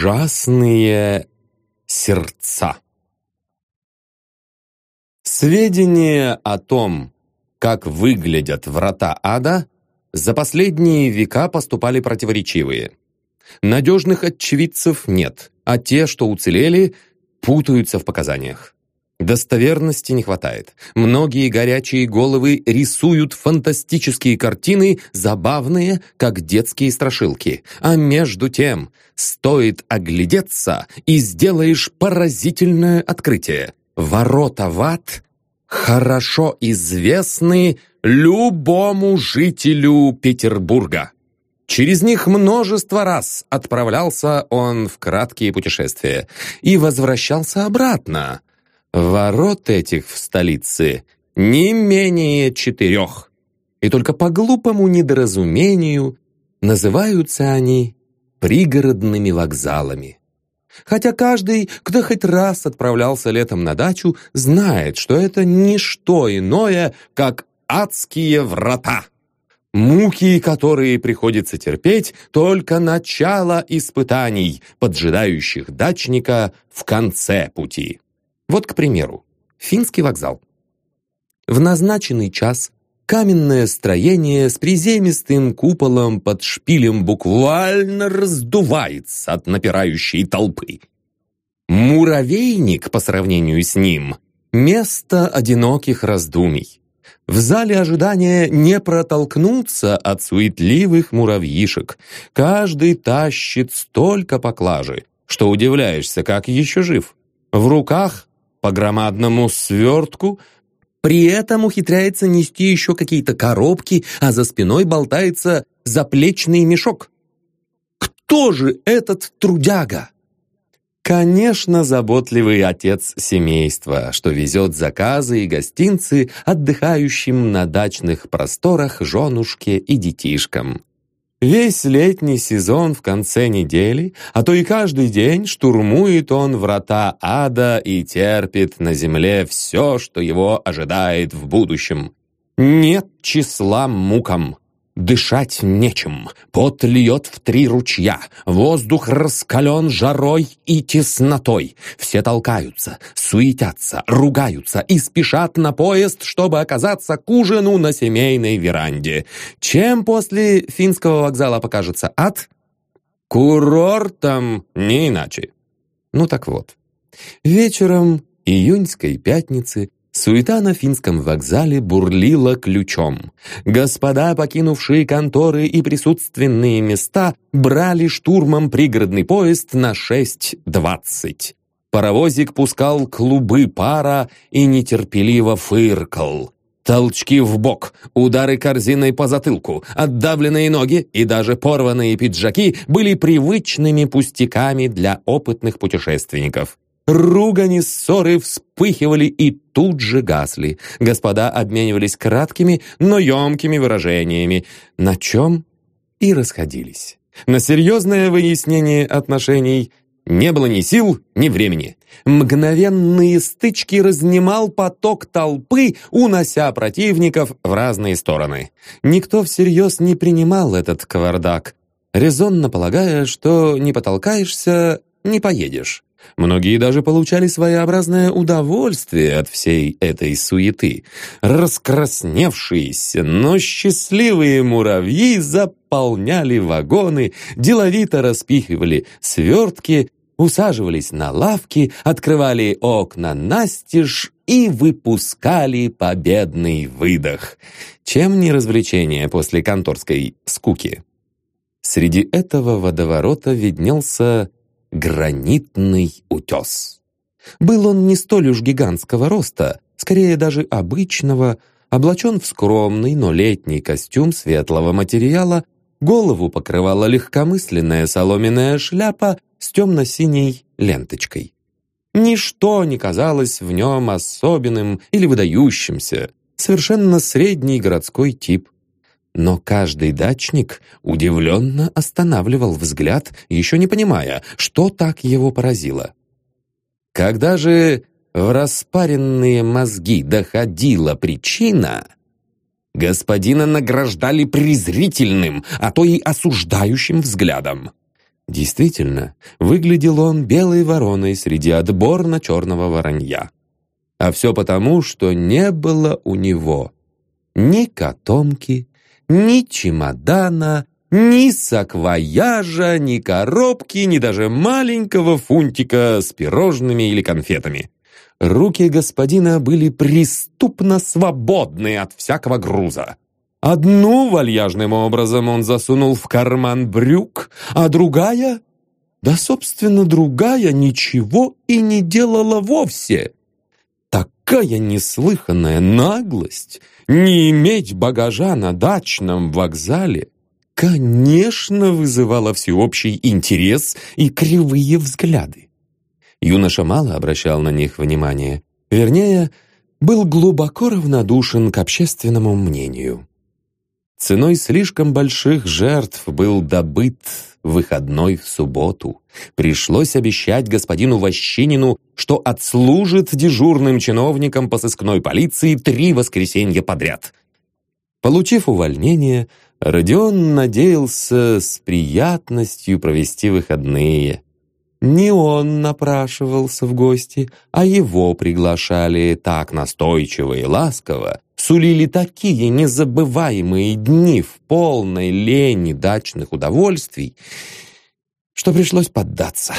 Ужасные сердца. Сведения о том, как выглядят врата ада, за последние века поступали противоречивые. Надежных очевидцев нет, а те, что уцелели, путаются в показаниях. Достоверности не хватает. Многие горячие головы рисуют фантастические картины, забавные, как детские страшилки. А между тем, стоит оглядеться, и сделаешь поразительное открытие. Ворота в ад хорошо известны любому жителю Петербурга. Через них множество раз отправлялся он в краткие путешествия и возвращался обратно. Ворот этих в столице не менее четырех. И только по глупому недоразумению называются они пригородными вокзалами. Хотя каждый, кто хоть раз отправлялся летом на дачу, знает, что это не что иное, как адские врата. Муки, которые приходится терпеть, только начало испытаний, поджидающих дачника в конце пути. Вот, к примеру, финский вокзал. В назначенный час каменное строение с приземистым куполом под шпилем буквально раздувается от напирающей толпы. Муравейник по сравнению с ним — место одиноких раздумий. В зале ожидания не протолкнуться от суетливых муравьишек. Каждый тащит столько поклажи, что удивляешься, как еще жив. В руках по громадному свертку, при этом ухитряется нести еще какие-то коробки, а за спиной болтается заплечный мешок. Кто же этот трудяга? Конечно, заботливый отец семейства, что везет заказы и гостинцы отдыхающим на дачных просторах женушке и детишкам. Весь летний сезон в конце недели, а то и каждый день штурмует он врата ада и терпит на земле все, что его ожидает в будущем. Нет числа мукам. Дышать нечем, пот льет в три ручья, воздух раскален жарой и теснотой. Все толкаются, суетятся, ругаются и спешат на поезд, чтобы оказаться к ужину на семейной веранде. Чем после финского вокзала покажется ад? Курортом не иначе. Ну так вот, вечером июньской пятницы Суета на финском вокзале бурлила ключом. Господа, покинувшие конторы и присутственные места, брали штурмом пригородный поезд на 6.20. Паровозик пускал клубы пара и нетерпеливо фыркал. Толчки в бок, удары корзиной по затылку, отдавленные ноги и даже порванные пиджаки были привычными пустяками для опытных путешественников. Ругани, ссоры вспыхивали и тут же гасли. Господа обменивались краткими, но емкими выражениями, на чем и расходились. На серьезное выяснение отношений не было ни сил, ни времени. Мгновенные стычки разнимал поток толпы, унося противников в разные стороны. Никто всерьез не принимал этот кавардак, резонно полагая, что не потолкаешься, не поедешь. Многие даже получали своеобразное удовольствие от всей этой суеты. Раскрасневшиеся, но счастливые муравьи заполняли вагоны, деловито распихивали свертки, усаживались на лавки, открывали окна настежь и выпускали победный выдох. Чем не развлечение после конторской скуки? Среди этого водоворота виднелся гранитный утес. Был он не столь уж гигантского роста, скорее даже обычного, облачен в скромный, но летний костюм светлого материала, голову покрывала легкомысленная соломенная шляпа с темно-синей ленточкой. Ничто не казалось в нем особенным или выдающимся, совершенно средний городской тип. Но каждый дачник удивленно останавливал взгляд, еще не понимая, что так его поразило. Когда же в распаренные мозги доходила причина, господина награждали презрительным, а то и осуждающим взглядом. Действительно, выглядел он белой вороной среди отборно черного воронья. А все потому, что не было у него ни котомки, ни чемодана, ни саквояжа, ни коробки, ни даже маленького фунтика с пирожными или конфетами. Руки господина были преступно свободны от всякого груза. Одну вальяжным образом он засунул в карман брюк, а другая... Да, собственно, другая ничего и не делала вовсе. Такая неслыханная наглость не иметь багажа на дачном вокзале, конечно, вызывала всеобщий интерес и кривые взгляды. Юноша мало обращал на них внимания, вернее, был глубоко равнодушен к общественному мнению. Ценой слишком больших жертв был добыт выходной в субботу. Пришлось обещать господину Ващинину, что отслужит дежурным чиновником по сыскной полиции три воскресенья подряд. Получив увольнение, Родион надеялся с приятностью провести выходные. Не он напрашивался в гости, а его приглашали так настойчиво и ласково, сулили такие незабываемые дни в полной лени дачных удовольствий, что пришлось поддаться.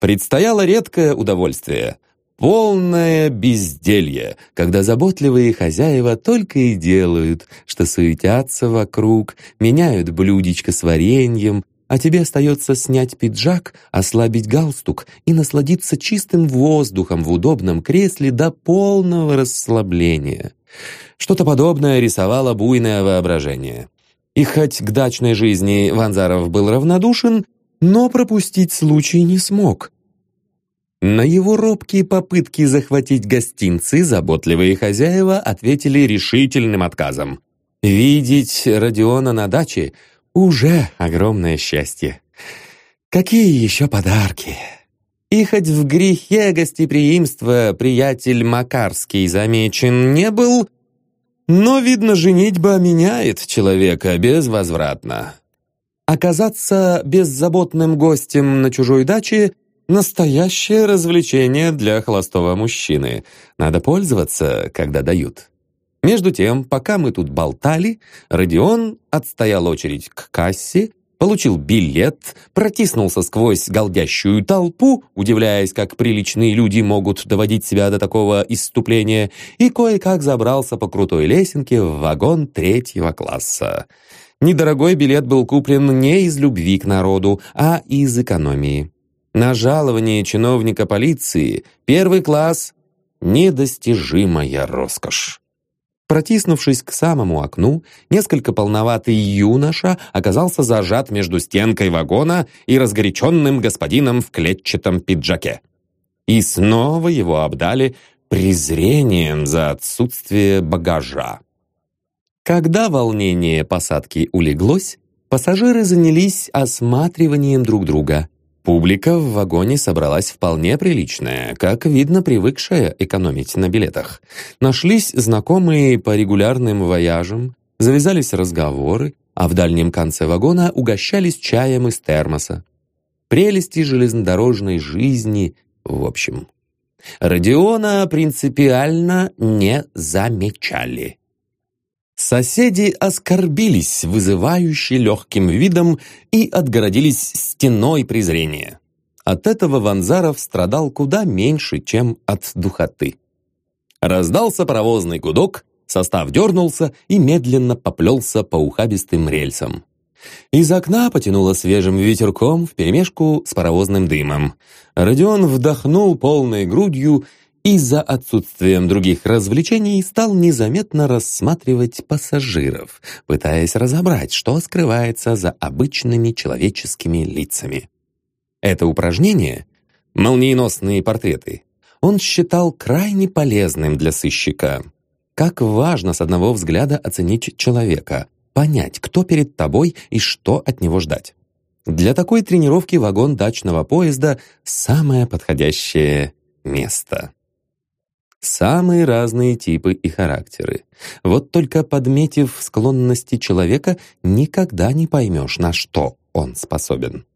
Предстояло редкое удовольствие — полное безделье, когда заботливые хозяева только и делают, что суетятся вокруг, меняют блюдечко с вареньем, а тебе остается снять пиджак, ослабить галстук и насладиться чистым воздухом в удобном кресле до полного расслабления. Что-то подобное рисовало буйное воображение. И хоть к дачной жизни Ванзаров был равнодушен, но пропустить случай не смог. На его робкие попытки захватить гостинцы заботливые хозяева ответили решительным отказом. Видеть Родиона на даче — уже огромное счастье. Какие еще подарки? И хоть в грехе гостеприимства приятель Макарский замечен не был, но, видно, женитьба меняет человека безвозвратно. Оказаться беззаботным гостем на чужой даче — настоящее развлечение для холостого мужчины. Надо пользоваться, когда дают. Между тем, пока мы тут болтали, Родион отстоял очередь к кассе, получил билет, протиснулся сквозь голдящую толпу, удивляясь, как приличные люди могут доводить себя до такого исступления, и кое-как забрался по крутой лесенке в вагон третьего класса. Недорогой билет был куплен не из любви к народу, а из экономии. На жалование чиновника полиции первый класс — недостижимая роскошь. Протиснувшись к самому окну, несколько полноватый юноша оказался зажат между стенкой вагона и разгоряченным господином в клетчатом пиджаке. И снова его обдали презрением за отсутствие багажа. Когда волнение посадки улеглось, пассажиры занялись осматриванием друг друга. Публика в вагоне собралась вполне приличная, как видно, привыкшая экономить на билетах. Нашлись знакомые по регулярным вояжам, завязались разговоры, а в дальнем конце вагона угощались чаем из термоса. Прелести железнодорожной жизни в общем. Родиона принципиально не замечали. Соседи оскорбились вызывающе легким видом и отгородились стеной презрения. От этого Ванзаров страдал куда меньше, чем от духоты. Раздался паровозный гудок, состав дернулся и медленно поплелся по ухабистым рельсам. Из окна потянуло свежим ветерком вперемешку с паровозным дымом. Родион вдохнул полной грудью и за отсутствием других развлечений стал незаметно рассматривать пассажиров, пытаясь разобрать, что скрывается за обычными человеческими лицами. Это упражнение, молниеносные портреты, он считал крайне полезным для сыщика. Как важно с одного взгляда оценить человека, понять, кто перед тобой и что от него ждать. Для такой тренировки вагон дачного поезда — самое подходящее место. Самые разные типы и характеры. Вот только подметив склонности человека, никогда не поймешь, на что он способен.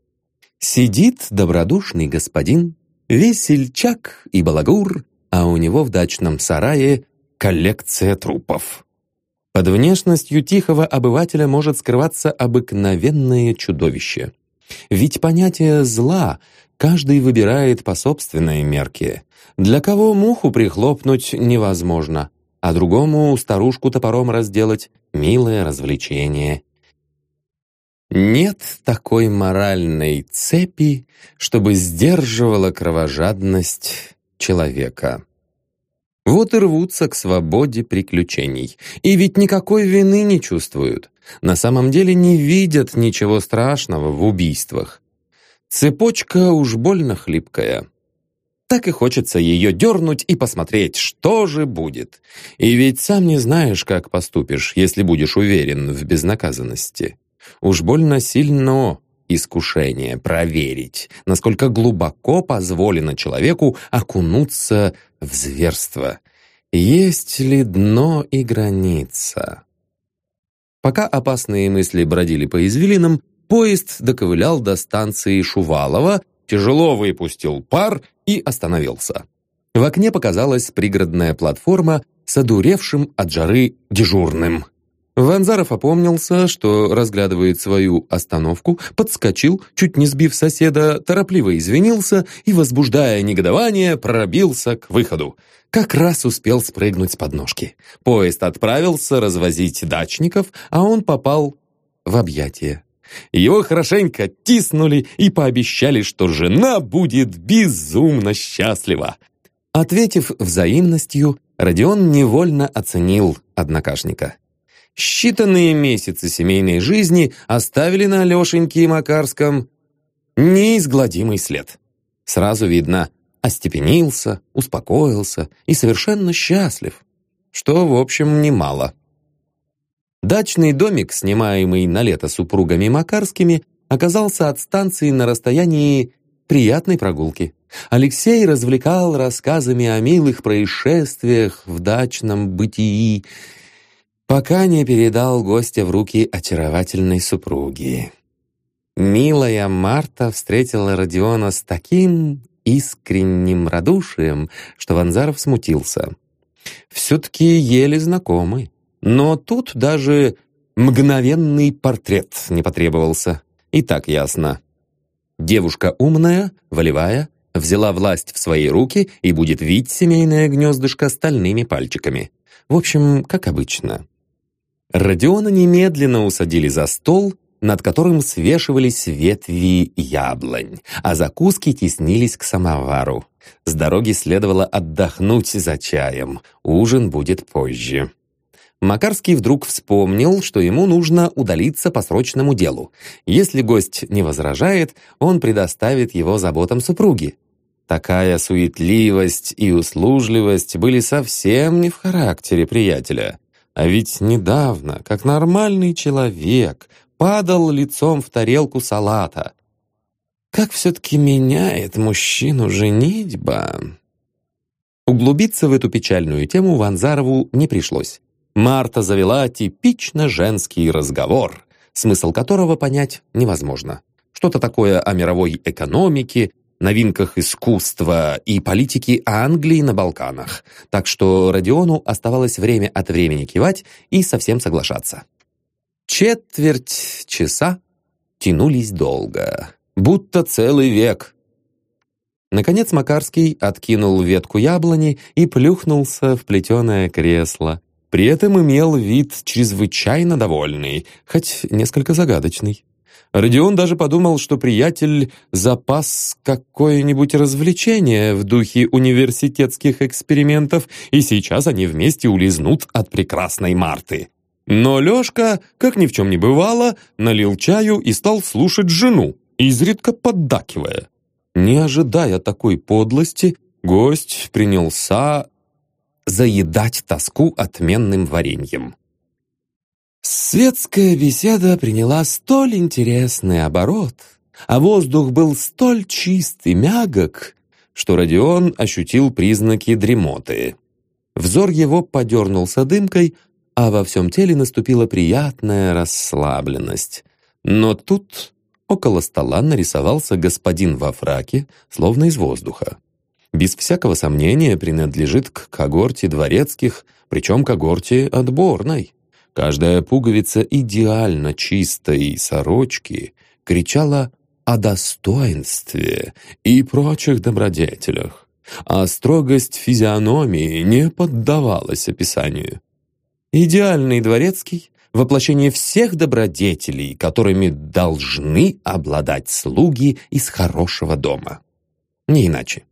Сидит добродушный господин, весельчак и балагур, а у него в дачном сарае коллекция трупов. Под внешностью тихого обывателя может скрываться обыкновенное чудовище. Ведь понятие «зла» каждый выбирает по собственной мерке. Для кого муху прихлопнуть невозможно, а другому старушку топором разделать — милое развлечение. Нет такой моральной цепи, чтобы сдерживала кровожадность человека. Вот и рвутся к свободе приключений. И ведь никакой вины не чувствуют. На самом деле не видят ничего страшного в убийствах. Цепочка уж больно хлипкая. Так и хочется ее дернуть и посмотреть, что же будет. И ведь сам не знаешь, как поступишь, если будешь уверен в безнаказанности. Уж больно сильно искушение проверить, насколько глубоко позволено человеку окунуться в зверство. Есть ли дно и граница? Пока опасные мысли бродили по извилинам, поезд доковылял до станции Шувалова, тяжело выпустил пар и остановился. В окне показалась пригородная платформа с одуревшим от жары дежурным. Ванзаров опомнился, что разглядывает свою остановку, подскочил, чуть не сбив соседа, торопливо извинился и, возбуждая негодование, пробился к выходу. Как раз успел спрыгнуть с подножки. Поезд отправился развозить дачников, а он попал в объятия. Его хорошенько тиснули и пообещали, что жена будет безумно счастлива. Ответив взаимностью, Родион невольно оценил однокашника. Считанные месяцы семейной жизни оставили на Алешеньке и Макарском неизгладимый след. Сразу видно, остепенился, успокоился и совершенно счастлив, что, в общем, немало. Дачный домик, снимаемый на лето супругами Макарскими, оказался от станции на расстоянии приятной прогулки. Алексей развлекал рассказами о милых происшествиях в дачном бытии, пока не передал гостя в руки очаровательной супруги. Милая Марта встретила Родиона с таким искренним радушием, что Ванзаров смутился. Все-таки еле знакомы. Но тут даже мгновенный портрет не потребовался. И так ясно. Девушка умная, волевая, взяла власть в свои руки и будет видеть семейное гнездышко стальными пальчиками. В общем, как обычно. Родиона немедленно усадили за стол, над которым свешивались ветви яблонь, а закуски теснились к самовару. С дороги следовало отдохнуть за чаем, ужин будет позже. Макарский вдруг вспомнил, что ему нужно удалиться по срочному делу. Если гость не возражает, он предоставит его заботам супруги. Такая суетливость и услужливость были совсем не в характере приятеля. А ведь недавно, как нормальный человек, падал лицом в тарелку салата. Как все-таки меняет мужчину женитьба? Углубиться в эту печальную тему Ванзарову не пришлось. Марта завела типично женский разговор, смысл которого понять невозможно. Что-то такое о мировой экономике, новинках искусства и политики Англии на Балканах. Так что Родиону оставалось время от времени кивать и совсем соглашаться. Четверть часа тянулись долго, будто целый век. Наконец Макарский откинул ветку яблони и плюхнулся в плетеное кресло. При этом имел вид чрезвычайно довольный, хоть несколько загадочный. Родион даже подумал, что приятель запас какое-нибудь развлечение в духе университетских экспериментов, и сейчас они вместе улизнут от прекрасной Марты. Но Лёшка, как ни в чем не бывало, налил чаю и стал слушать жену, изредка поддакивая. Не ожидая такой подлости, гость принялся заедать тоску отменным вареньем. Светская беседа приняла столь интересный оборот, а воздух был столь чист и мягок, что Родион ощутил признаки дремоты. Взор его подернулся дымкой, а во всем теле наступила приятная расслабленность. Но тут около стола нарисовался господин во фраке, словно из воздуха. Без всякого сомнения принадлежит к когорте дворецких, причем когорте отборной. Каждая пуговица идеально чистой сорочки кричала о достоинстве и прочих добродетелях, а строгость физиономии не поддавалась описанию. Идеальный дворецкий — воплощение всех добродетелей, которыми должны обладать слуги из хорошего дома. Не иначе.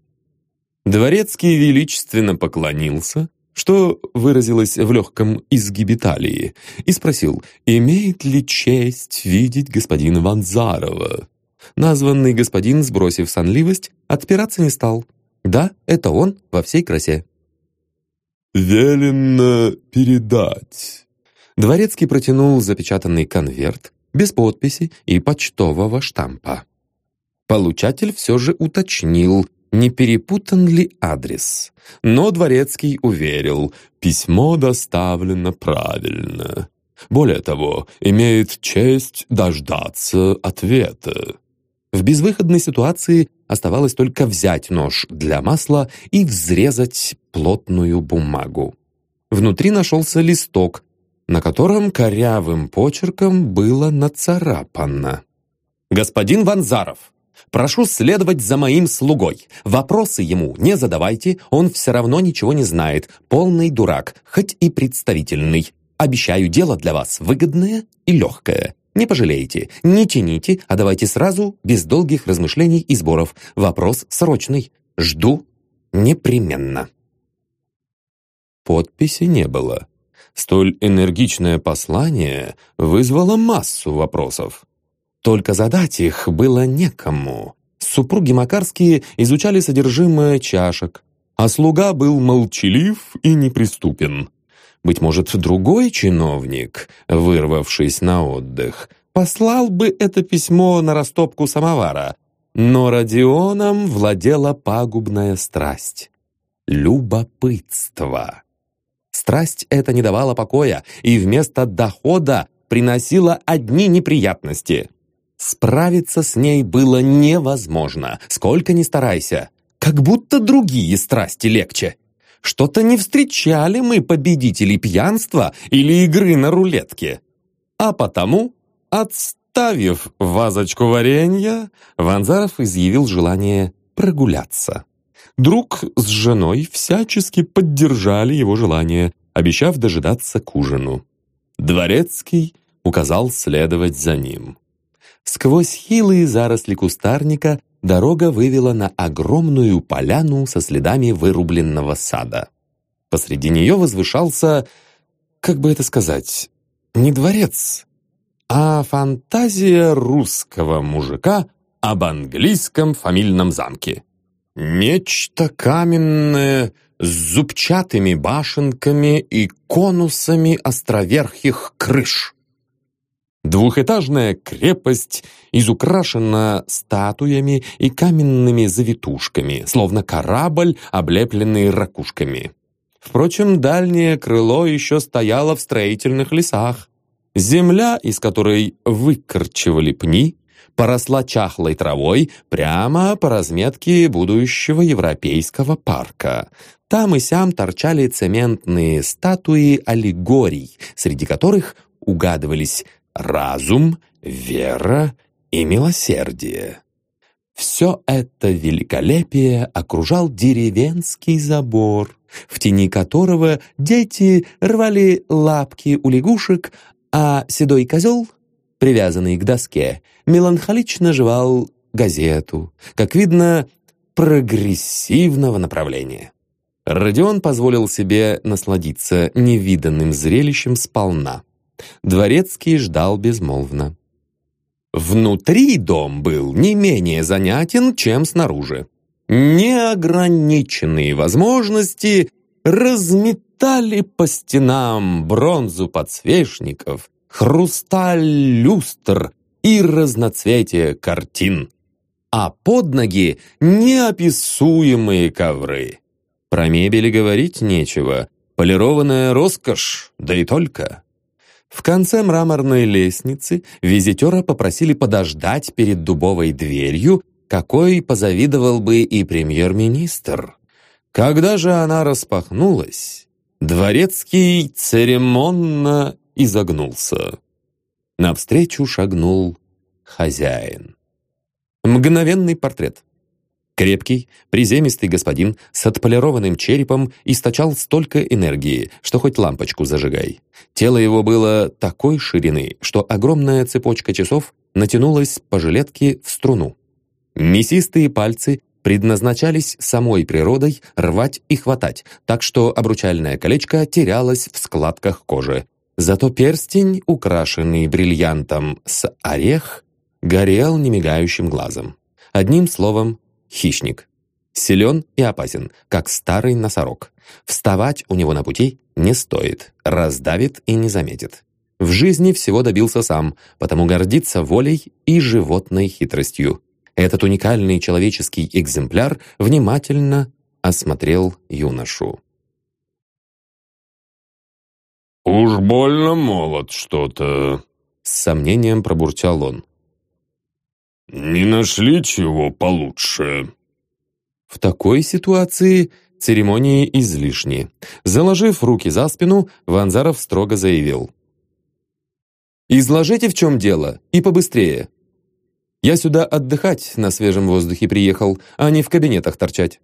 Дворецкий величественно поклонился, что выразилось в легком изгибе талии, и спросил, имеет ли честь видеть господина Ванзарова. Названный господин, сбросив сонливость, отпираться не стал. Да, это он во всей красе. «Велено передать». Дворецкий протянул запечатанный конверт, без подписи и почтового штампа. Получатель все же уточнил, не перепутан ли адрес. Но Дворецкий уверил, письмо доставлено правильно. Более того, имеет честь дождаться ответа. В безвыходной ситуации оставалось только взять нож для масла и взрезать плотную бумагу. Внутри нашелся листок, на котором корявым почерком было нацарапано. «Господин Ванзаров, прошу следовать за моим слугой. Вопросы ему не задавайте, он все равно ничего не знает. Полный дурак, хоть и представительный. Обещаю дело для вас выгодное и легкое. Не пожалеете, не тяните, а давайте сразу, без долгих размышлений и сборов. Вопрос срочный. Жду непременно. Подписи не было. Столь энергичное послание вызвало массу вопросов. Только задать их было некому. Супруги Макарские изучали содержимое чашек, а слуга был молчалив и неприступен. Быть может, другой чиновник, вырвавшись на отдых, послал бы это письмо на растопку самовара, но Родионом владела пагубная страсть — любопытство. Страсть эта не давала покоя и вместо дохода приносила одни неприятности. Справиться с ней было невозможно, сколько ни старайся. Как будто другие страсти легче. Что-то не встречали мы победителей пьянства или игры на рулетке. А потому, отставив вазочку варенья, Ванзаров изъявил желание прогуляться. Друг с женой всячески поддержали его желание, обещав дожидаться к ужину. Дворецкий указал следовать за ним. Сквозь хилые заросли кустарника дорога вывела на огромную поляну со следами вырубленного сада. Посреди нее возвышался, как бы это сказать, не дворец, а фантазия русского мужика об английском фамильном замке. Нечто каменное с зубчатыми башенками и конусами островерхих крыш. Двухэтажная крепость изукрашена статуями и каменными завитушками, словно корабль, облепленный ракушками. Впрочем, дальнее крыло еще стояло в строительных лесах. Земля, из которой выкорчевали пни, поросла чахлой травой прямо по разметке будущего европейского парка. Там и сям торчали цементные статуи аллегорий, среди которых угадывались разум, вера и милосердие. Все это великолепие окружал деревенский забор, в тени которого дети рвали лапки у лягушек, а седой козел, привязанный к доске, меланхолично жевал газету, как видно, прогрессивного направления. Родион позволил себе насладиться невиданным зрелищем сполна. Дворецкий ждал безмолвно. Внутри дом был не менее занятен, чем снаружи. Неограниченные возможности разметали по стенам бронзу подсвечников, хрусталь люстр и разноцветие картин. А под ноги неописуемые ковры. Про мебели говорить нечего. Полированная роскошь, да и только. В конце мраморной лестницы визитера попросили подождать перед дубовой дверью, какой позавидовал бы и премьер-министр. Когда же она распахнулась, дворецкий церемонно изогнулся. Навстречу шагнул хозяин. Мгновенный портрет. Крепкий, приземистый господин с отполированным черепом источал столько энергии, что хоть лампочку зажигай. Тело его было такой ширины, что огромная цепочка часов натянулась по жилетке в струну. Мясистые пальцы предназначались самой природой рвать и хватать, так что обручальное колечко терялось в складках кожи. Зато перстень, украшенный бриллиантом с орех, горел немигающим глазом. Одним словом, хищник. Силен и опасен, как старый носорог. Вставать у него на пути не стоит, раздавит и не заметит. В жизни всего добился сам, потому гордится волей и животной хитростью. Этот уникальный человеческий экземпляр внимательно осмотрел юношу. «Уж больно молод что-то», — с сомнением пробурчал он. «Не нашли чего получше?» В такой ситуации церемонии излишни. Заложив руки за спину, Ванзаров строго заявил. «Изложите, в чем дело, и побыстрее. Я сюда отдыхать на свежем воздухе приехал, а не в кабинетах торчать».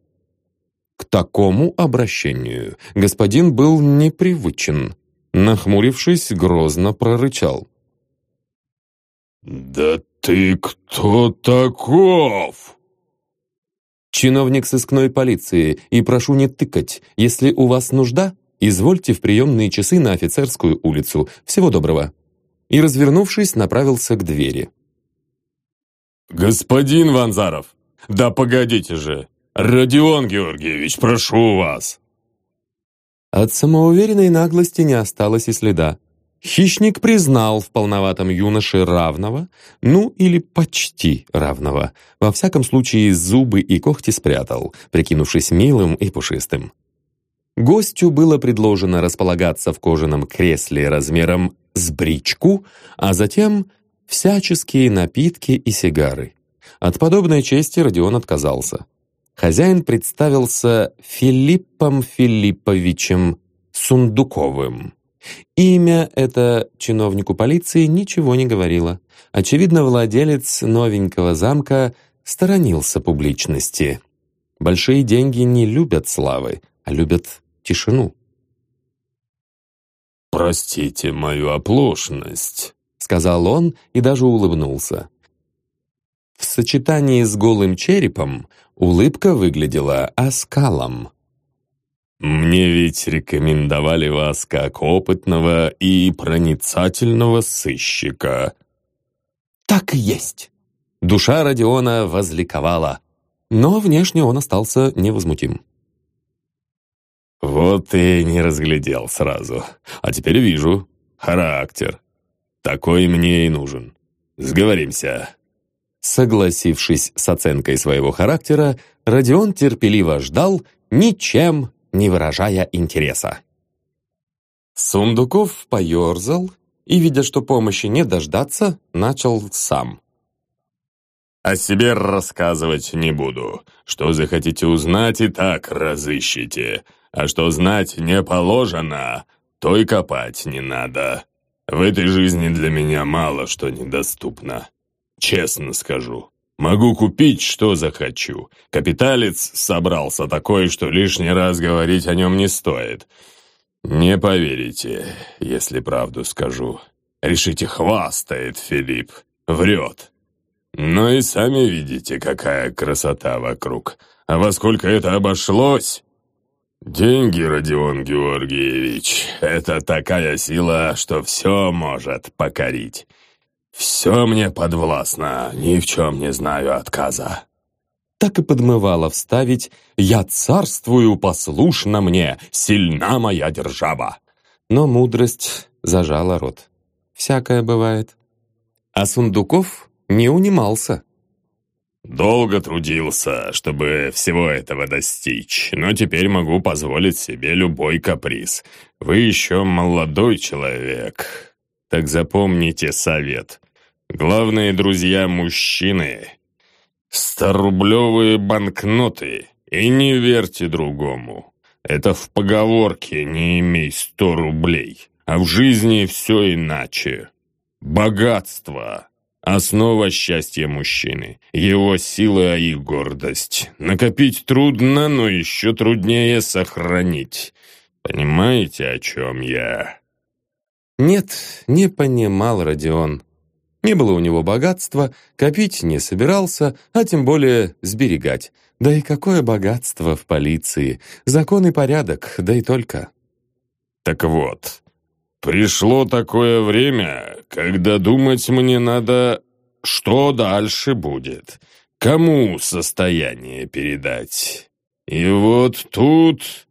К такому обращению господин был непривычен. Нахмурившись, грозно прорычал. «Да ты кто таков?» «Чиновник сыскной полиции, и прошу не тыкать. Если у вас нужда, извольте в приемные часы на офицерскую улицу. Всего доброго». И, развернувшись, направился к двери. «Господин Ванзаров, да погодите же! Родион Георгиевич, прошу вас!» От самоуверенной наглости не осталось и следа. Хищник признал в полноватом юноше равного, ну или почти равного. Во всяком случае, зубы и когти спрятал, прикинувшись милым и пушистым. Гостю было предложено располагаться в кожаном кресле размером с бричку, а затем всяческие напитки и сигары. От подобной чести Родион отказался. Хозяин представился Филиппом Филипповичем Сундуковым. Имя это чиновнику полиции ничего не говорило. Очевидно, владелец новенького замка сторонился публичности. Большие деньги не любят славы, а любят тишину. «Простите мою оплошность», — сказал он и даже улыбнулся. В сочетании с голым черепом улыбка выглядела оскалом. «Мне ведь рекомендовали вас как опытного и проницательного сыщика». «Так и есть!» Душа Родиона возликовала, но внешне он остался невозмутим. «Вот и не разглядел сразу. А теперь вижу. Характер. Такой мне и нужен. Сговоримся». Согласившись с оценкой своего характера, Родион терпеливо ждал, ничем не выражая интереса. Сундуков поерзал и, видя, что помощи не дождаться, начал сам. «О себе рассказывать не буду. Что захотите узнать, и так разыщите. А что знать не положено, то и копать не надо. В этой жизни для меня мало что недоступно. Честно скажу. Могу купить, что захочу. Капиталец собрался такой, что лишний раз говорить о нем не стоит. Не поверите, если правду скажу. Решите, хвастает Филипп. Врет. Но и сами видите, какая красота вокруг. А во сколько это обошлось? Деньги, Родион Георгиевич, это такая сила, что все может покорить. «Все мне подвластно, ни в чем не знаю отказа». Так и подмывало вставить «Я царствую, послушно мне, сильна моя держава». Но мудрость зажала рот. Всякое бывает. А Сундуков не унимался. «Долго трудился, чтобы всего этого достичь, но теперь могу позволить себе любой каприз. Вы еще молодой человек. так запомните совет. Главные друзья мужчины — сторублевые банкноты, и не верьте другому. Это в поговорке «не имей сто рублей», а в жизни все иначе. Богатство — основа счастья мужчины, его сила и гордость. Накопить трудно, но еще труднее сохранить. Понимаете, о чем я? Нет, не понимал Родион. Не было у него богатства, копить не собирался, а тем более сберегать. Да и какое богатство в полиции, закон и порядок, да и только. Так вот, пришло такое время, когда думать мне надо, что дальше будет, кому состояние передать. И вот тут...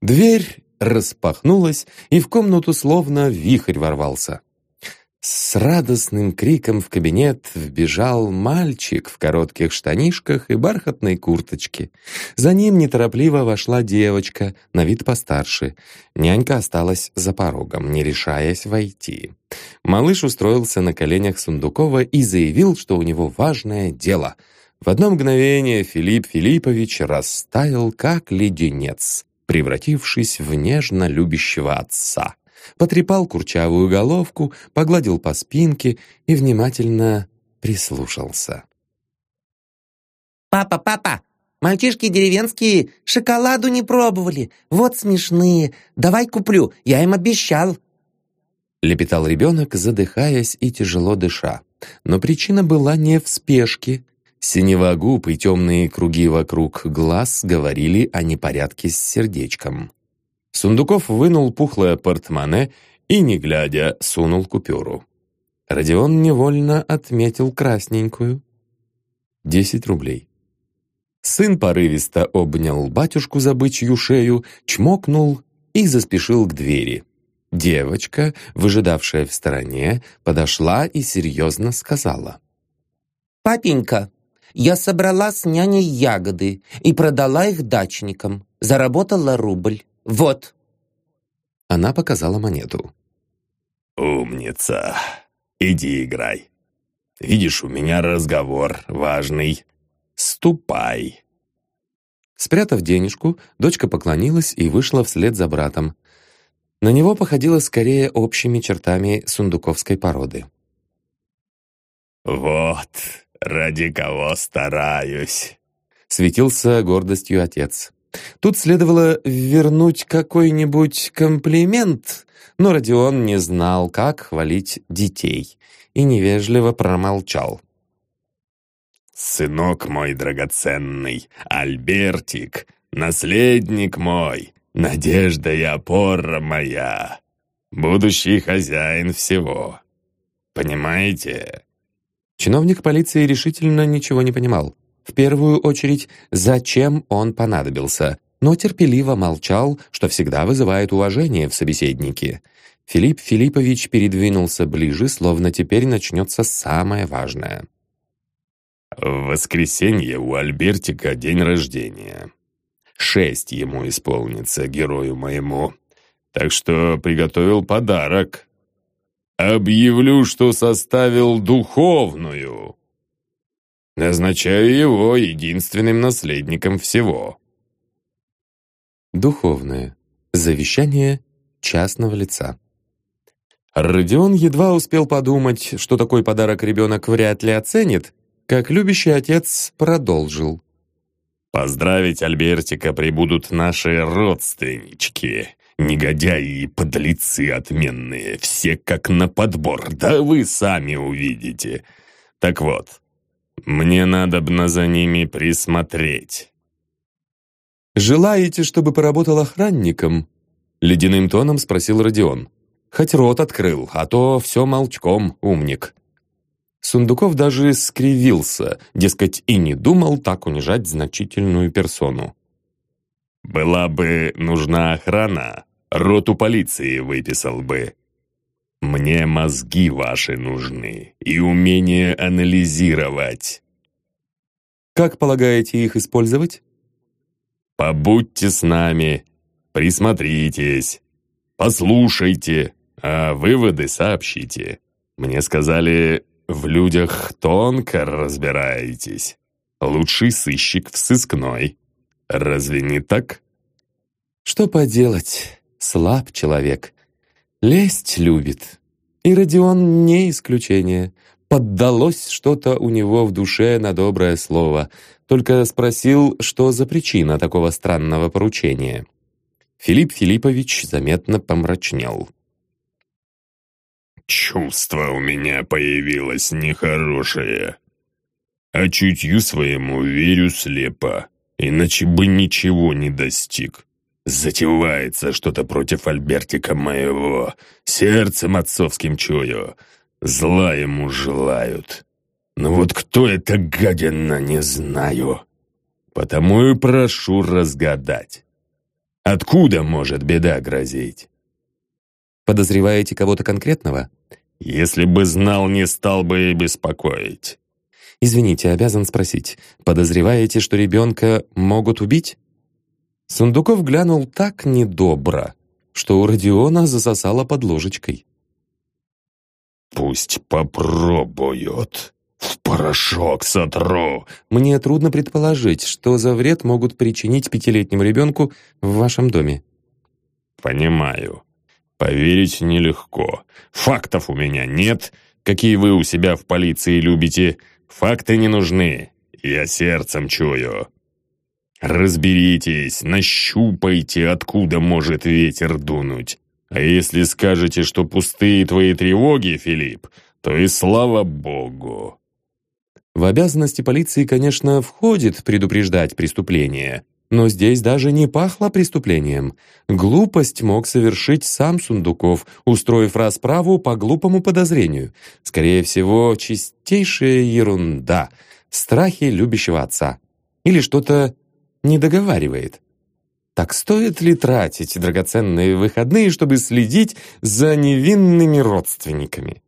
Дверь распахнулась, и в комнату словно вихрь ворвался. С радостным криком в кабинет вбежал мальчик в коротких штанишках и бархатной курточке. За ним неторопливо вошла девочка, на вид постарше. Нянька осталась за порогом, не решаясь войти. Малыш устроился на коленях Сундукова и заявил, что у него важное дело. В одно мгновение Филипп Филиппович растаял, как леденец, превратившись в нежно любящего отца потрепал курчавую головку, погладил по спинке и внимательно прислушался. «Папа, папа, мальчишки деревенские шоколаду не пробовали. Вот смешные. Давай куплю, я им обещал». Лепетал ребенок, задыхаясь и тяжело дыша. Но причина была не в спешке. Синева губ и темные круги вокруг глаз говорили о непорядке с сердечком. Сундуков вынул пухлое портмоне и, не глядя, сунул купюру. Родион невольно отметил красненькую. Десять рублей. Сын порывисто обнял батюшку за бычью шею, чмокнул и заспешил к двери. Девочка, выжидавшая в стороне, подошла и серьезно сказала. «Папенька, я собрала с няней ягоды и продала их дачникам. Заработала рубль. «Вот». Она показала монету. «Умница. Иди играй. Видишь, у меня разговор важный. Ступай». Спрятав денежку, дочка поклонилась и вышла вслед за братом. На него походило скорее общими чертами сундуковской породы. «Вот, ради кого стараюсь», — светился гордостью отец. Тут следовало вернуть какой-нибудь комплимент, но Родион не знал, как хвалить детей, и невежливо промолчал. «Сынок мой драгоценный, Альбертик, наследник мой, надежда и опора моя, будущий хозяин всего. Понимаете?» Чиновник полиции решительно ничего не понимал. В первую очередь, зачем он понадобился, но терпеливо молчал, что всегда вызывает уважение в собеседнике. Филипп Филиппович передвинулся ближе, словно теперь начнется самое важное. «В воскресенье у Альбертика день рождения. Шесть ему исполнится, герою моему. Так что приготовил подарок. Объявлю, что составил духовную. Назначаю его единственным наследником всего. Духовное. Завещание частного лица. Родион едва успел подумать, что такой подарок ребенок вряд ли оценит, как любящий отец продолжил. «Поздравить Альбертика прибудут наши родственнички, негодяи и подлецы отменные, все как на подбор, да вы сами увидите. Так вот, мне надобно за ними присмотреть». «Желаете, чтобы поработал охранником?» Ледяным тоном спросил Родион. Хоть рот открыл, а то все молчком, умник. Сундуков даже скривился, дескать, и не думал так унижать значительную персону. «Была бы нужна охрана, роту полиции выписал бы. Мне мозги ваши нужны и умение анализировать. Как полагаете их использовать? Побудьте с нами, присмотритесь, послушайте, а выводы сообщите. Мне сказали, в людях тонко разбираетесь. Лучший сыщик в сыскной. Разве не так? Что поделать, слаб человек. Лесть любит. И Родион не исключение. Поддалось что-то у него в душе на доброе слово. Только спросил, что за причина такого странного поручения. Филипп Филиппович заметно помрачнел. «Чувство у меня появилось нехорошее. А чутью своему верю слепо, иначе бы ничего не достиг. Затевается что-то против Альбертика моего, сердцем отцовским чую, зла ему желают. Но вот кто эта гадина, не знаю. Потому и прошу разгадать. Откуда может беда грозить? Подозреваете кого-то конкретного? Если бы знал, не стал бы и беспокоить. Извините, обязан спросить. Подозреваете, что ребенка могут убить? Сундуков глянул так недобро, что у Родиона засосало под ложечкой. «Пусть попробуют. В порошок сотру!» Мне трудно предположить, что за вред могут причинить пятилетнему ребенку в вашем доме. «Понимаю. Поверить нелегко. Фактов у меня нет, какие вы у себя в полиции любите. Факты не нужны. Я сердцем чую. Разберитесь, нащупайте, откуда может ветер дунуть. А если скажете, что пустые твои тревоги, Филипп, то и слава богу. В обязанности полиции, конечно, входит предупреждать преступления, но здесь даже не пахло преступлением. Глупость мог совершить сам Сундуков, устроив расправу по глупому подозрению. Скорее всего, чистейшая ерунда, страхи любящего отца. Или что-то не договаривает. Так стоит ли тратить драгоценные выходные, чтобы следить за невинными родственниками?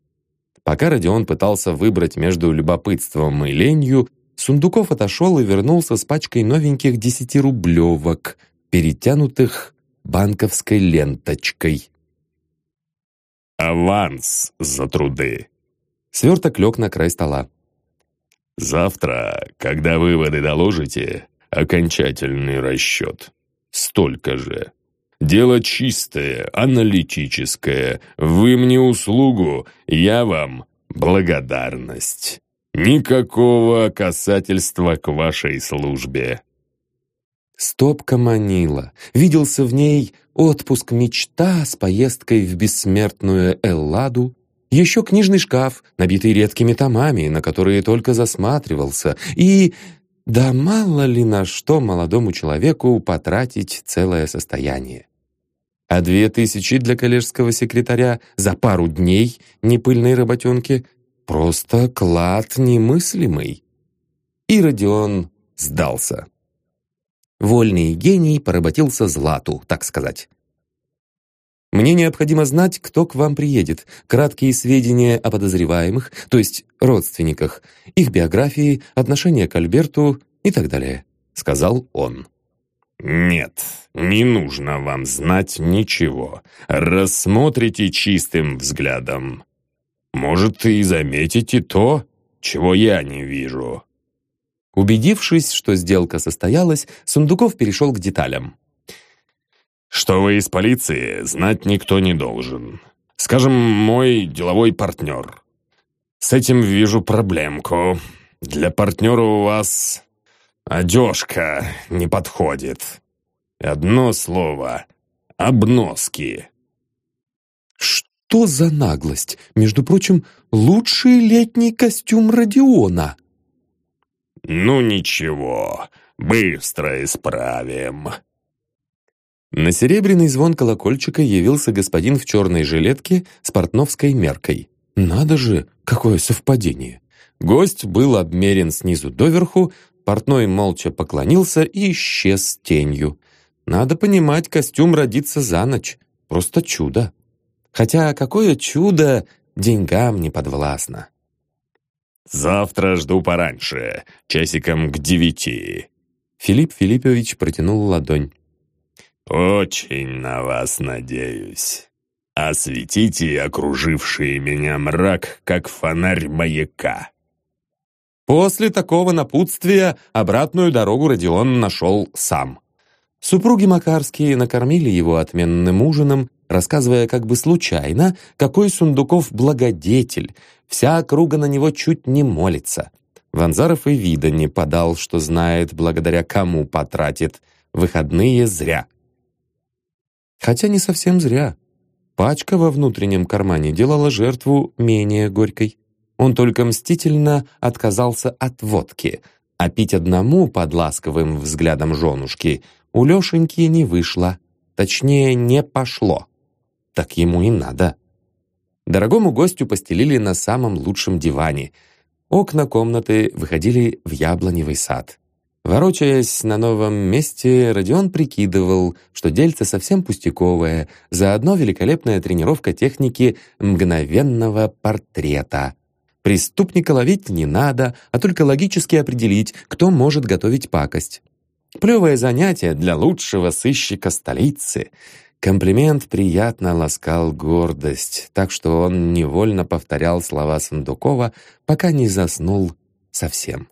Пока Родион пытался выбрать между любопытством и ленью, Сундуков отошел и вернулся с пачкой новеньких десятирублевок, перетянутых банковской ленточкой. «Аванс за труды!» Сверток лег на край стола. «Завтра, когда выводы доложите, окончательный расчет. Столько же. Дело чистое, аналитическое. Вы мне услугу, я вам благодарность». Никакого касательства к вашей службе. Стопка манила. Виделся в ней отпуск мечта с поездкой в бессмертную Элладу, еще книжный шкаф, набитый редкими томами, на которые только засматривался, и... Да мало ли на что молодому человеку потратить целое состояние. А две тысячи для коллежского секретаря за пару дней непыльной работенки Просто клад немыслимый. И Родион сдался. Вольный гений поработился Злату, так сказать. Мне необходимо знать, кто к вам приедет, краткие сведения о подозреваемых, то есть родственниках, их биографии, отношения к Альберту и так далее», — сказал он. «Нет, не нужно вам знать ничего. Рассмотрите чистым взглядом. Может, и заметите то, чего я не вижу». Убедившись, что сделка состоялась, Сундуков перешел к деталям. «Что вы из полиции, знать никто не должен. Скажем, мой деловой партнер. С этим вижу проблемку. Для партнера у вас одежка не подходит. Одно слово — обноски». «Что?» за наглость? Между прочим, лучший летний костюм Родиона. Ну ничего, быстро исправим. На серебряный звон колокольчика явился господин в черной жилетке с портновской меркой. Надо же, какое совпадение! Гость был обмерен снизу доверху, портной молча поклонился и исчез тенью. Надо понимать, костюм родится за ночь. Просто чудо. Хотя какое чудо деньгам не подвластно. «Завтра жду пораньше, часиком к девяти». Филипп Филиппович протянул ладонь. «Очень на вас надеюсь». Осветите окруживший меня мрак, как фонарь маяка». После такого напутствия обратную дорогу Родион нашел сам. Супруги Макарские накормили его отменным ужином, рассказывая как бы случайно, какой Сундуков благодетель, вся округа на него чуть не молится. Ванзаров и вида не подал, что знает, благодаря кому потратит. Выходные зря. Хотя не совсем зря. Пачка во внутреннем кармане делала жертву менее горькой. Он только мстительно отказался от водки, а пить одному под ласковым взглядом женушки у Лешеньки не вышло. Точнее, не пошло. Так ему и надо. Дорогому гостю постелили на самом лучшем диване. Окна комнаты выходили в яблоневый сад. Ворочаясь на новом месте, Родион прикидывал, что дельце совсем пустяковое, заодно великолепная тренировка техники мгновенного портрета. Преступника ловить не надо, а только логически определить, кто может готовить пакость. Плевое занятие для лучшего сыщика столицы. Комплимент приятно ласкал гордость, так что он невольно повторял слова Сандукова, пока не заснул совсем.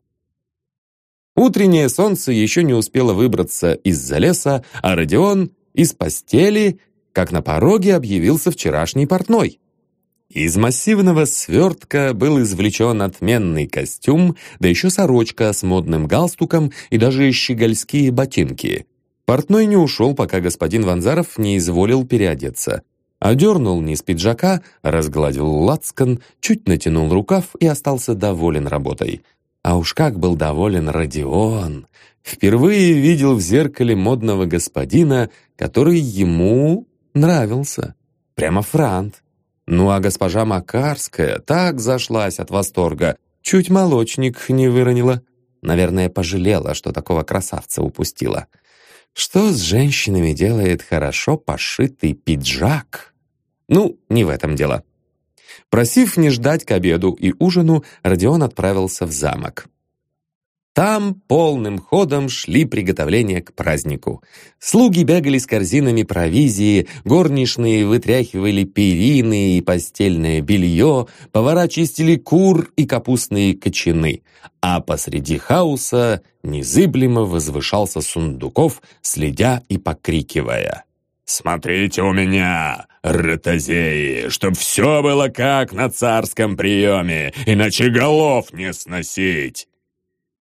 Утреннее солнце еще не успело выбраться из-за леса, а Родион из постели, как на пороге объявился вчерашний портной. Из массивного свертка был извлечен отменный костюм, да еще сорочка с модным галстуком и даже щегольские ботинки. Портной не ушел, пока господин Ванзаров не изволил переодеться. Одернул низ пиджака, разгладил лацкан, чуть натянул рукав и остался доволен работой — а уж как был доволен Родион! Впервые видел в зеркале модного господина, который ему нравился. Прямо франт. Ну а госпожа Макарская так зашлась от восторга, чуть молочник не выронила. Наверное, пожалела, что такого красавца упустила. Что с женщинами делает хорошо пошитый пиджак? Ну, не в этом дело. Просив не ждать к обеду и ужину, Родион отправился в замок. Там полным ходом шли приготовления к празднику. Слуги бегали с корзинами провизии, горничные вытряхивали перины и постельное белье, повара чистили кур и капустные кочаны, а посреди хаоса незыблемо возвышался Сундуков, следя и покрикивая. «Смотрите у меня, ротозеи, чтоб все было как на царском приеме, иначе голов не сносить!»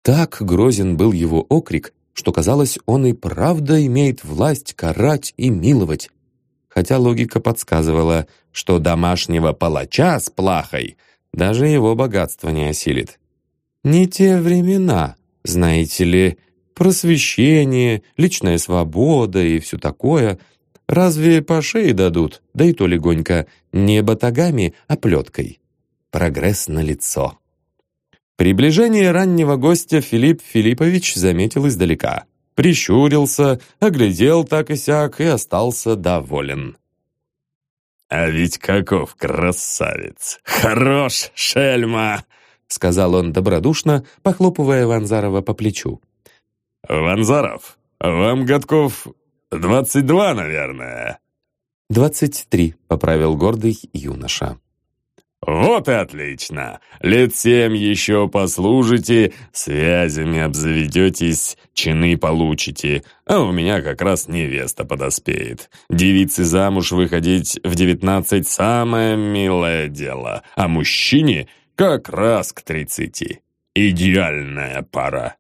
Так грозен был его окрик, что, казалось, он и правда имеет власть карать и миловать. Хотя логика подсказывала, что домашнего палача с плахой даже его богатство не осилит. Не те времена, знаете ли, просвещение, личная свобода и все такое — Разве по шее дадут, да и то легонько, не батагами, а плеткой. Прогресс на лицо. Приближение раннего гостя Филипп Филиппович заметил издалека. Прищурился, оглядел так и сяк и остался доволен. «А ведь каков красавец! Хорош, шельма!» — сказал он добродушно, похлопывая Ванзарова по плечу. «Ванзаров, вам годков «Двадцать два, наверное». «Двадцать три», — поправил гордый юноша. «Вот и отлично! Лет семь еще послужите, связями обзаведетесь, чины получите, а у меня как раз невеста подоспеет. Девице замуж выходить в девятнадцать — самое милое дело, а мужчине как раз к тридцати. Идеальная пара».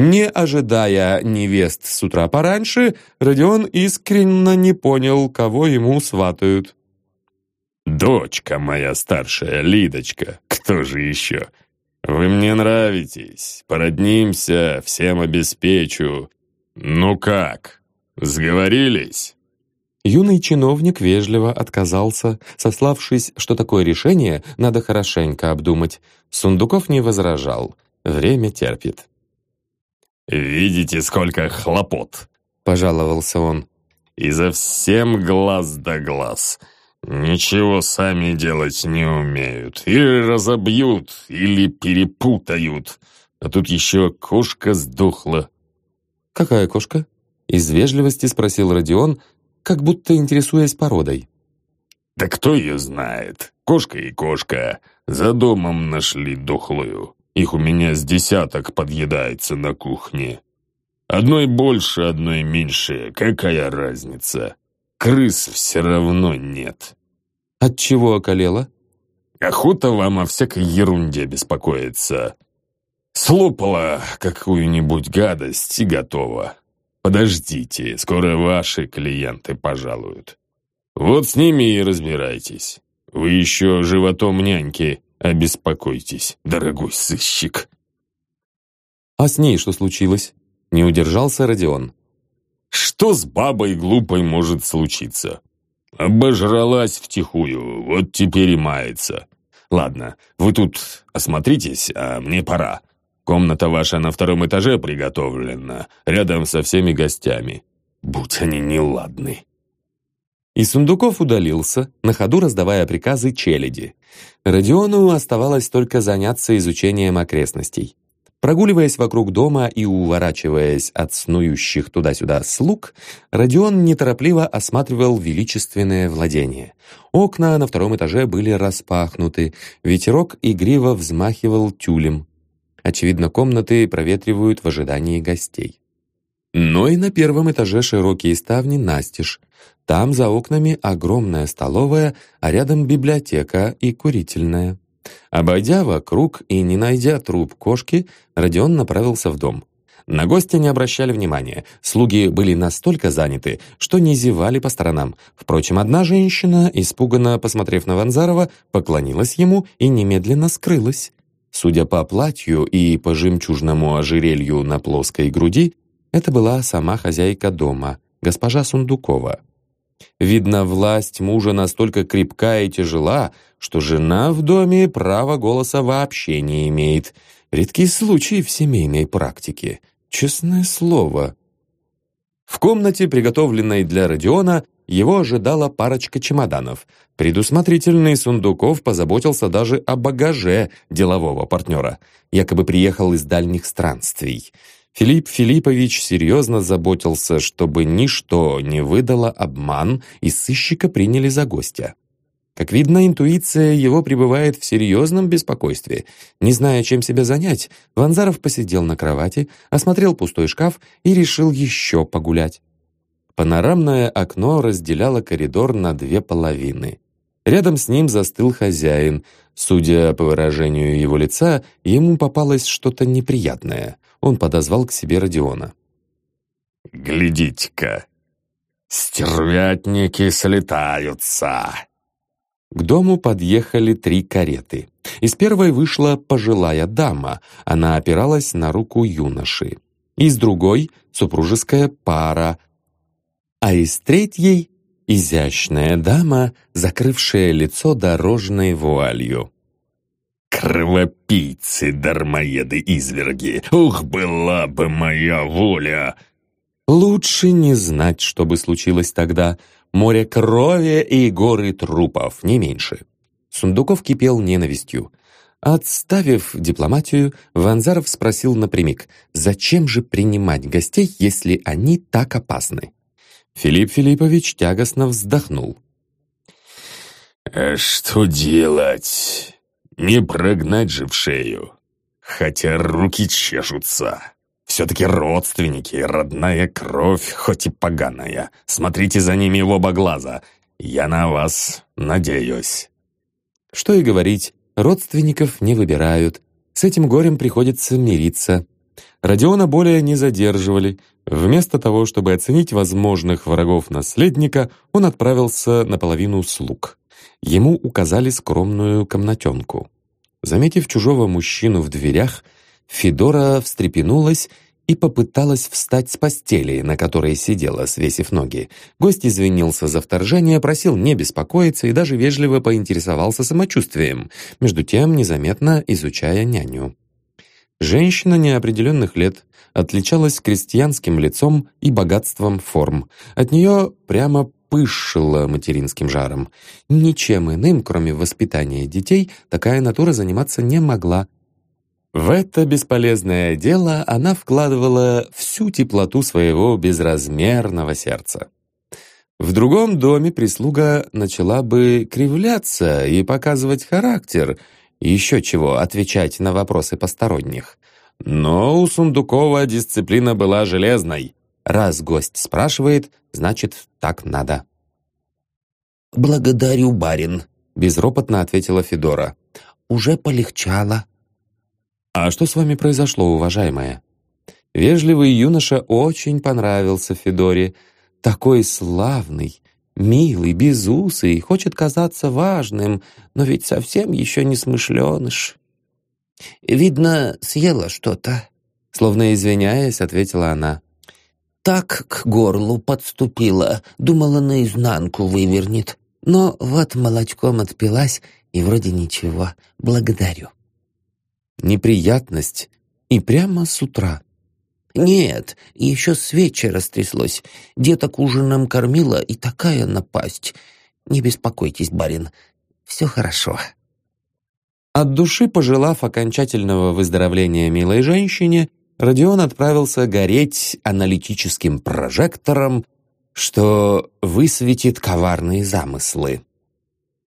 Не ожидая невест с утра пораньше, Родион искренне не понял, кого ему сватают. «Дочка моя старшая, Лидочка, кто же еще? Вы мне нравитесь, породнимся, всем обеспечу. Ну как, сговорились?» Юный чиновник вежливо отказался, сославшись, что такое решение надо хорошенько обдумать. Сундуков не возражал. Время терпит. «Видите, сколько хлопот!» — пожаловался он. «И за всем глаз да глаз. Ничего сами делать не умеют. Или разобьют, или перепутают. А тут еще кошка сдохла». «Какая кошка?» — из вежливости спросил Родион, как будто интересуясь породой. Да кто ее знает? Кошка и кошка. За домом нашли дохлую. Их у меня с десяток подъедается на кухне. Одной больше, одной меньше. Какая разница? Крыс все равно нет. От чего околела? Охота вам о всякой ерунде беспокоиться. Слопала какую-нибудь гадость и готово. Подождите, скоро ваши клиенты пожалуют. Вот с ними и разбирайтесь. Вы еще животом няньки обеспокойтесь, дорогой сыщик. А с ней что случилось? Не удержался Родион. Что с бабой глупой может случиться? Обожралась втихую, вот теперь и мается. Ладно, вы тут осмотритесь, а мне пора. Комната ваша на втором этаже приготовлена, рядом со всеми гостями. Будь они неладны. И Сундуков удалился, на ходу раздавая приказы челяди. Родиону оставалось только заняться изучением окрестностей. Прогуливаясь вокруг дома и уворачиваясь от снующих туда-сюда слуг, Родион неторопливо осматривал величественное владение. Окна на втором этаже были распахнуты, ветерок игриво взмахивал тюлем. Очевидно, комнаты проветривают в ожидании гостей. Но и на первом этаже широкие ставни настежь. Там за окнами огромная столовая, а рядом библиотека и курительная. Обойдя вокруг и не найдя труп кошки, Родион направился в дом. На гостя не обращали внимания. Слуги были настолько заняты, что не зевали по сторонам. Впрочем, одна женщина, испуганно посмотрев на Ванзарова, поклонилась ему и немедленно скрылась. Судя по платью и по жемчужному ожерелью на плоской груди, это была сама хозяйка дома, госпожа Сундукова. Видно, власть мужа настолько крепка и тяжела, что жена в доме права голоса вообще не имеет. Редкий случай в семейной практике. Честное слово. В комнате, приготовленной для Родиона, его ожидала парочка чемоданов. Предусмотрительный Сундуков позаботился даже о багаже делового партнера. Якобы приехал из дальних странствий. Филипп Филиппович серьезно заботился, чтобы ничто не выдало обман, и сыщика приняли за гостя. Как видно, интуиция его пребывает в серьезном беспокойстве. Не зная, чем себя занять, Ванзаров посидел на кровати, осмотрел пустой шкаф и решил еще погулять. Панорамное окно разделяло коридор на две половины. Рядом с ним застыл хозяин. Судя по выражению его лица, ему попалось что-то неприятное. Он подозвал к себе Родиона. «Глядите-ка, стервятники слетаются!» К дому подъехали три кареты. Из первой вышла пожилая дама, она опиралась на руку юноши. Из другой — супружеская пара, а из третьей — изящная дама, закрывшая лицо дорожной вуалью. «Кровопийцы, дармоеды, изверги! Ух, была бы моя воля!» Лучше не знать, что бы случилось тогда. Море крови и горы трупов, не меньше. Сундуков кипел ненавистью. Отставив дипломатию, Ванзаров спросил напрямик, зачем же принимать гостей, если они так опасны? Филипп Филиппович тягостно вздохнул. «А что делать? Не прогнать же в шею. Хотя руки чешутся. Все-таки родственники, родная кровь, хоть и поганая. Смотрите за ними в оба глаза. Я на вас надеюсь». Что и говорить, родственников не выбирают. С этим горем приходится мириться. Родиона более не задерживали. Вместо того, чтобы оценить возможных врагов наследника, он отправился наполовину слуг ему указали скромную комнатенку. Заметив чужого мужчину в дверях, Федора встрепенулась и попыталась встать с постели, на которой сидела, свесив ноги. Гость извинился за вторжение, просил не беспокоиться и даже вежливо поинтересовался самочувствием, между тем незаметно изучая няню. Женщина неопределенных лет отличалась крестьянским лицом и богатством форм. От нее прямо пышила материнским жаром. Ничем иным, кроме воспитания детей, такая натура заниматься не могла. В это бесполезное дело она вкладывала всю теплоту своего безразмерного сердца. В другом доме прислуга начала бы кривляться и показывать характер, еще чего, отвечать на вопросы посторонних. Но у Сундукова дисциплина была железной. Раз гость спрашивает, значит, так надо. «Благодарю, барин», — безропотно ответила Федора. «Уже полегчало». «А что с вами произошло, уважаемая?» Вежливый юноша очень понравился Федоре. Такой славный, милый, безусый, хочет казаться важным, но ведь совсем еще не смышленыш. «Видно, съела что-то», — словно извиняясь, ответила она. «Так к горлу подступила, думала, наизнанку вывернет. Но вот молочком отпилась, и вроде ничего. Благодарю». Неприятность и прямо с утра. «Нет, еще с вечера стряслось. Деток ужином кормила, и такая напасть. Не беспокойтесь, барин, все хорошо». От души пожелав окончательного выздоровления милой женщине, Родион отправился гореть аналитическим прожектором, что высветит коварные замыслы.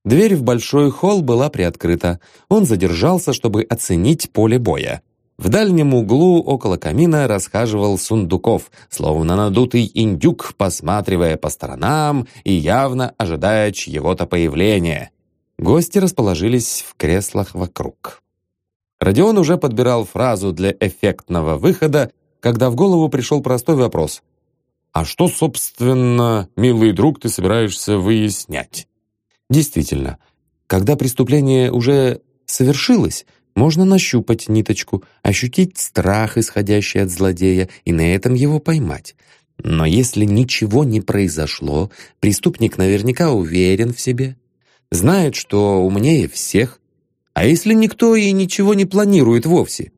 Дверь в большой холл была приоткрыта. Он задержался, чтобы оценить поле боя. В дальнем углу около камина расхаживал Сундуков, словно надутый индюк, посматривая по сторонам и явно ожидая чьего-то появления. Гости расположились в креслах вокруг. Родион уже подбирал фразу для эффектного выхода, когда в голову пришел простой вопрос. «А что, собственно, милый друг, ты собираешься выяснять?» Действительно, когда преступление уже совершилось, можно нащупать ниточку, ощутить страх, исходящий от злодея, и на этом его поймать. Но если ничего не произошло, преступник наверняка уверен в себе, знает, что умнее всех, а если никто и ничего не планирует вовсе?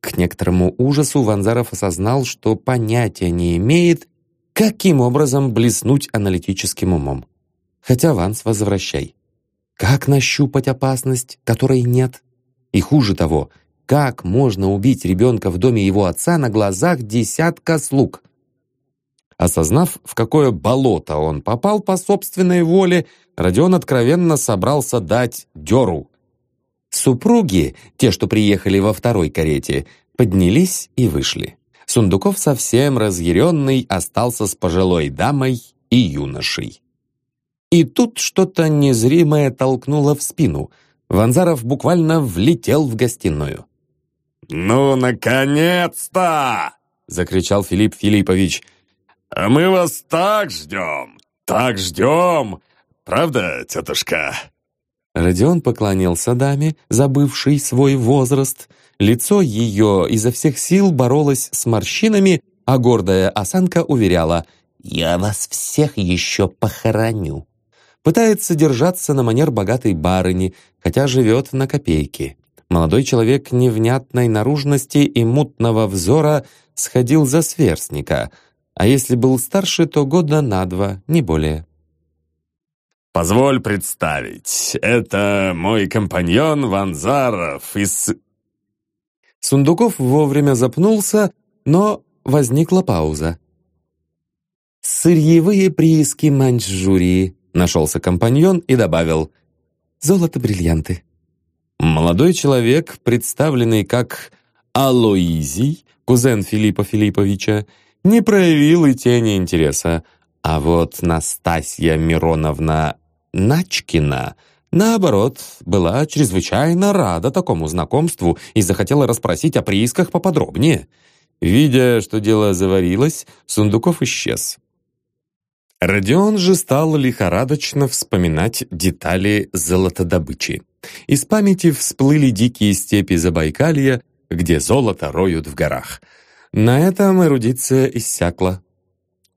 К некоторому ужасу Ванзаров осознал, что понятия не имеет, каким образом блеснуть аналитическим умом. Хотя Ванс возвращай. Как нащупать опасность, которой нет? И хуже того, как можно убить ребенка в доме его отца на глазах десятка слуг? Осознав, в какое болото он попал по собственной воле, Родион откровенно собрался дать дёру. Супруги, те, что приехали во второй карете, поднялись и вышли. Сундуков совсем разъяренный остался с пожилой дамой и юношей. И тут что-то незримое толкнуло в спину. Ванзаров буквально влетел в гостиную. «Ну, наконец-то!» — закричал Филипп Филиппович. «Мы вас так ждем, так ждем! Правда, тетушка?» Родион поклонился даме, забывшей свой возраст. Лицо ее изо всех сил боролось с морщинами, а гордая осанка уверяла «Я вас всех еще похороню» пытается держаться на манер богатой барыни, хотя живет на копейки. Молодой человек невнятной наружности и мутного взора сходил за сверстника, а если был старше, то года на два, не более. «Позволь представить, это мой компаньон Ванзаров из...» Сундуков вовремя запнулся, но возникла пауза. «Сырьевые прииски Маньчжурии», Нашелся компаньон и добавил «Золото-бриллианты». Молодой человек, представленный как Алоизий, кузен Филиппа Филипповича, не проявил и тени интереса, а вот Настасья Мироновна Начкина, наоборот, была чрезвычайно рада такому знакомству и захотела расспросить о приисках поподробнее. Видя, что дело заварилось, Сундуков исчез. Родион же стал лихорадочно вспоминать детали золотодобычи. Из памяти всплыли дикие степи Забайкалья, где золото роют в горах. На этом эрудиция иссякла.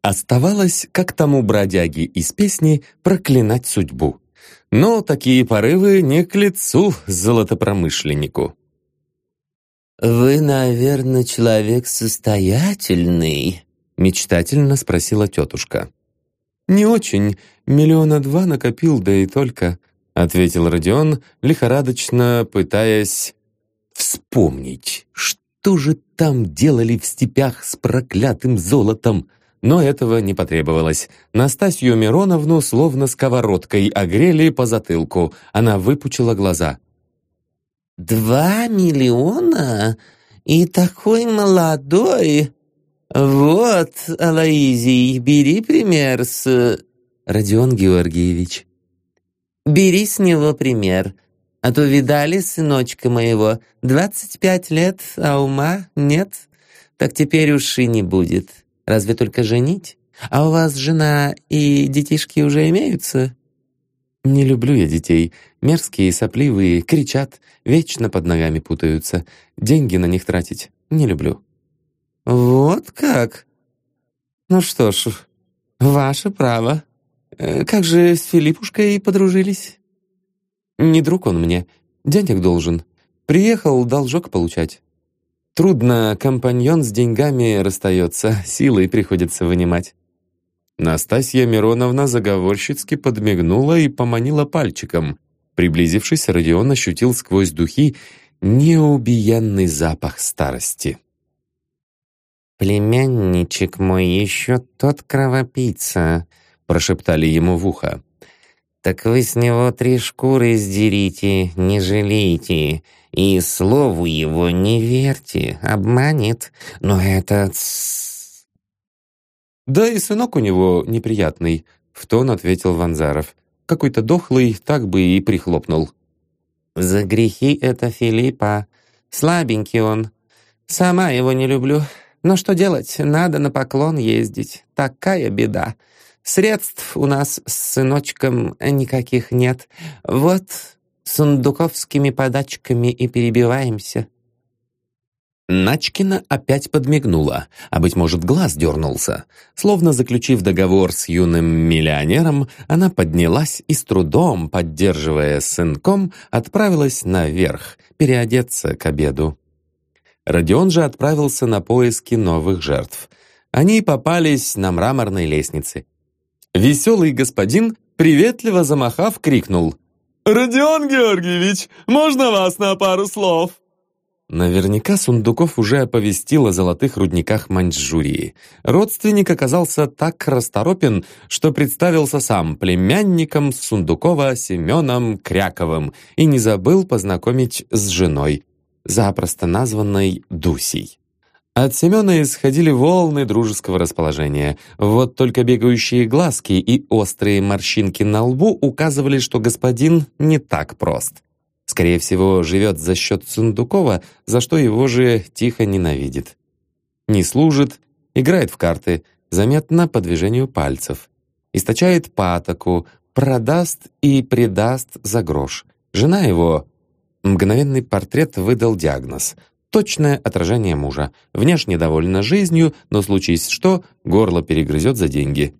Оставалось, как тому бродяге из песни, проклинать судьбу. Но такие порывы не к лицу золотопромышленнику. «Вы, наверное, человек состоятельный?» мечтательно спросила тетушка. «Не очень. Миллиона два накопил, да и только», — ответил Родион, лихорадочно пытаясь вспомнить, что же там делали в степях с проклятым золотом. Но этого не потребовалось. Настасью Мироновну словно сковородкой огрели по затылку. Она выпучила глаза. «Два миллиона? И такой молодой! Вот, Алаизий, бери пример с...» «Родион Георгиевич». «Бери с него пример. А то видали сыночка моего, двадцать пять лет, а ума нет. Так теперь уж и не будет. Разве только женить? А у вас жена и детишки уже имеются?» «Не люблю я детей. Мерзкие, сопливые, кричат, вечно под ногами путаются. Деньги на них тратить не люблю». «Вот как? Ну что ж, ваше право. Э, как же с Филиппушкой подружились?» «Не друг он мне, денег должен. Приехал должок получать». Трудно, компаньон с деньгами расстается, силой приходится вынимать. Настасья Мироновна заговорщицки подмигнула и поманила пальчиком. Приблизившись, Родион ощутил сквозь духи неубиенный запах старости. «Племянничек мой еще тот кровопийца», — прошептали ему в ухо. «Так вы с него три шкуры сдерите, не жалейте, и слову его не верьте, обманет. Но это... Да и сынок у него неприятный, в тон ответил Ванзаров. Какой-то дохлый, так бы и прихлопнул. За грехи это Филиппа. Слабенький он. Сама его не люблю. Но что делать? Надо на поклон ездить. Такая беда. Средств у нас с сыночком никаких нет. Вот сундуковскими подачками и перебиваемся». Начкина опять подмигнула, а, быть может, глаз дернулся. Словно заключив договор с юным миллионером, она поднялась и с трудом, поддерживая сынком, отправилась наверх, переодеться к обеду. Родион же отправился на поиски новых жертв. Они попались на мраморной лестнице. Веселый господин, приветливо замахав, крикнул — «Родион Георгиевич, можно вас на пару слов?» Наверняка Сундуков уже оповестил о золотых рудниках Маньчжурии. Родственник оказался так расторопен, что представился сам племянником Сундукова Семеном Кряковым и не забыл познакомить с женой, запросто названной Дусей. От Семена исходили волны дружеского расположения. Вот только бегающие глазки и острые морщинки на лбу указывали, что господин не так прост. Скорее всего, живет за счет Сундукова, за что его же тихо ненавидит. Не служит, играет в карты, заметно по движению пальцев. Источает патоку, продаст и предаст за грош. Жена его... Мгновенный портрет выдал диагноз — Точное отражение мужа. Внешне довольна жизнью, но случись что, горло перегрызет за деньги.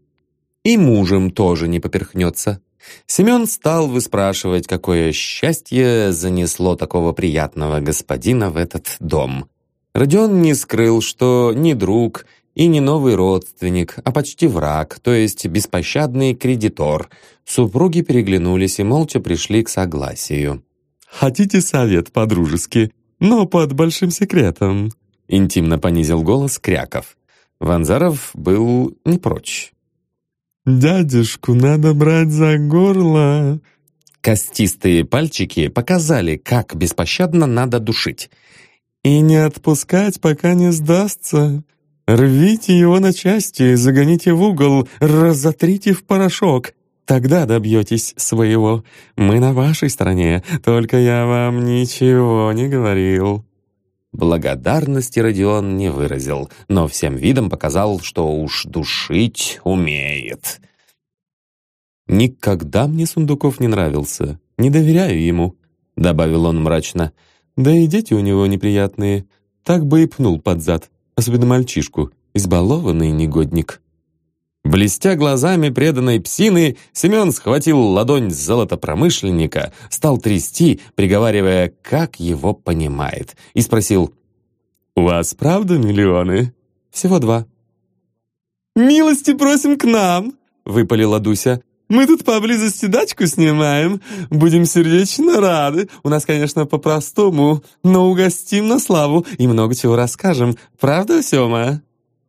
И мужем тоже не поперхнется. Семен стал выспрашивать, какое счастье занесло такого приятного господина в этот дом. Родион не скрыл, что не друг и не новый родственник, а почти враг, то есть беспощадный кредитор. Супруги переглянулись и молча пришли к согласию. «Хотите совет по-дружески?» Но под большим секретом», — интимно понизил голос Кряков. Ванзаров был не прочь. «Дядюшку надо брать за горло». Костистые пальчики показали, как беспощадно надо душить. «И не отпускать, пока не сдастся. Рвите его на части, загоните в угол, разотрите в порошок. Тогда добьетесь своего. Мы на вашей стороне, только я вам ничего не говорил». Благодарности Родион не выразил, но всем видом показал, что уж душить умеет. «Никогда мне Сундуков не нравился. Не доверяю ему», — добавил он мрачно. «Да и дети у него неприятные. Так бы и пнул под зад, особенно мальчишку, избалованный негодник». Блестя глазами преданной псины, Семен схватил ладонь золотопромышленника, стал трясти, приговаривая, как его понимает, и спросил, «У вас правда миллионы?» «Всего два». «Милости просим к нам!» — выпалила Дуся. «Мы тут поблизости дачку снимаем. Будем сердечно рады. У нас, конечно, по-простому, но угостим на славу и много чего расскажем. Правда, Сёма?»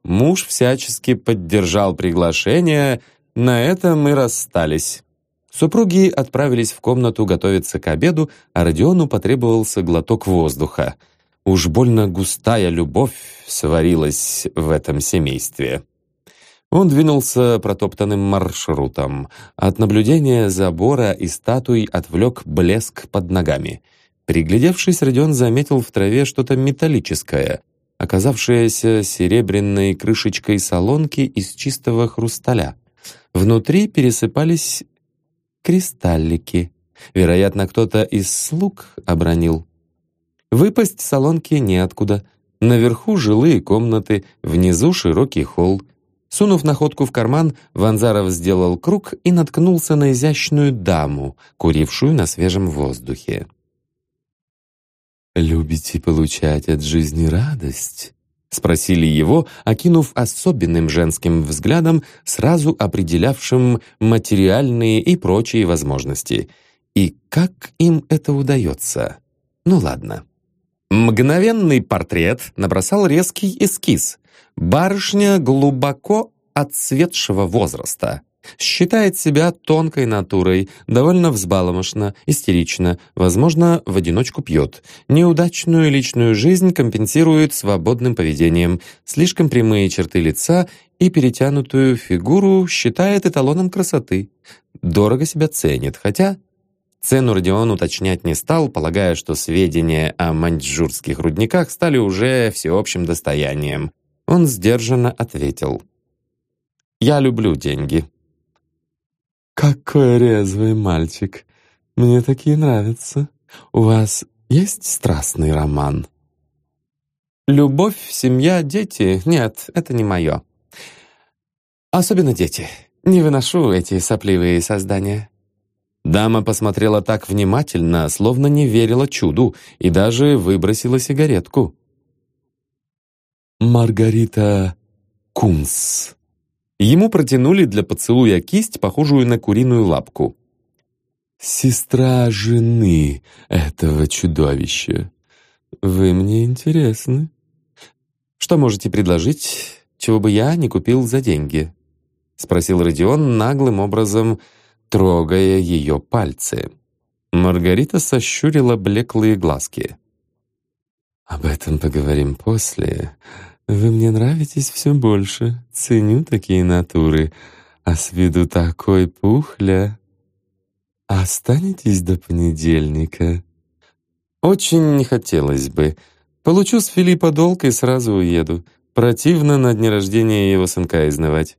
Муж всячески поддержал приглашение, на этом мы расстались. Супруги отправились в комнату готовиться к обеду, а Родиону потребовался глоток воздуха. Уж больно густая любовь сварилась в этом семействе. Он двинулся протоптанным маршрутом. От наблюдения забора и статуй отвлек блеск под ногами. Приглядевшись, Родион заметил в траве что-то металлическое, оказавшееся серебряной крышечкой солонки из чистого хрусталя. Внутри пересыпались кристаллики. Вероятно, кто-то из слуг обронил. Выпасть солонки неоткуда. Наверху жилые комнаты, внизу широкий холл. Сунув находку в карман, Ванзаров сделал круг и наткнулся на изящную даму, курившую на свежем воздухе. «Любите получать от жизни радость?» — спросили его, окинув особенным женским взглядом, сразу определявшим материальные и прочие возможности. И как им это удается? Ну ладно. Мгновенный портрет набросал резкий эскиз. Барышня глубоко отцветшего возраста. Считает себя тонкой натурой, довольно взбаломошна, истерична, возможно, в одиночку пьет. Неудачную личную жизнь компенсирует свободным поведением, слишком прямые черты лица и перетянутую фигуру считает эталоном красоты. Дорого себя ценит, хотя... Цену Родион уточнять не стал, полагая, что сведения о маньчжурских рудниках стали уже всеобщим достоянием. Он сдержанно ответил. «Я люблю деньги». «Какой резвый мальчик! Мне такие нравятся. У вас есть страстный роман?» «Любовь, семья, дети? Нет, это не мое. Особенно дети. Не выношу эти сопливые создания». Дама посмотрела так внимательно, словно не верила чуду, и даже выбросила сигаретку. «Маргарита Кунс», Ему протянули для поцелуя кисть, похожую на куриную лапку. «Сестра жены этого чудовища. Вы мне интересны. Что можете предложить, чего бы я не купил за деньги?» — спросил Родион наглым образом, трогая ее пальцы. Маргарита сощурила блеклые глазки. «Об этом поговорим после. «Вы мне нравитесь все больше. Ценю такие натуры. А с виду такой пухля. Останетесь до понедельника?» «Очень не хотелось бы. Получу с Филиппа долг и сразу уеду. Противно на дне рождения его сынка изнывать».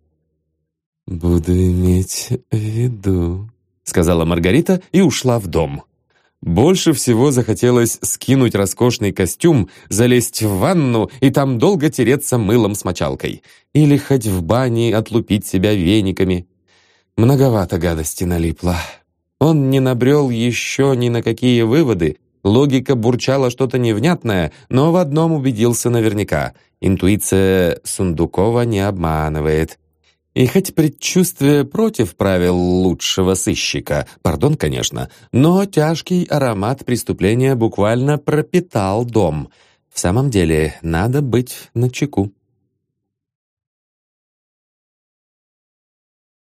«Буду иметь в виду», — сказала Маргарита и ушла в дом. Больше всего захотелось скинуть роскошный костюм, залезть в ванну и там долго тереться мылом с мочалкой. Или хоть в бане отлупить себя вениками. Многовато гадости налипло. Он не набрел еще ни на какие выводы. Логика бурчала что-то невнятное, но в одном убедился наверняка. Интуиция Сундукова не обманывает. И хоть предчувствие против правил лучшего сыщика, пардон, конечно, но тяжкий аромат преступления буквально пропитал дом. В самом деле, надо быть начеку.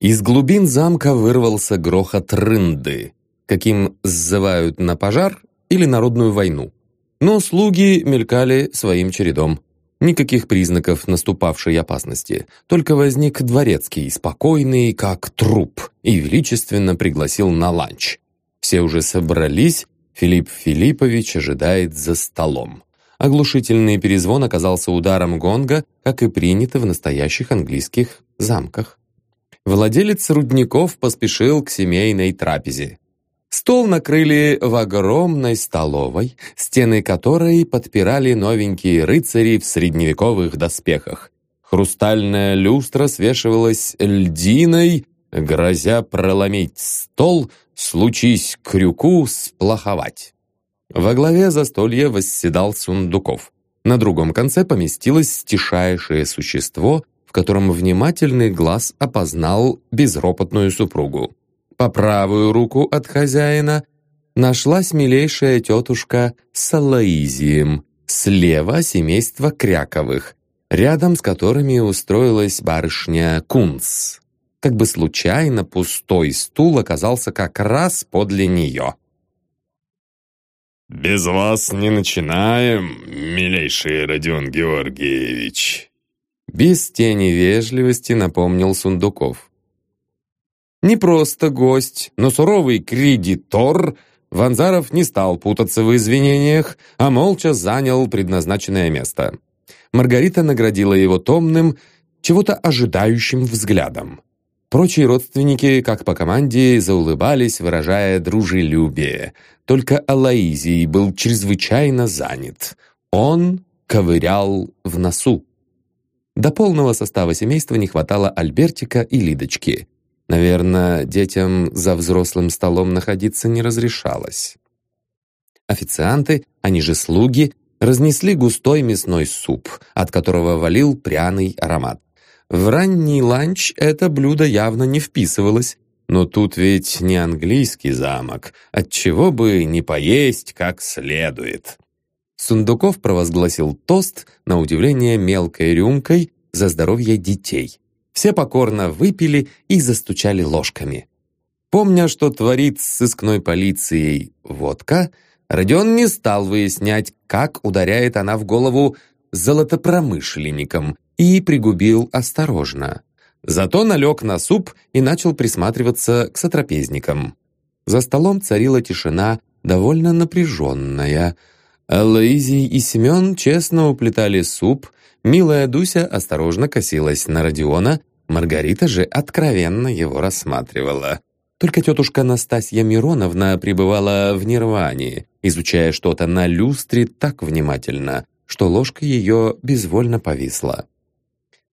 Из глубин замка вырвался грохот рынды, каким сзывают на пожар или народную войну. Но слуги мелькали своим чередом. Никаких признаков наступавшей опасности. Только возник дворецкий, спокойный, как труп, и величественно пригласил на ланч. Все уже собрались, Филипп Филиппович ожидает за столом. Оглушительный перезвон оказался ударом гонга, как и принято в настоящих английских замках. Владелец рудников поспешил к семейной трапезе. Стол накрыли в огромной столовой, стены которой подпирали новенькие рыцари в средневековых доспехах. Хрустальная люстра свешивалась льдиной, грозя проломить стол, случись крюку сплоховать. Во главе застолья восседал Сундуков. На другом конце поместилось тишайшее существо, в котором внимательный глаз опознал безропотную супругу. По правую руку от хозяина нашлась милейшая тетушка с Алаизием, слева семейство Кряковых. рядом с которыми устроилась барышня Кунц. Как бы случайно пустой стул оказался как раз подле нее. «Без вас не начинаем, милейший Родион Георгиевич», без тени вежливости напомнил Сундуков. Не просто гость, но суровый кредитор, Ванзаров не стал путаться в извинениях, а молча занял предназначенное место. Маргарита наградила его томным, чего-то ожидающим взглядом. Прочие родственники, как по команде, заулыбались, выражая дружелюбие. Только Алаизий был чрезвычайно занят. Он ковырял в носу. До полного состава семейства не хватало Альбертика и Лидочки. Наверное, детям за взрослым столом находиться не разрешалось. Официанты, они же слуги, разнесли густой мясной суп, от которого валил пряный аромат. В ранний ланч это блюдо явно не вписывалось, но тут ведь не английский замок, отчего бы не поесть как следует. Сундуков провозгласил тост, на удивление мелкой рюмкой, за здоровье детей. Все покорно выпили и застучали ложками. Помня, что творит с сыскной полицией водка, Родион не стал выяснять, как ударяет она в голову золотопромышленникам, и пригубил осторожно. Зато налег на суп и начал присматриваться к сотрапезникам. За столом царила тишина, довольно напряженная – Лоизий и Семен честно уплетали суп, милая Дуся осторожно косилась на Родиона, Маргарита же откровенно его рассматривала. Только тетушка Настасья Мироновна пребывала в нирвании, изучая что-то на люстре так внимательно, что ложка ее безвольно повисла.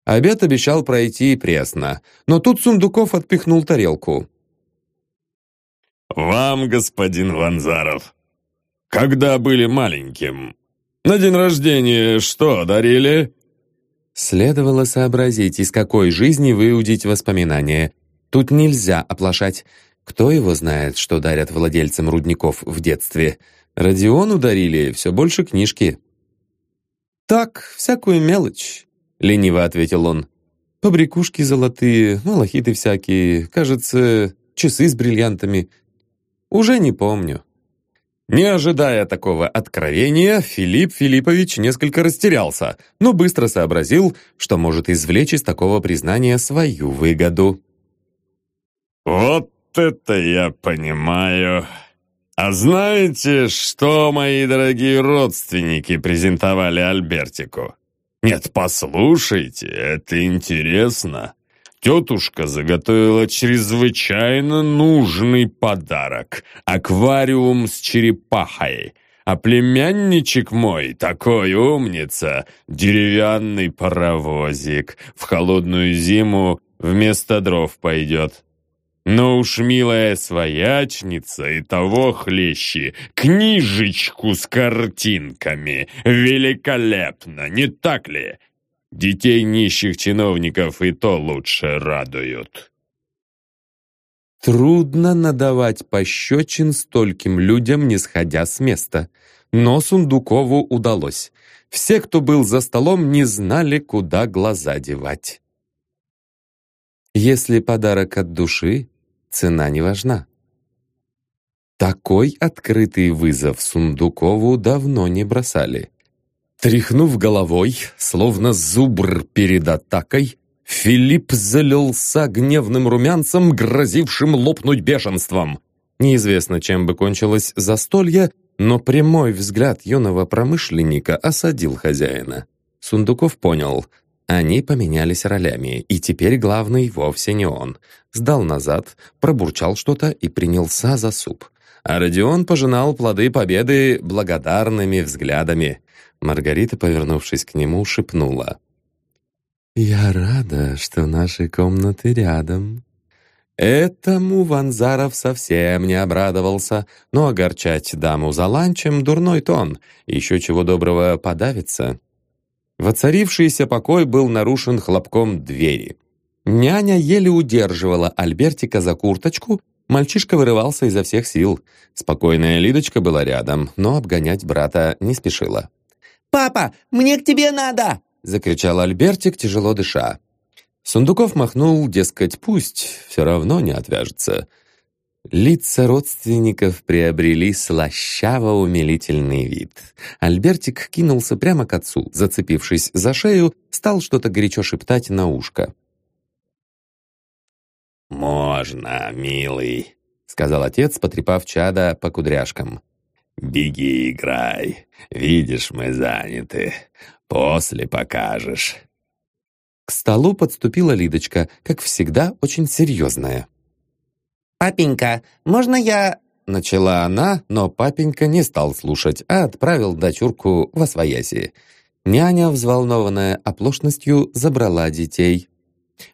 Обед обещал пройти пресно, но тут Сундуков отпихнул тарелку. «Вам, господин Ванзаров, когда были маленьким. На день рождения что дарили?» Следовало сообразить, из какой жизни выудить воспоминания. Тут нельзя оплошать. Кто его знает, что дарят владельцам рудников в детстве? Родиону дарили все больше книжки. «Так, всякую мелочь», — лениво ответил он. «Побрякушки золотые, малахиты всякие, кажется, часы с бриллиантами. Уже не помню». Не ожидая такого откровения, Филипп Филиппович несколько растерялся, но быстро сообразил, что может извлечь из такого признания свою выгоду. «Вот это я понимаю! А знаете, что мои дорогие родственники презентовали Альбертику? Нет, послушайте, это интересно. Тетушка заготовила чрезвычайно нужный подарок — аквариум с черепахой. А племянничек мой, такой умница, деревянный паровозик, в холодную зиму вместо дров пойдет. Но уж милая своячница и того хлещи, книжечку с картинками. Великолепно, не так ли? Детей нищих чиновников и то лучше радуют. Трудно надавать пощечин стольким людям, не сходя с места. Но Сундукову удалось. Все, кто был за столом, не знали, куда глаза девать. Если подарок от души, цена не важна. Такой открытый вызов Сундукову давно не бросали. Тряхнув головой, словно зубр перед атакой, Филипп залился гневным румянцем, грозившим лопнуть бешенством. Неизвестно, чем бы кончилось застолье, но прямой взгляд юного промышленника осадил хозяина. Сундуков понял, они поменялись ролями, и теперь главный вовсе не он. Сдал назад, пробурчал что-то и принялся за суп. А Родион пожинал плоды победы благодарными взглядами. Маргарита, повернувшись к нему, шепнула. «Я рада, что наши комнаты рядом». Этому Ванзаров совсем не обрадовался, но огорчать даму за ланчем — дурной тон, еще чего доброго подавится. Воцарившийся покой был нарушен хлопком двери. Няня еле удерживала Альбертика за курточку, мальчишка вырывался изо всех сил. Спокойная Лидочка была рядом, но обгонять брата не спешила. «Папа, мне к тебе надо!» закричал Альбертик, тяжело дыша. Сундуков махнул, дескать, пусть, все равно не отвяжется. Лица родственников приобрели слащаво-умилительный вид. Альбертик кинулся прямо к отцу, зацепившись за шею, стал что-то горячо шептать на ушко. «Можно, милый», — сказал отец, потрепав чада по кудряшкам. «Беги, играй. Видишь, мы заняты. После покажешь». К столу подступила Лидочка, как всегда, очень серьезная. «Папенька, можно я...» Начала она, но папенька не стал слушать, а отправил дочурку во свояси. Няня, взволнованная оплошностью, забрала детей.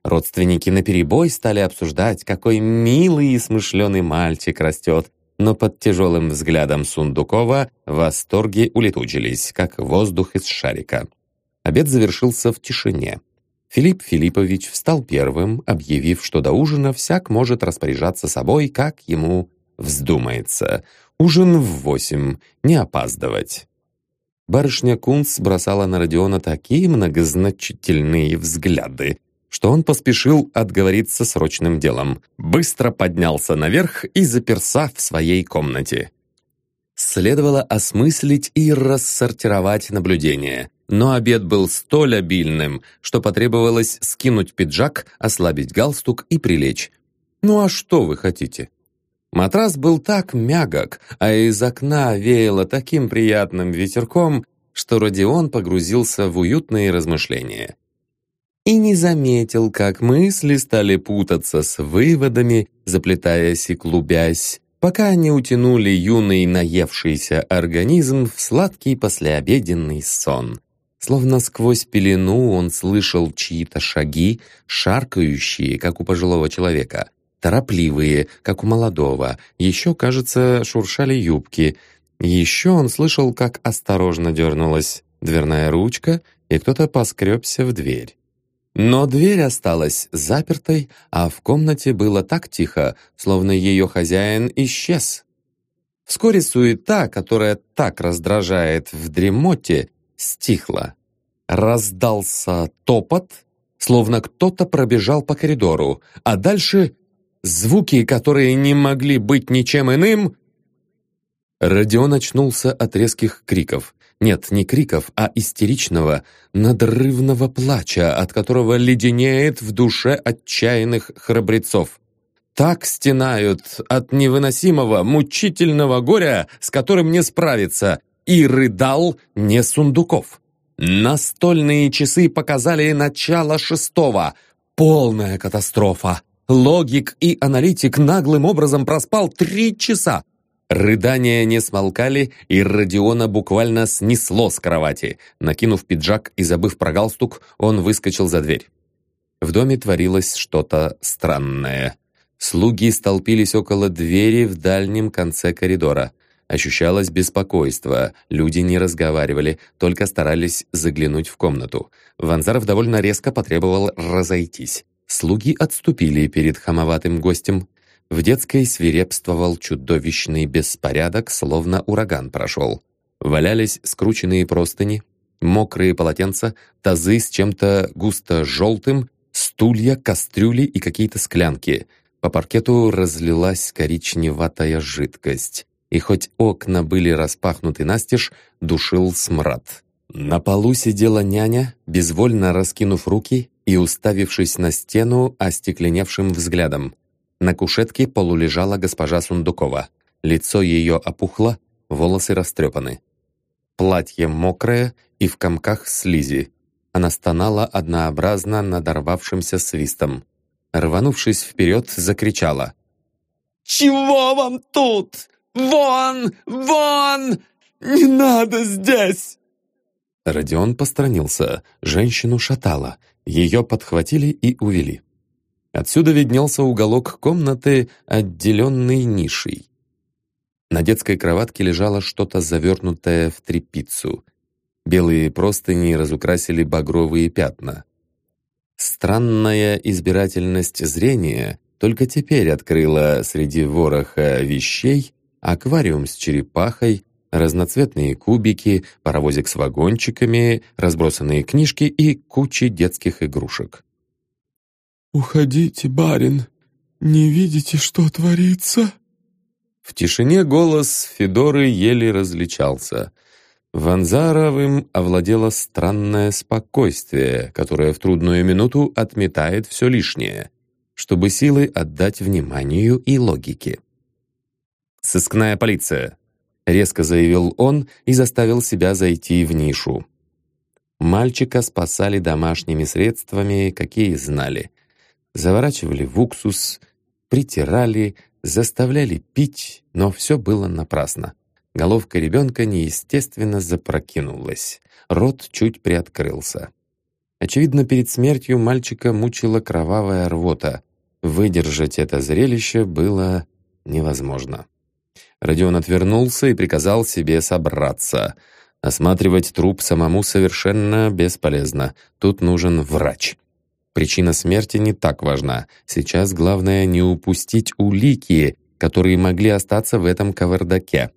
Родственники наперебой стали обсуждать, какой милый и смышленый мальчик растет, но под тяжелым взглядом Сундукова восторги улетучились, как воздух из шарика. Обед завершился в тишине. Филипп Филиппович встал первым, объявив, что до ужина всяк может распоряжаться собой, как ему вздумается. Ужин в восемь, не опаздывать. Барышня Кунц бросала на Родиона такие многозначительные взгляды, что он поспешил отговориться срочным делом. Быстро поднялся наверх и заперся в своей комнате. Следовало осмыслить и рассортировать наблюдения — но обед был столь обильным, что потребовалось скинуть пиджак, ослабить галстук и прилечь. Ну а что вы хотите? Матрас был так мягок, а из окна веяло таким приятным ветерком, что Родион погрузился в уютные размышления. И не заметил, как мысли стали путаться с выводами, заплетаясь и клубясь, пока не утянули юный наевшийся организм в сладкий послеобеденный сон. Словно сквозь пелену он слышал чьи-то шаги, шаркающие, как у пожилого человека, торопливые, как у молодого. Еще, кажется, шуршали юбки. Еще он слышал, как осторожно дернулась дверная ручка, и кто-то поскребся в дверь. Но дверь осталась запертой, а в комнате было так тихо, словно ее хозяин исчез. Вскоре суета, которая так раздражает в дремоте, стихло. Раздался топот, словно кто-то пробежал по коридору, а дальше звуки, которые не могли быть ничем иным. Родион очнулся от резких криков. Нет, не криков, а истеричного, надрывного плача, от которого леденеет в душе отчаянных храбрецов. Так стенают от невыносимого, мучительного горя, с которым не справиться, и рыдал не Сундуков. Настольные часы показали начало шестого. Полная катастрофа. Логик и аналитик наглым образом проспал три часа. Рыдания не смолкали, и Родиона буквально снесло с кровати. Накинув пиджак и забыв про галстук, он выскочил за дверь. В доме творилось что-то странное. Слуги столпились около двери в дальнем конце коридора. Ощущалось беспокойство, люди не разговаривали, только старались заглянуть в комнату. Ванзаров довольно резко потребовал разойтись. Слуги отступили перед хамоватым гостем. В детской свирепствовал чудовищный беспорядок, словно ураган прошел. Валялись скрученные простыни, мокрые полотенца, тазы с чем-то густо-желтым, стулья, кастрюли и какие-то склянки. По паркету разлилась коричневатая жидкость и хоть окна были распахнуты настежь, душил смрад. На полу сидела няня, безвольно раскинув руки и уставившись на стену остекленевшим взглядом. На кушетке полулежала госпожа Сундукова. Лицо ее опухло, волосы растрепаны. Платье мокрое и в комках слизи. Она стонала однообразно надорвавшимся свистом. Рванувшись вперед, закричала. «Чего вам тут? «Вон! Вон! Не надо здесь!» Родион постранился, женщину шатало, ее подхватили и увели. Отсюда виднелся уголок комнаты, отделенный нишей. На детской кроватке лежало что-то завернутое в тряпицу. Белые простыни разукрасили багровые пятна. Странная избирательность зрения только теперь открыла среди вороха вещей аквариум с черепахой, Разноцветные кубики, паровозик с вагончиками, разбросанные книжки и кучи детских игрушек. «Уходите, барин! Не видите, что творится?» В тишине голос Федоры еле различался. Ванзаровым овладело странное спокойствие, которое в трудную минуту отметает все лишнее, чтобы силы отдать вниманию и логике. «Сыскная полиция», — резко заявил он и заставил себя зайти в нишу. Мальчика спасали домашними средствами, какие знали. Заворачивали в уксус, притирали, заставляли пить, но все было напрасно. Головка ребенка неестественно запрокинулась. Рот чуть приоткрылся. Очевидно, перед смертью мальчика мучила кровавая рвота. Выдержать это зрелище было невозможно. Родион отвернулся и приказал себе собраться. Осматривать труп самому совершенно бесполезно. Тут нужен врач. Причина смерти не так важна. Сейчас главное не упустить улики, которые могли остаться в этом кавардаке.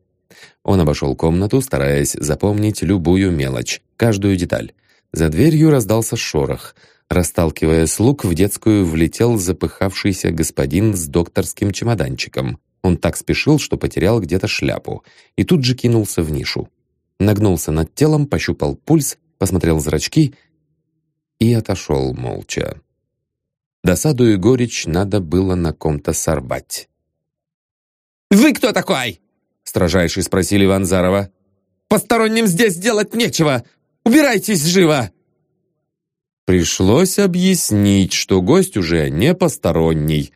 Он обошел комнату, стараясь запомнить любую мелочь, каждую деталь. За дверью раздался шорох. Расталкивая слуг, в детскую влетел запыхавшийся господин с докторским чемоданчиком. Он так спешил, что потерял где-то шляпу, и тут же кинулся в нишу. Нагнулся над телом, пощупал пульс, посмотрел зрачки и отошел молча. Досаду и горечь надо было на ком-то сорвать. «Вы кто такой?» — строжайше спросили Ванзарова. «Посторонним здесь делать нечего! Убирайтесь живо!» Пришлось объяснить, что гость уже не посторонний,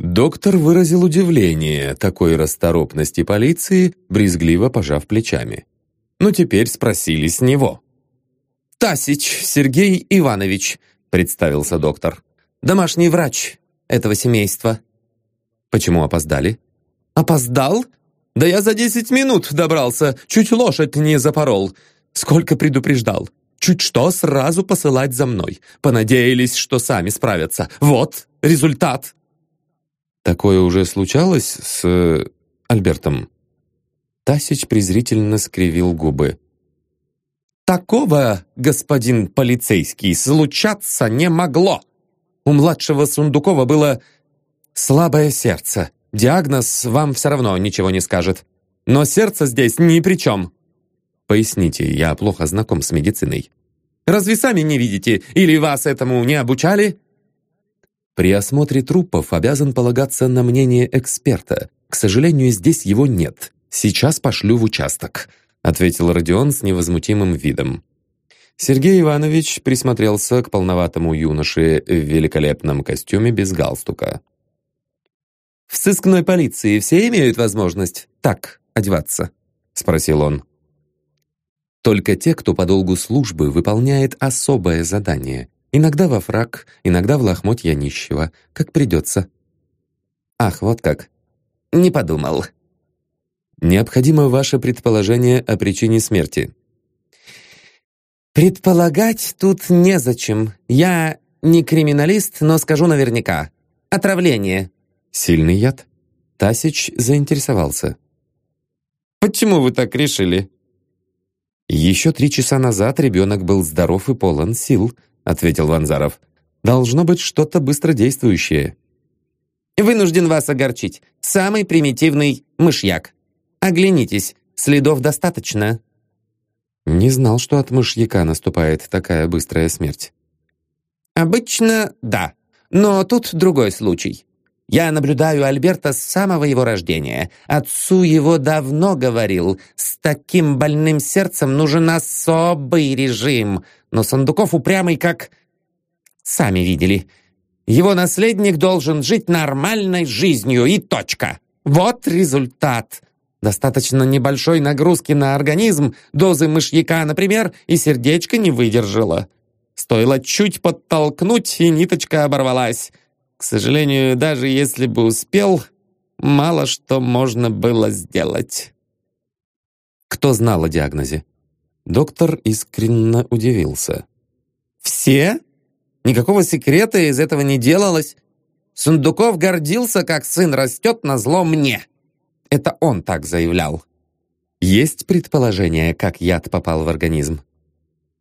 Доктор выразил удивление такой расторопности полиции, брезгливо пожав плечами. Но теперь спросили с него. «Тасич Сергей Иванович», — представился доктор. «Домашний врач этого семейства». «Почему опоздали?» «Опоздал? Да я за десять минут добрался, чуть лошадь не запорол. Сколько предупреждал. Чуть что сразу посылать за мной. Понадеялись, что сами справятся. Вот результат». Такое уже случалось с... Э, Альбертом?» Тасич презрительно скривил губы. «Такого, господин полицейский, случаться не могло! У младшего Сундукова было слабое сердце. Диагноз вам все равно ничего не скажет. Но сердце здесь ни при чем». «Поясните, я плохо знаком с медициной». «Разве сами не видите? Или вас этому не обучали?» При осмотре трупов обязан полагаться на мнение эксперта. К сожалению, здесь его нет. Сейчас пошлю в участок», — ответил Родион с невозмутимым видом. Сергей Иванович присмотрелся к полноватому юноше в великолепном костюме без галстука. «В сыскной полиции все имеют возможность так одеваться?» — спросил он. «Только те, кто по долгу службы выполняет особое задание — Иногда во фрак, иногда в лохмотья нищего, как придется. Ах, вот как. Не подумал. Необходимо ваше предположение о причине смерти. Предполагать тут незачем. Я не криминалист, но скажу наверняка. Отравление. Сильный яд? Тасич заинтересовался. Почему вы так решили? Еще три часа назад ребенок был здоров и полон сил, — ответил Ванзаров. «Должно быть что-то быстродействующее». «Вынужден вас огорчить. Самый примитивный мышьяк. Оглянитесь, следов достаточно». Не знал, что от мышьяка наступает такая быстрая смерть. «Обычно да, но тут другой случай. Я наблюдаю Альберта с самого его рождения. Отцу его давно говорил, с таким больным сердцем нужен особый режим. Но Сандуков упрямый как... Сами видели. Его наследник должен жить нормальной жизнью и точка. Вот результат. Достаточно небольшой нагрузки на организм, дозы мышьяка, например, и сердечко не выдержало. Стоило чуть подтолкнуть, и ниточка оборвалась. К сожалению, даже если бы успел, мало что можно было сделать. Кто знал о диагнозе? Доктор искренне удивился. «Все? Никакого секрета из этого не делалось. Сундуков гордился, как сын растет на зло мне. Это он так заявлял». Есть предположение, как яд попал в организм?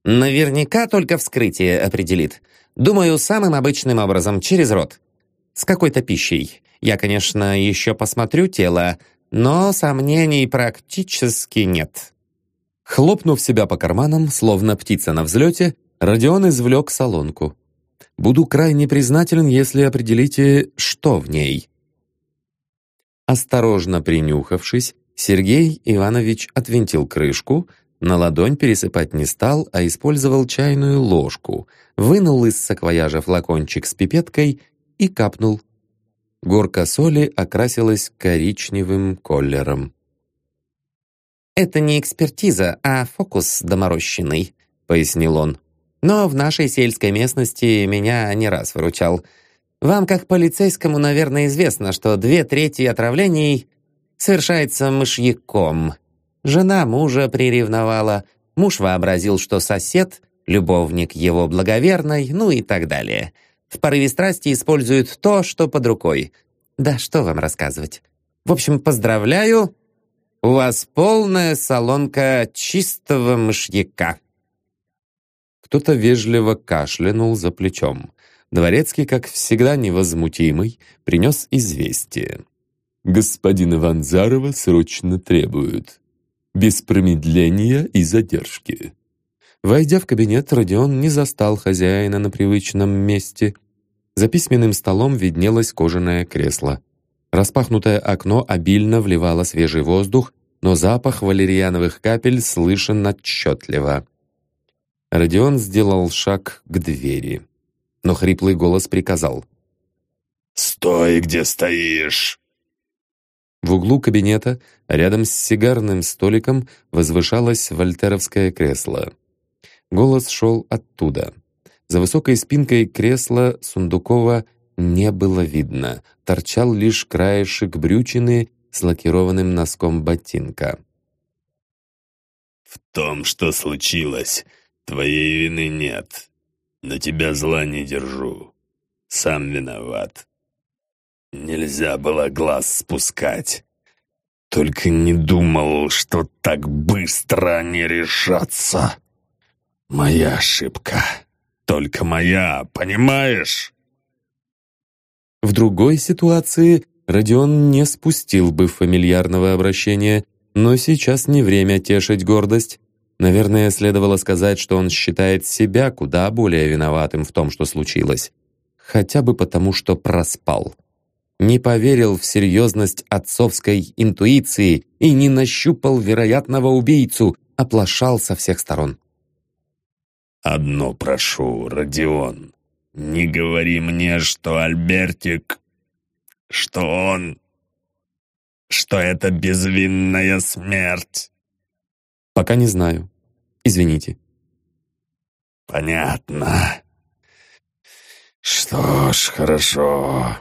Наверняка только вскрытие определит. Думаю, самым обычным образом, через рот. С какой-то пищей. Я, конечно, еще посмотрю тело, но сомнений практически нет. Хлопнув себя по карманам, словно птица на взлете, Родион извлек солонку. «Буду крайне признателен, если определите, что в ней». Осторожно принюхавшись, Сергей Иванович отвинтил крышку, на ладонь пересыпать не стал, а использовал чайную ложку, вынул из саквояжа флакончик с пипеткой и капнул. Горка соли окрасилась коричневым колером. «Это не экспертиза, а фокус доморощенный», — пояснил он. «Но в нашей сельской местности меня не раз выручал. Вам, как полицейскому, наверное, известно, что две трети отравлений совершается мышьяком. Жена мужа приревновала, муж вообразил, что сосед — любовник его благоверной, ну и так далее. В порыве страсти используют то, что под рукой. Да что вам рассказывать. В общем, поздравляю, у вас полная солонка чистого мышьяка. Кто-то вежливо кашлянул за плечом. Дворецкий, как всегда невозмутимый, принес известие. «Господина Ванзарова срочно требуют. Без промедления и задержки». Войдя в кабинет, Родион не застал хозяина на привычном месте. За письменным столом виднелось кожаное кресло. Распахнутое окно обильно вливало свежий воздух, но запах валерьяновых капель слышен отчетливо. Родион сделал шаг к двери, но хриплый голос приказал. «Стой, где стоишь!» В углу кабинета, рядом с сигарным столиком, возвышалось вольтеровское кресло. Голос шел оттуда. За высокой спинкой кресла Сундукова не было видно, торчал лишь краешек брючины с лакированным носком ботинка. «В том, что случилось, твоей вины нет. На тебя зла не держу. Сам виноват. Нельзя было глаз спускать. Только не думал, что так быстро они решатся. Моя ошибка. Только моя, понимаешь?» В другой ситуации Родион не спустил бы фамильярного обращения, но сейчас не время тешить гордость. Наверное, следовало сказать, что он считает себя куда более виноватым в том, что случилось. Хотя бы потому, что проспал. Не поверил в серьезность отцовской интуиции и не нащупал вероятного убийцу, оплошал со всех сторон. «Одно прошу, Родион, не говори мне, что Альбертик... что он... что это безвинная смерть!» «Пока не знаю. Извините». «Понятно. Что ж, хорошо.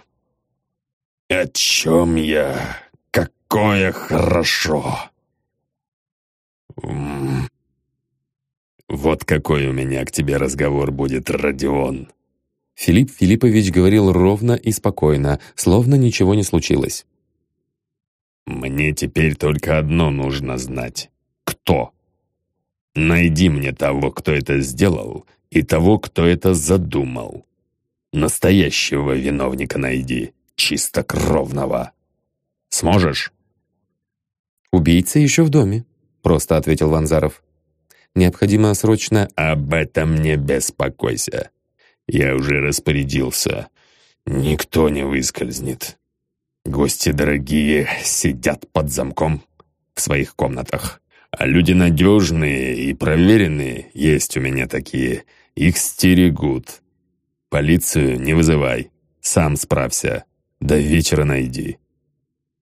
О чем я? Какое хорошо!» «Вот какой у меня к тебе разговор будет, Родион!» Филипп Филиппович говорил ровно и спокойно, словно ничего не случилось. «Мне теперь только одно нужно знать. Кто? Найди мне того, кто это сделал, и того, кто это задумал. Настоящего виновника найди, чистокровного. Сможешь?» «Убийца еще в доме», — просто ответил Ванзаров. «Необходимо срочно...» «Об этом не беспокойся. Я уже распорядился. Никто не выскользнет. Гости дорогие сидят под замком в своих комнатах. А люди надежные и проверенные, есть у меня такие, их стерегут. Полицию не вызывай, сам справься, до вечера найди.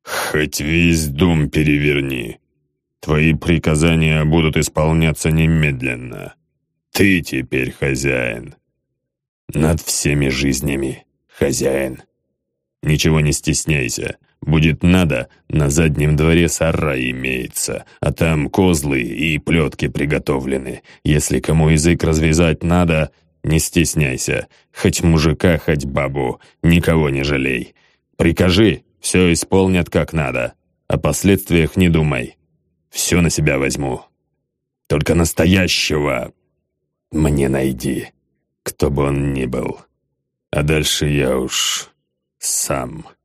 Хоть весь дом переверни. Твои приказания будут исполняться немедленно. Ты теперь хозяин. Над всеми жизнями, хозяин. Ничего не стесняйся. Будет надо, на заднем дворе сарай имеется, а там козлы и плетки приготовлены. Если кому язык развязать надо, не стесняйся. Хоть мужика, хоть бабу, никого не жалей. Прикажи, все исполнят как надо. О последствиях не думай. Все на себя возьму. Только настоящего мне найди, кто бы он ни был. А дальше я уж сам».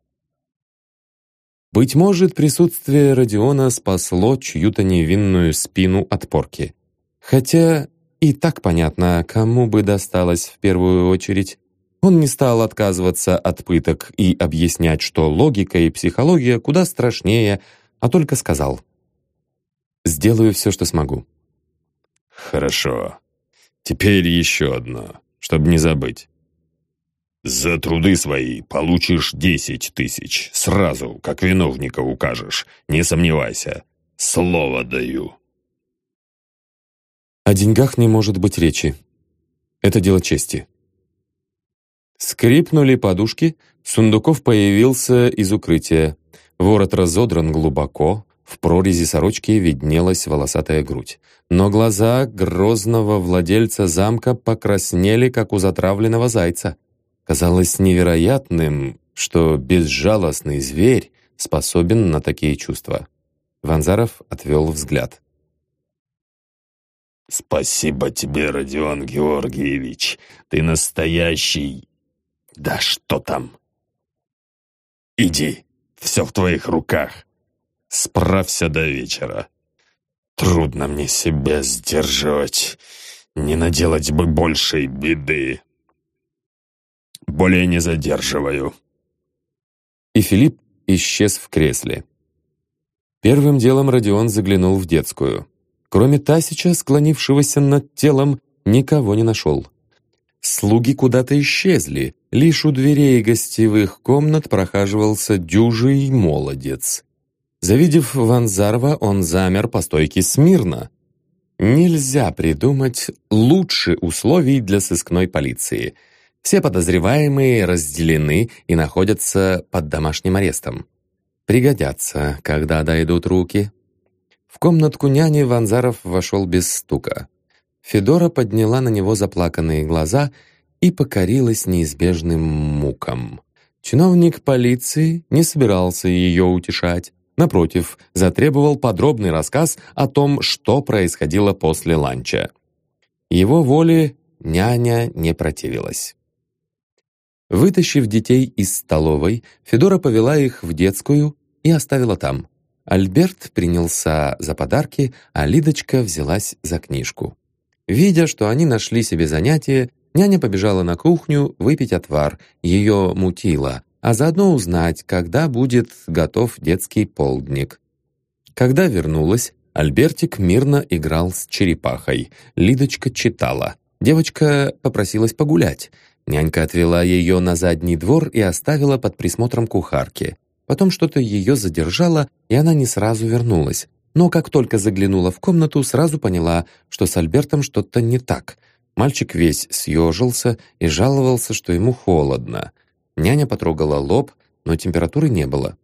Быть может, присутствие Родиона спасло чью-то невинную спину от порки. Хотя и так понятно, кому бы досталось в первую очередь. Он не стал отказываться от пыток и объяснять, что логика и психология куда страшнее, а только сказал «Сделаю все, что смогу». «Хорошо. Теперь еще одно, чтобы не забыть. За труды свои получишь десять тысяч. Сразу, как виновника укажешь. Не сомневайся. Слово даю». О деньгах не может быть речи. Это дело чести. Скрипнули подушки, Сундуков появился из укрытия. Ворот разодран глубоко, в прорези сорочки виднелась волосатая грудь. Но глаза грозного владельца замка покраснели, как у затравленного зайца. Казалось невероятным, что безжалостный зверь способен на такие чувства. Ванзаров отвел взгляд. «Спасибо тебе, Родион Георгиевич. Ты настоящий да что там? Иди, все в твоих руках. Справься до вечера. Трудно мне себя сдерживать. Не наделать бы большей беды. Более не задерживаю. И Филипп исчез в кресле. Первым делом Родион заглянул в детскую. Кроме Тасича, склонившегося над телом, никого не нашел. Слуги куда-то исчезли, лишь у дверей гостевых комнат прохаживался дюжий молодец. Завидев Ванзарова, он замер по стойке смирно. Нельзя придумать лучше условий для сыскной полиции. Все подозреваемые разделены и находятся под домашним арестом. Пригодятся, когда дойдут руки. В комнатку няни Ванзаров вошел без стука. Федора подняла на него заплаканные глаза и покорилась неизбежным мукам. Чиновник полиции не собирался ее утешать. Напротив, затребовал подробный рассказ о том, что происходило после ланча. Его воле няня не противилась. Вытащив детей из столовой, Федора повела их в детскую и оставила там. Альберт принялся за подарки, а Лидочка взялась за книжку. Видя, что они нашли себе занятие, няня побежала на кухню выпить отвар, ее мутило, а заодно узнать, когда будет готов детский полдник. Когда вернулась, Альбертик мирно играл с черепахой, Лидочка читала. Девочка попросилась погулять. Нянька отвела ее на задний двор и оставила под присмотром кухарки. Потом что-то ее задержало, и она не сразу вернулась но как только заглянула в комнату, сразу поняла, что с Альбертом что-то не так. Мальчик весь съежился и жаловался, что ему холодно. Няня потрогала лоб, но температуры не было.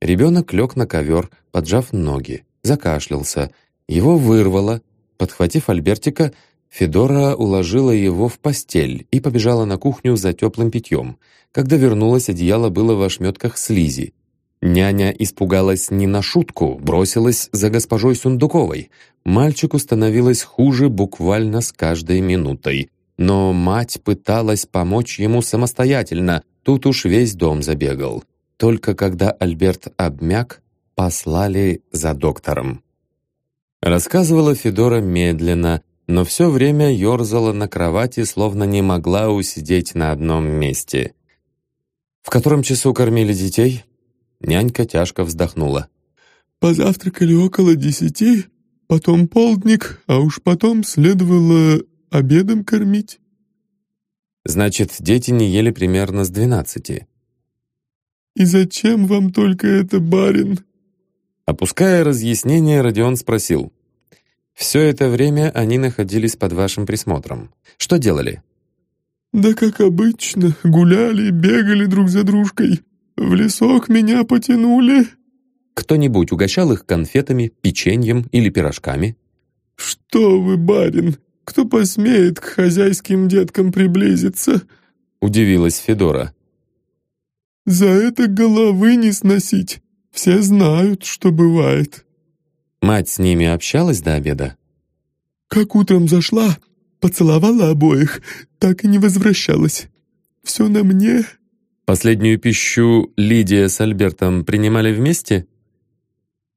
Ребенок лег на ковер, поджав ноги, закашлялся. Его вырвало. Подхватив Альбертика, Федора уложила его в постель и побежала на кухню за теплым питьем. Когда вернулась, одеяло было в ошметках слизи. Няня испугалась не на шутку, бросилась за госпожой Сундуковой. Мальчику становилось хуже буквально с каждой минутой. Но мать пыталась помочь ему самостоятельно, тут уж весь дом забегал. Только когда Альберт обмяк, послали за доктором. Рассказывала Федора медленно, но все время ерзала на кровати, словно не могла усидеть на одном месте. «В котором часу кормили детей?» Нянька тяжко вздохнула. «Позавтракали около десяти, потом полдник, а уж потом следовало обедом кормить». «Значит, дети не ели примерно с двенадцати». «И зачем вам только это, барин?» Опуская разъяснение, Родион спросил. «Все это время они находились под вашим присмотром. Что делали?» «Да как обычно, гуляли, бегали друг за дружкой. В лесок меня потянули». Кто-нибудь угощал их конфетами, печеньем или пирожками? «Что вы, барин, кто посмеет к хозяйским деткам приблизиться?» Удивилась Федора. «За это головы не сносить. Все знают, что бывает». Мать с ними общалась до обеда? Как утром зашла, поцеловала обоих, так и не возвращалась. Все на мне. Последнюю пищу Лидия с Альбертом принимали вместе?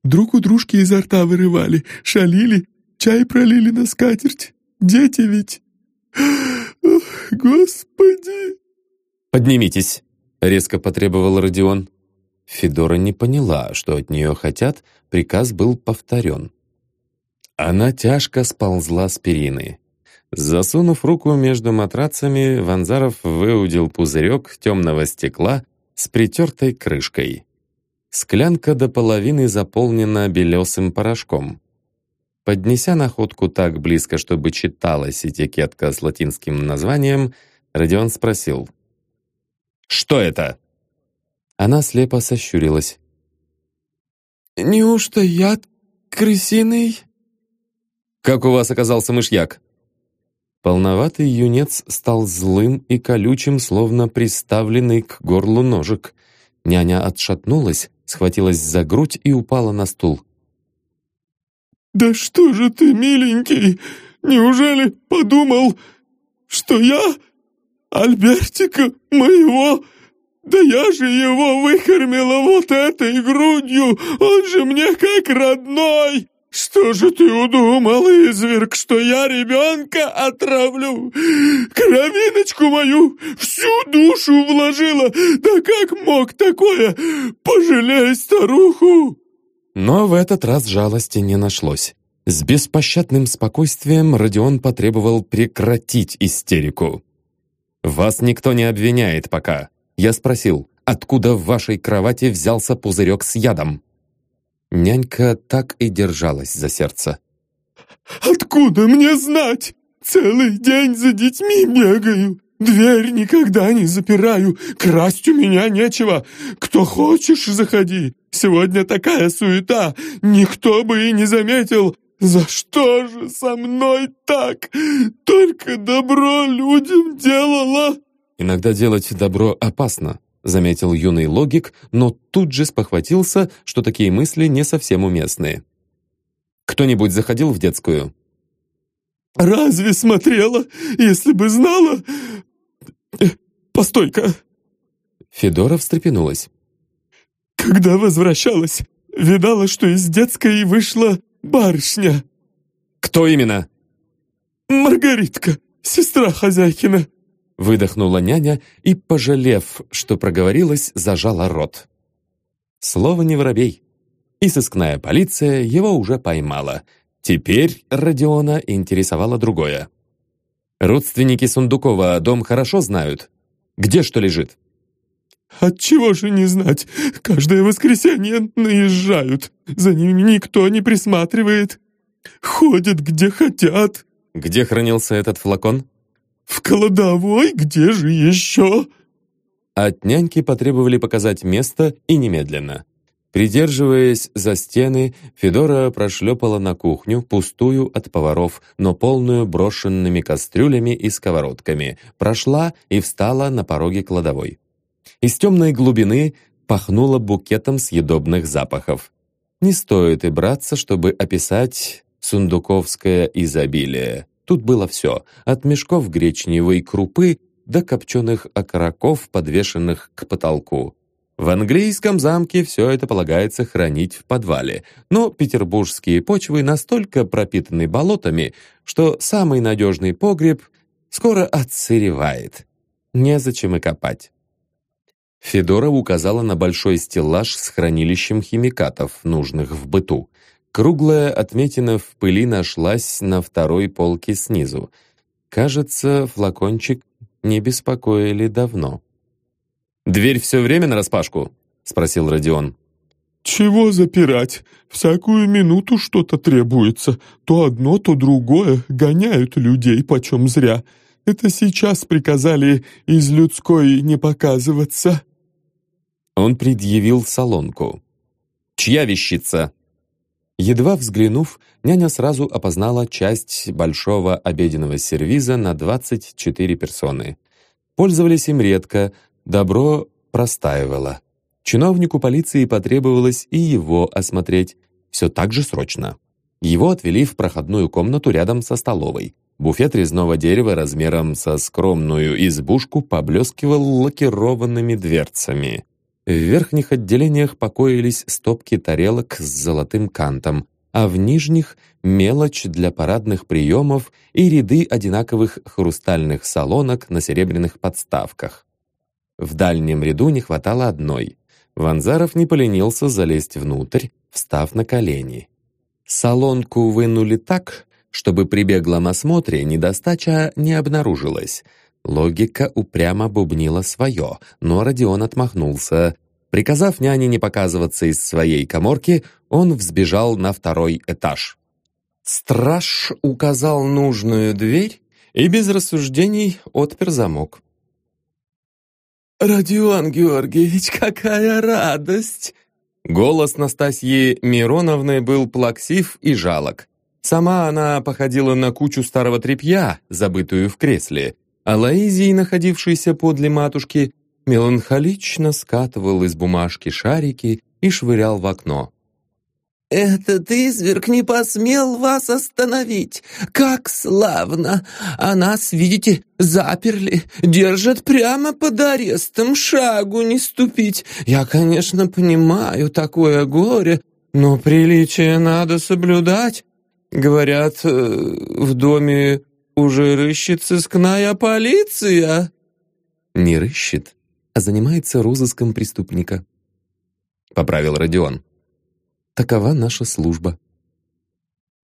Друг у дружки изо рта вырывали, шалили, чай пролили на скатерть. Дети ведь. Ох, Господи! «Поднимитесь!» — резко потребовал Родион. Федора не поняла, что от нее хотят, приказ был повторен. Она тяжко сползла с перины. Засунув руку между матрацами, Ванзаров выудил пузырек темного стекла с притертой крышкой. Склянка до половины заполнена белесым порошком. Поднеся находку так близко, чтобы читалась этикетка с латинским названием, Родион спросил. «Что это?» Она слепо сощурилась. «Неужто яд крысиный?» «Как у вас оказался мышьяк?» Полноватый юнец стал злым и колючим, словно приставленный к горлу ножик. Няня отшатнулась, схватилась за грудь и упала на стул. «Да что же ты, миленький, неужели подумал, что я Альбертика моего? Да я же его выкормила вот этой грудью, он же мне как родной!» «Что же ты удумал, изверг, что я ребенка отравлю? Кровиночку мою всю душу вложила, да как мог такое? Пожалей старуху!» Но в этот раз жалости не нашлось. С беспощадным спокойствием Родион потребовал прекратить истерику. «Вас никто не обвиняет пока. Я спросил, откуда в вашей кровати взялся пузырек с ядом?» Нянька так и держалась за сердце. «Откуда мне знать? Целый день за детьми бегаю. Дверь никогда не запираю. Красть у меня нечего. Кто хочешь, заходи. Сегодня такая суета. Никто бы и не заметил. За что же со мной так? Только добро людям делала». Иногда делать добро опасно, заметил юный логик, но тут же спохватился, что такие мысли не совсем уместные. «Кто-нибудь заходил в детскую?» «Разве смотрела, если бы знала? Э, постой-ка!» Федора встрепенулась. «Когда возвращалась, видала, что из детской вышла барышня». «Кто именно?» «Маргаритка, сестра хозяйкина». Выдохнула няня и, пожалев, что проговорилась, зажала рот. Слово не воробей. И сыскная полиция его уже поймала. Теперь Родиона интересовало другое. Родственники Сундукова дом хорошо знают. Где что лежит? «Отчего же не знать? Каждое воскресенье наезжают. За ними никто не присматривает. Ходят где хотят». Где хранился этот флакон? «В кладовой? Где же еще?» От няньки потребовали показать место и немедленно. Придерживаясь за стены, Федора прошлепала на кухню, пустую от поваров, но полную брошенными кастрюлями и сковородками, прошла и встала на пороге кладовой. Из темной глубины пахнуло букетом съедобных запахов. Не стоит и браться, чтобы описать сундуковское изобилие. Тут было все, от мешков гречневой крупы до копченых окороков, подвешенных к потолку. В английском замке все это полагается хранить в подвале, но петербургские почвы настолько пропитаны болотами, что самый надежный погреб скоро отсыревает. Незачем и копать. Федора указала на большой стеллаж с хранилищем химикатов, нужных в быту. Круглая отметина в пыли нашлась на второй полке снизу. Кажется, флакончик не беспокоили давно. «Дверь все время нараспашку?» — спросил Родион. «Чего запирать? Всякую минуту что-то требуется. То одно, то другое. Гоняют людей почем зря. Это сейчас приказали из людской не показываться». Он предъявил солонку. «Чья вещица?» Едва взглянув, няня сразу опознала часть большого обеденного сервиза на 24 персоны. Пользовались им редко, добро простаивало. Чиновнику полиции потребовалось и его осмотреть. все так же срочно. Его отвели в проходную комнату рядом со столовой. Буфет резного дерева размером со скромную избушку поблескивал лакированными дверцами. В верхних отделениях покоились стопки тарелок с золотым кантом, а в нижних — мелочь для парадных приемов и ряды одинаковых хрустальных салонок на серебряных подставках. В дальнем ряду не хватало одной. Ванзаров не поленился залезть внутрь, встав на колени. Салонку вынули так, чтобы при беглом осмотре недостача не обнаружилась. Логика упрямо бубнила свое, но Родион отмахнулся. Приказав няне не показываться из своей коморки, он взбежал на второй этаж. Страж указал нужную дверь и без рассуждений отпер замок. «Родион Георгиевич, какая радость!» Голос Настасьи Мироновны был плаксив и жалок. Сама она походила на кучу старого тряпья, забытую в кресле, а Лаизий, находившийся подле матушки, меланхолично скатывал из бумажки шарики и швырял в окно. «Этот изверг не посмел вас остановить! Как славно! А нас, видите, заперли, держат прямо под арестом, шагу не ступить. Я, конечно, понимаю такое горе, но приличие надо соблюдать. Говорят, э, в доме уже рыщет сыскная полиция». «Не рыщет, а занимается розыском преступника», — поправил Родион. Такова наша служба.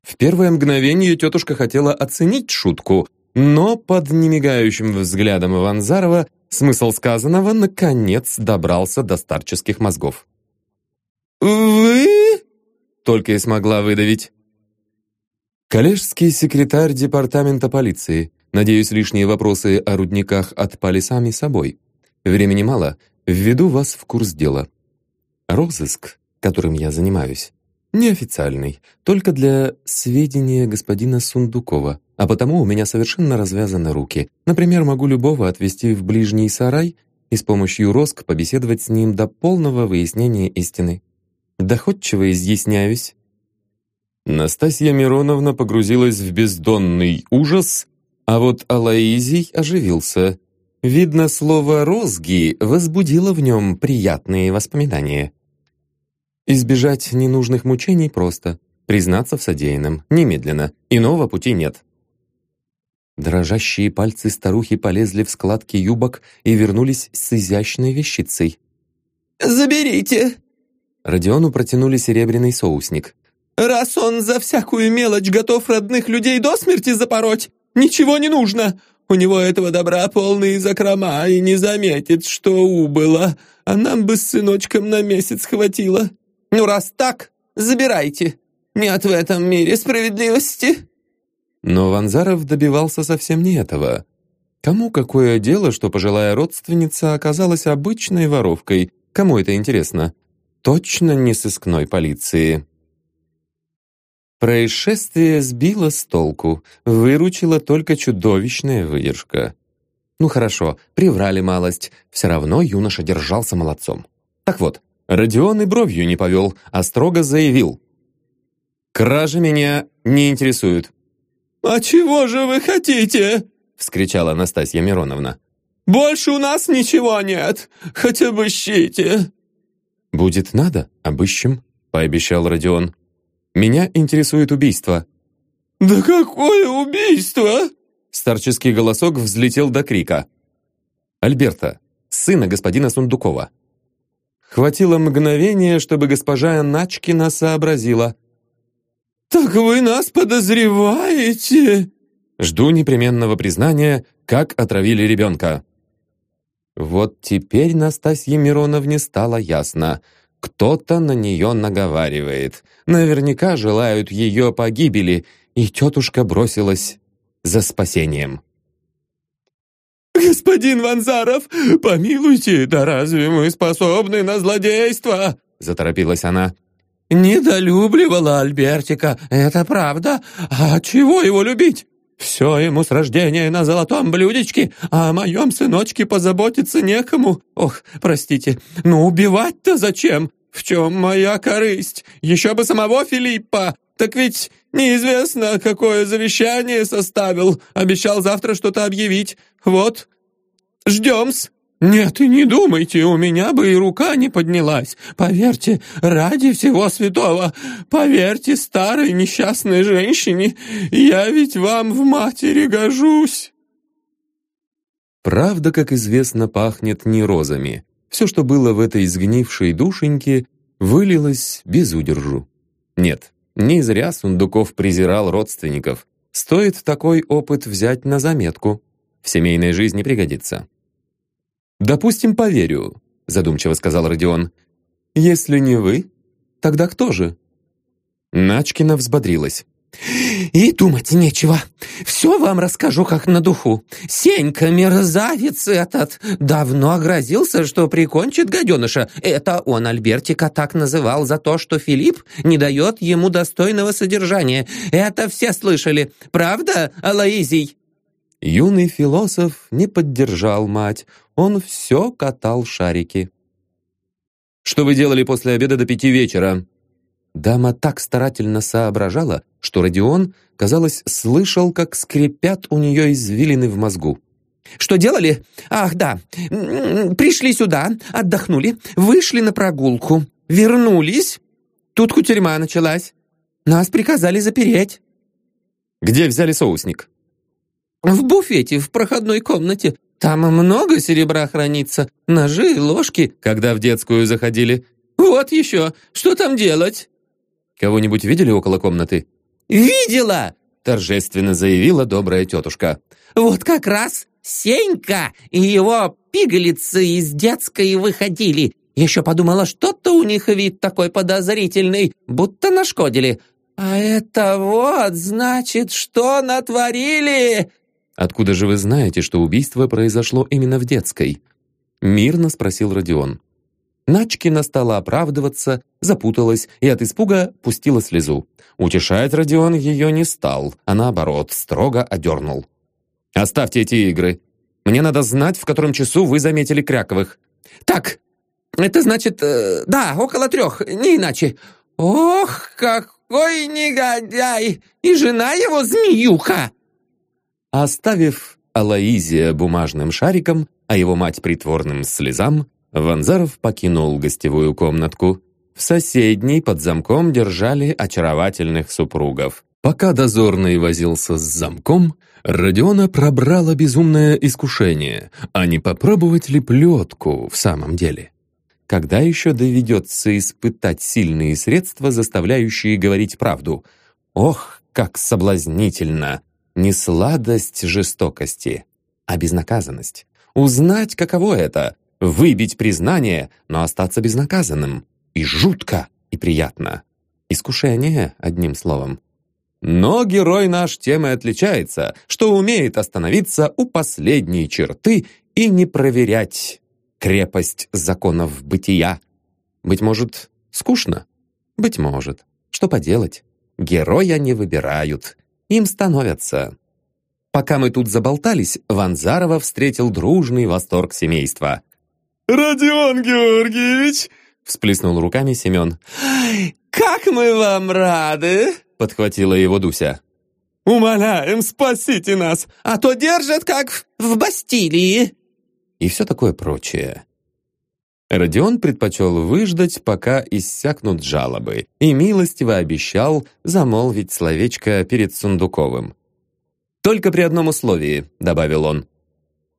В первое мгновение тетушка хотела оценить шутку, но под немигающим взглядом Иванзарова смысл сказанного наконец добрался до старческих мозгов. «Вы?» — только и смогла выдавить. Коллежский секретарь департамента полиции. Надеюсь, лишние вопросы о рудниках отпали сами собой. Времени мало, введу вас в курс дела. Розыск которым я занимаюсь, неофициальный, только для сведения господина Сундукова, а потому у меня совершенно развязаны руки. Например, могу любого отвезти в ближний сарай и с помощью роск побеседовать с ним до полного выяснения истины. Доходчиво изъясняюсь. Настасья Мироновна погрузилась в бездонный ужас, а вот Алаизий оживился. Видно, слово «розги» возбудило в нем приятные воспоминания. Избежать ненужных мучений просто. Признаться в содеянном. Немедленно. Иного пути нет. Дрожащие пальцы старухи полезли в складки юбок и вернулись с изящной вещицей. «Заберите!» Родиону протянули серебряный соусник. «Раз он за всякую мелочь готов родных людей до смерти запороть, ничего не нужно. У него этого добра полные закрома и не заметит, что убыло, а нам бы с сыночком на месяц хватило. Ну, раз так, забирайте. Нет в этом мире справедливости». Но Ванзаров добивался совсем не этого. Кому какое дело, что пожилая родственница оказалась обычной воровкой? Кому это интересно? Точно не сыскной полиции. Происшествие сбило с толку, выручила только чудовищная выдержка. Ну хорошо, приврали малость, все равно юноша держался молодцом. Так вот, Родион и бровью не повел, а строго заявил. «Кражи меня не интересуют». «А чего же вы хотите?» — вскричала Анастасия Мироновна. «Больше у нас ничего нет, хотя бы щите». «Будет надо, обыщем», — пообещал Родион. «Меня интересует убийство». «Да какое убийство?» Старческий голосок взлетел до крика. «Альберта, сына господина Сундукова». Хватило мгновения, чтобы госпожа Начкина сообразила. «Так вы нас подозреваете?» Жду непременного признания, как отравили ребенка. Вот теперь Настасье Мироновне стало ясно. Кто-то на нее наговаривает. Наверняка желают ее погибели, и тетушка бросилась за спасением. «Господин Ванзаров, помилуйте, да разве мы способны на злодейство?» заторопилась она. «Недолюбливала Альбертика, это правда. А чего его любить? Все ему с рождения на золотом блюдечке, а о моем сыночке позаботиться некому. Ох, простите, но убивать-то зачем? В чем моя корысть? Еще бы самого Филиппа! Так ведь неизвестно, какое завещание составил. Обещал завтра что-то объявить. Вот, ждем-с. «Нет, и не думайте, у меня бы и рука не поднялась. Поверьте, ради всего святого, поверьте старой несчастной женщине, я ведь вам в матери гожусь». Правда, как известно, пахнет не розами. Все, что было в этой сгнившей душеньке, вылилось без удержу. Нет, не зря Сундуков презирал родственников. Стоит такой опыт взять на заметку. В семейной жизни пригодится. «Допустим, поверю», — задумчиво сказал Родион. «Если не вы, тогда кто же?» Начкина взбодрилась. «И думать нечего. Все вам расскажу, как на духу. Сенька, мерзавец этот, давно огрозился, что прикончит гаденыша. Это он Альбертика так называл за то, что Филипп не дает ему достойного содержания. Это все слышали. Правда, Алаизий?» Юный философ не поддержал мать, он все катал шарики. «Что вы делали после обеда до пяти вечера?» Дама так старательно соображала, что Родион, казалось, слышал, как скрипят у нее извилины в мозгу. «Что делали? Ах, да. Пришли сюда, отдохнули, вышли на прогулку, вернулись. Тут кутерьма началась. Нас приказали запереть». «Где взяли соусник?» В буфете в проходной комнате. Там много серебра хранится. Ножи, ложки, когда в детскую заходили. Вот еще. Что там делать?» «Кого-нибудь видели около комнаты?» «Видела!» торжественно заявила добрая тетушка. «Вот как раз Сенька и его пигалицы из детской выходили. Еще подумала, что-то у них вид такой подозрительный, будто нашкодили. А это вот, значит, что натворили!» «Откуда же вы знаете, что убийство произошло именно в детской?» Мирно спросил Родион. Начкина стала оправдываться, запуталась и от испуга пустила слезу. Утешать Родион ее не стал, а наоборот, строго одернул. «Оставьте эти игры. Мне надо знать, в котором часу вы заметили Кряковых». «Так, это значит, э, да, около трех, не иначе. Ох, какой негодяй! И жена его змеюха!» Оставив Алаизия бумажным шариком, а его мать притворным слезам, Ванзаров покинул гостевую комнатку. В соседней под замком держали очаровательных супругов. Пока дозорный возился с замком, Родиона пробрало безумное искушение, а не попробовать ли плетку в самом деле. Когда еще доведется испытать сильные средства, заставляющие говорить правду? Ох, как соблазнительно! Не сладость жестокости, а безнаказанность. Узнать, каково это — выбить признание, но остаться безнаказанным. И жутко, и приятно. Искушение, одним словом. Но герой наш тем и отличается, что умеет остановиться у последней черты и не проверять крепость законов бытия. Быть может, скучно? Быть может. Что поделать? Героя не выбирают, им становятся. Пока мы тут заболтались, Ванзарова встретил дружный восторг семейства. «Родион Георгиевич!» — всплеснул руками Семен. «Как мы вам рады!» — подхватила его Дуся. «Умоляем, спасите нас, а то держат, как в Бастилии!» И все такое прочее. Родион предпочел выждать, пока иссякнут жалобы, и милостиво обещал замолвить словечко перед Сундуковым. «Только при одном условии», — добавил он.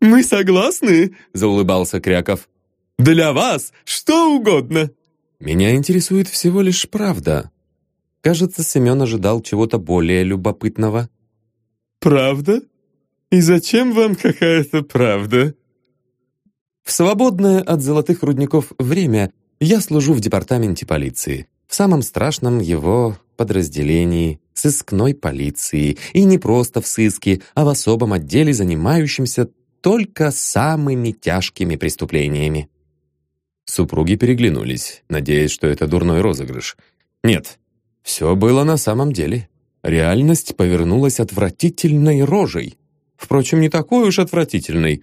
«Мы согласны», — заулыбался Кряков. «Для вас что угодно». «Меня интересует всего лишь правда». Кажется, Семен ожидал чего-то более любопытного. «Правда? И зачем вам какая-то правда?» В свободное от золотых рудников время я служу в департаменте полиции, в самом страшном его подразделении сыскной полиции, и не просто в сыске, а в особом отделе, занимающемся только самыми тяжкими преступлениями. Супруги переглянулись, надеясь, что это дурной розыгрыш. Нет, все было на самом деле. Реальность повернулась отвратительной рожей. Впрочем, не такой уж отвратительной,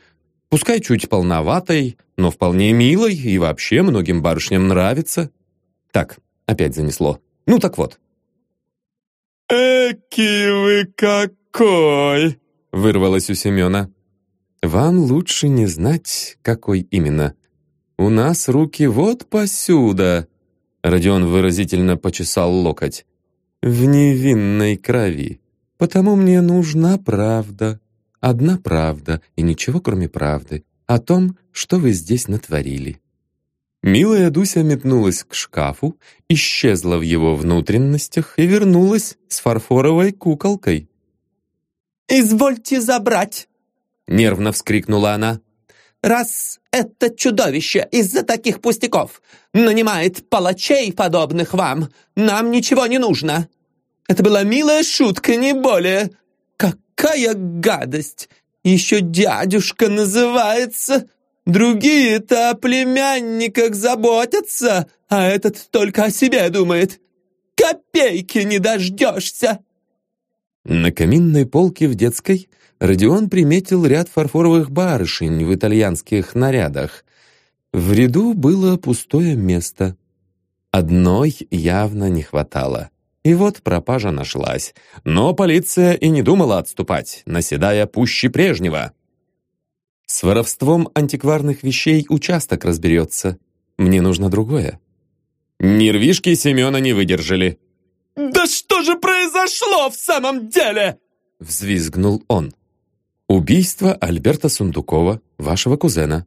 Пускай чуть полноватой, но вполне милой и вообще многим барышням нравится. Так, опять занесло. Ну так вот. «Эки вы какой!» — вырвалось у Семена. «Вам лучше не знать, какой именно. У нас руки вот посюда!» Родион выразительно почесал локоть. «В невинной крови. Потому мне нужна правда. Одна правда и ничего, кроме правды, о том, что вы здесь натворили». Милая Дуся метнулась к шкафу, исчезла в его внутренностях и вернулась с фарфоровой куколкой. «Извольте забрать!» — нервно вскрикнула она. «Раз это чудовище из-за таких пустяков нанимает палачей, подобных вам, нам ничего не нужно. Это была милая шутка, не более. Какая гадость! Еще дядюшка называется!» Другие-то о племянниках заботятся, а этот только о себе думает. Копейки не дождешься!» На каминной полке в детской Родион приметил ряд фарфоровых барышень в итальянских нарядах. В ряду было пустое место. Одной явно не хватало. И вот пропажа нашлась. Но полиция и не думала отступать, наседая пуще прежнего. С воровством антикварных вещей участок разберется. Мне нужно другое. Нервишки Семена не выдержали. «Да что же произошло в самом деле?» Взвизгнул он. «Убийство Альберта Сундукова, вашего кузена».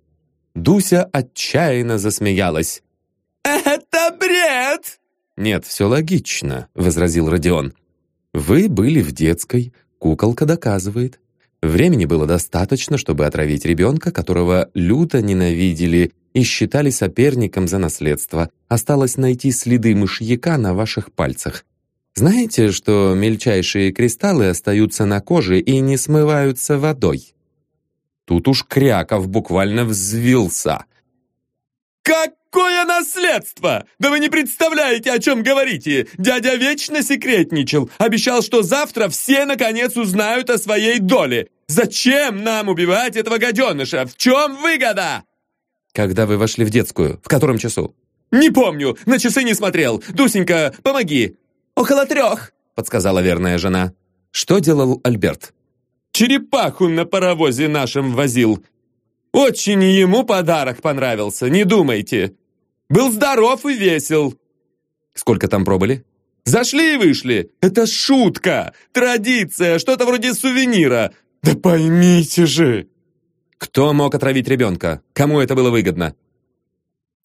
Дуся отчаянно засмеялась. «Это бред!» «Нет, все логично», — возразил Родион. «Вы были в детской, куколка доказывает. Времени было достаточно, чтобы отравить ребенка, которого люто ненавидели и считали соперником за наследство. Осталось найти следы мышьяка на ваших пальцах. Знаете, что мельчайшие кристаллы остаются на коже и не смываются водой? Тут уж Кряков буквально взвился. «Какое наследство! Да вы не представляете, о чем говорите! Дядя вечно секретничал, обещал, что завтра все наконец узнают о своей доле. Зачем нам убивать этого гаденыша? В чем выгода?» «Когда вы вошли в детскую? В котором часу?» «Не помню, на часы не смотрел. Дусенька, помоги!» «Около трех», — подсказала верная жена. «Что делал Альберт?» «Черепаху на паровозе нашем возил. Очень ему подарок понравился, не думайте. Был здоров и весел». «Сколько там пробыли?» «Зашли и вышли. Это шутка, традиция, что-то вроде сувенира. Да поймите же!» «Кто мог отравить ребенка? Кому это было выгодно?»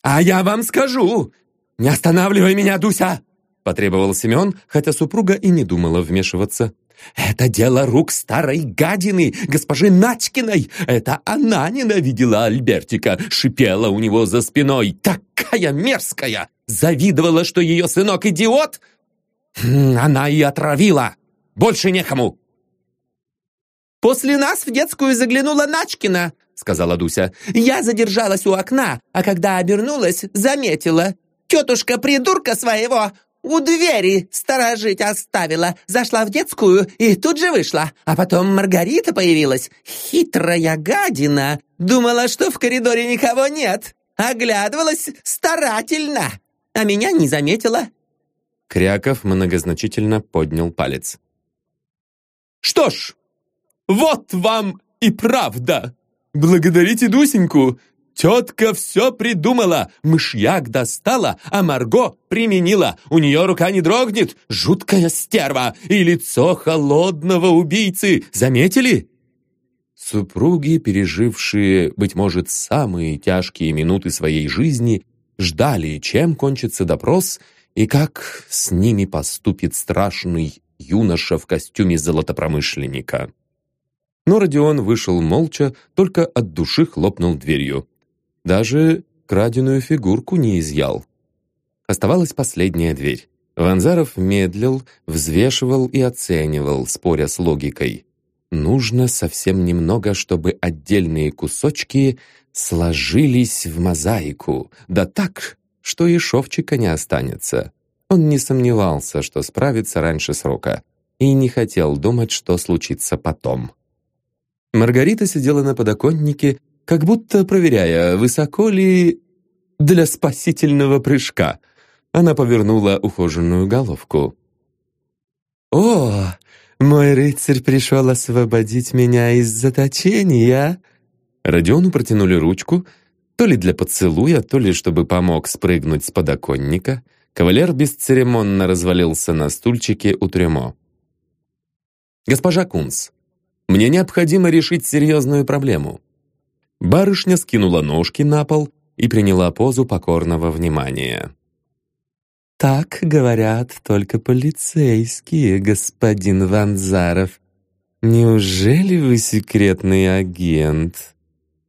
«А я вам скажу! Не останавливай меня, Дуся!» потребовал Семен, хотя супруга и не думала вмешиваться. «Это дело рук старой гадины, госпожи Начкиной! Это она ненавидела Альбертика, шипела у него за спиной. Такая мерзкая! Завидовала, что ее сынок идиот! Хм, она и отравила! Больше некому!» «После нас в детскую заглянула Начкина», — сказала Дуся. «Я задержалась у окна, а когда обернулась, заметила. Тетушка придурка своего у двери сторожить оставила, зашла в детскую и тут же вышла. А потом Маргарита появилась, хитрая гадина. Думала, что в коридоре никого нет. Оглядывалась старательно, а меня не заметила». Кряков многозначительно поднял палец. «Что ж, вот вам и правда! Благодарите Дусеньку! Тетка все придумала, мышьяк достала, а Марго применила. У нее рука не дрогнет, жуткая стерва и лицо холодного убийцы. Заметили?» Супруги, пережившие, быть может, самые тяжкие минуты своей жизни, ждали, чем кончится допрос и как с ними поступит страшный юноша в костюме золотопромышленника. Но Родион вышел молча, только от души хлопнул дверью. Даже краденую фигурку не изъял. Оставалась последняя дверь. Ванзаров медлил, взвешивал и оценивал, споря с логикой. Нужно совсем немного, чтобы отдельные кусочки сложились в мозаику, да так, что и шовчика не останется. Он не сомневался, что справится раньше срока, и не хотел думать, что случится потом. Маргарита сидела на подоконнике, как будто проверяя, высоко ли для спасительного прыжка. Она повернула ухоженную головку. «О, мой рыцарь пришел освободить меня из заточения!» Родиону протянули ручку, то ли для поцелуя, то ли чтобы помог спрыгнуть с подоконника. Кавалер бесцеремонно развалился на стульчике у трюмо. «Госпожа Кунс, мне необходимо решить серьезную проблему». Барышня скинула ножки на пол и приняла позу покорного внимания. «Так говорят только полицейские, господин Ванзаров. Неужели вы секретный агент?»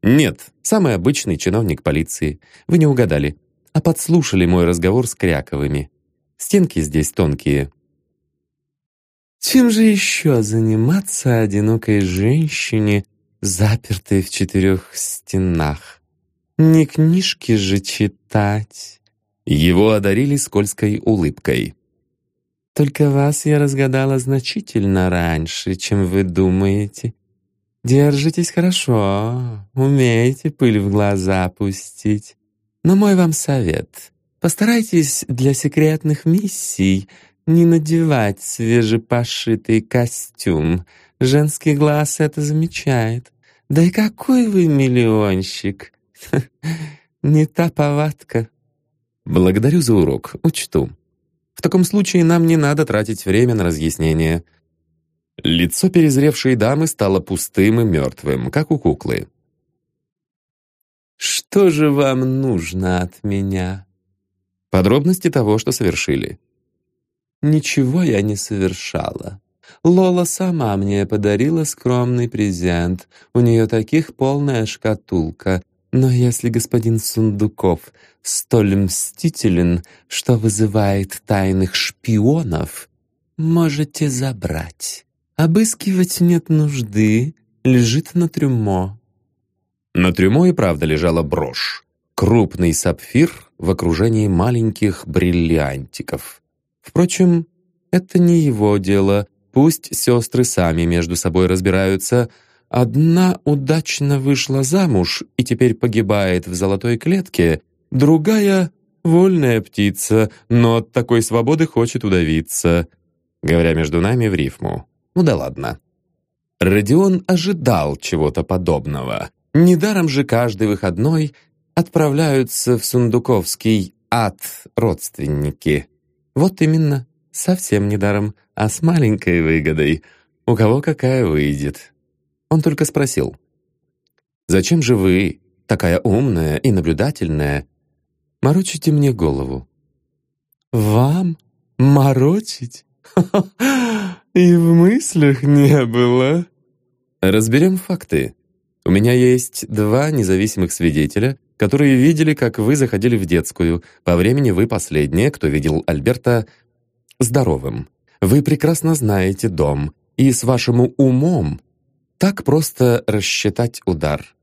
«Нет, самый обычный чиновник полиции. Вы не угадали, а подслушали мой разговор с Кряковыми. Стенки здесь тонкие». «Чем же еще заниматься одинокой женщине, запертой в четырех стенах? Не книжки же читать». Его одарили скользкой улыбкой. «Только вас я разгадала значительно раньше, чем вы думаете. Держитесь хорошо, умеете пыль в глаза пустить. Но мой вам совет — постарайтесь для секретных миссий не надевать свежепошитый костюм. Женский глаз это замечает. Да и какой вы миллионщик! Не та повадка». «Благодарю за урок, учту. В таком случае нам не надо тратить время на разъяснение». Лицо перезревшей дамы стало пустым и мертвым, как у куклы. «Что же вам нужно от меня?» Подробности того, что совершили. «Ничего я не совершала. Лола сама мне подарила скромный презент. У нее таких полная шкатулка. Но если господин Сундуков столь мстителен, что вызывает тайных шпионов, можете забрать. Обыскивать нет нужды, лежит на трюмо». На трюмо и правда лежала брошь. Крупный сапфир в окружении маленьких бриллиантиков. Впрочем, это не его дело. Пусть сестры сами между собой разбираются — Одна удачно вышла замуж и теперь погибает в золотой клетке, другая — вольная птица, но от такой свободы хочет удавиться. Говоря между нами в рифму. Ну да ладно. Родион ожидал чего-то подобного. Недаром же каждый выходной отправляются в Сундуковский ад родственники. Вот именно, совсем недаром, а с маленькой выгодой. У кого какая выйдет. Он только спросил. «Зачем же вы, такая умная и наблюдательная, морочите мне голову?» «Вам? Морочить? И в мыслях не было». «Разберем факты. У меня есть два независимых свидетеля, которые видели, как вы заходили в детскую. По времени вы последние, кто видел Альберта здоровым. Вы прекрасно знаете дом, и с вашим умом так просто рассчитать удар.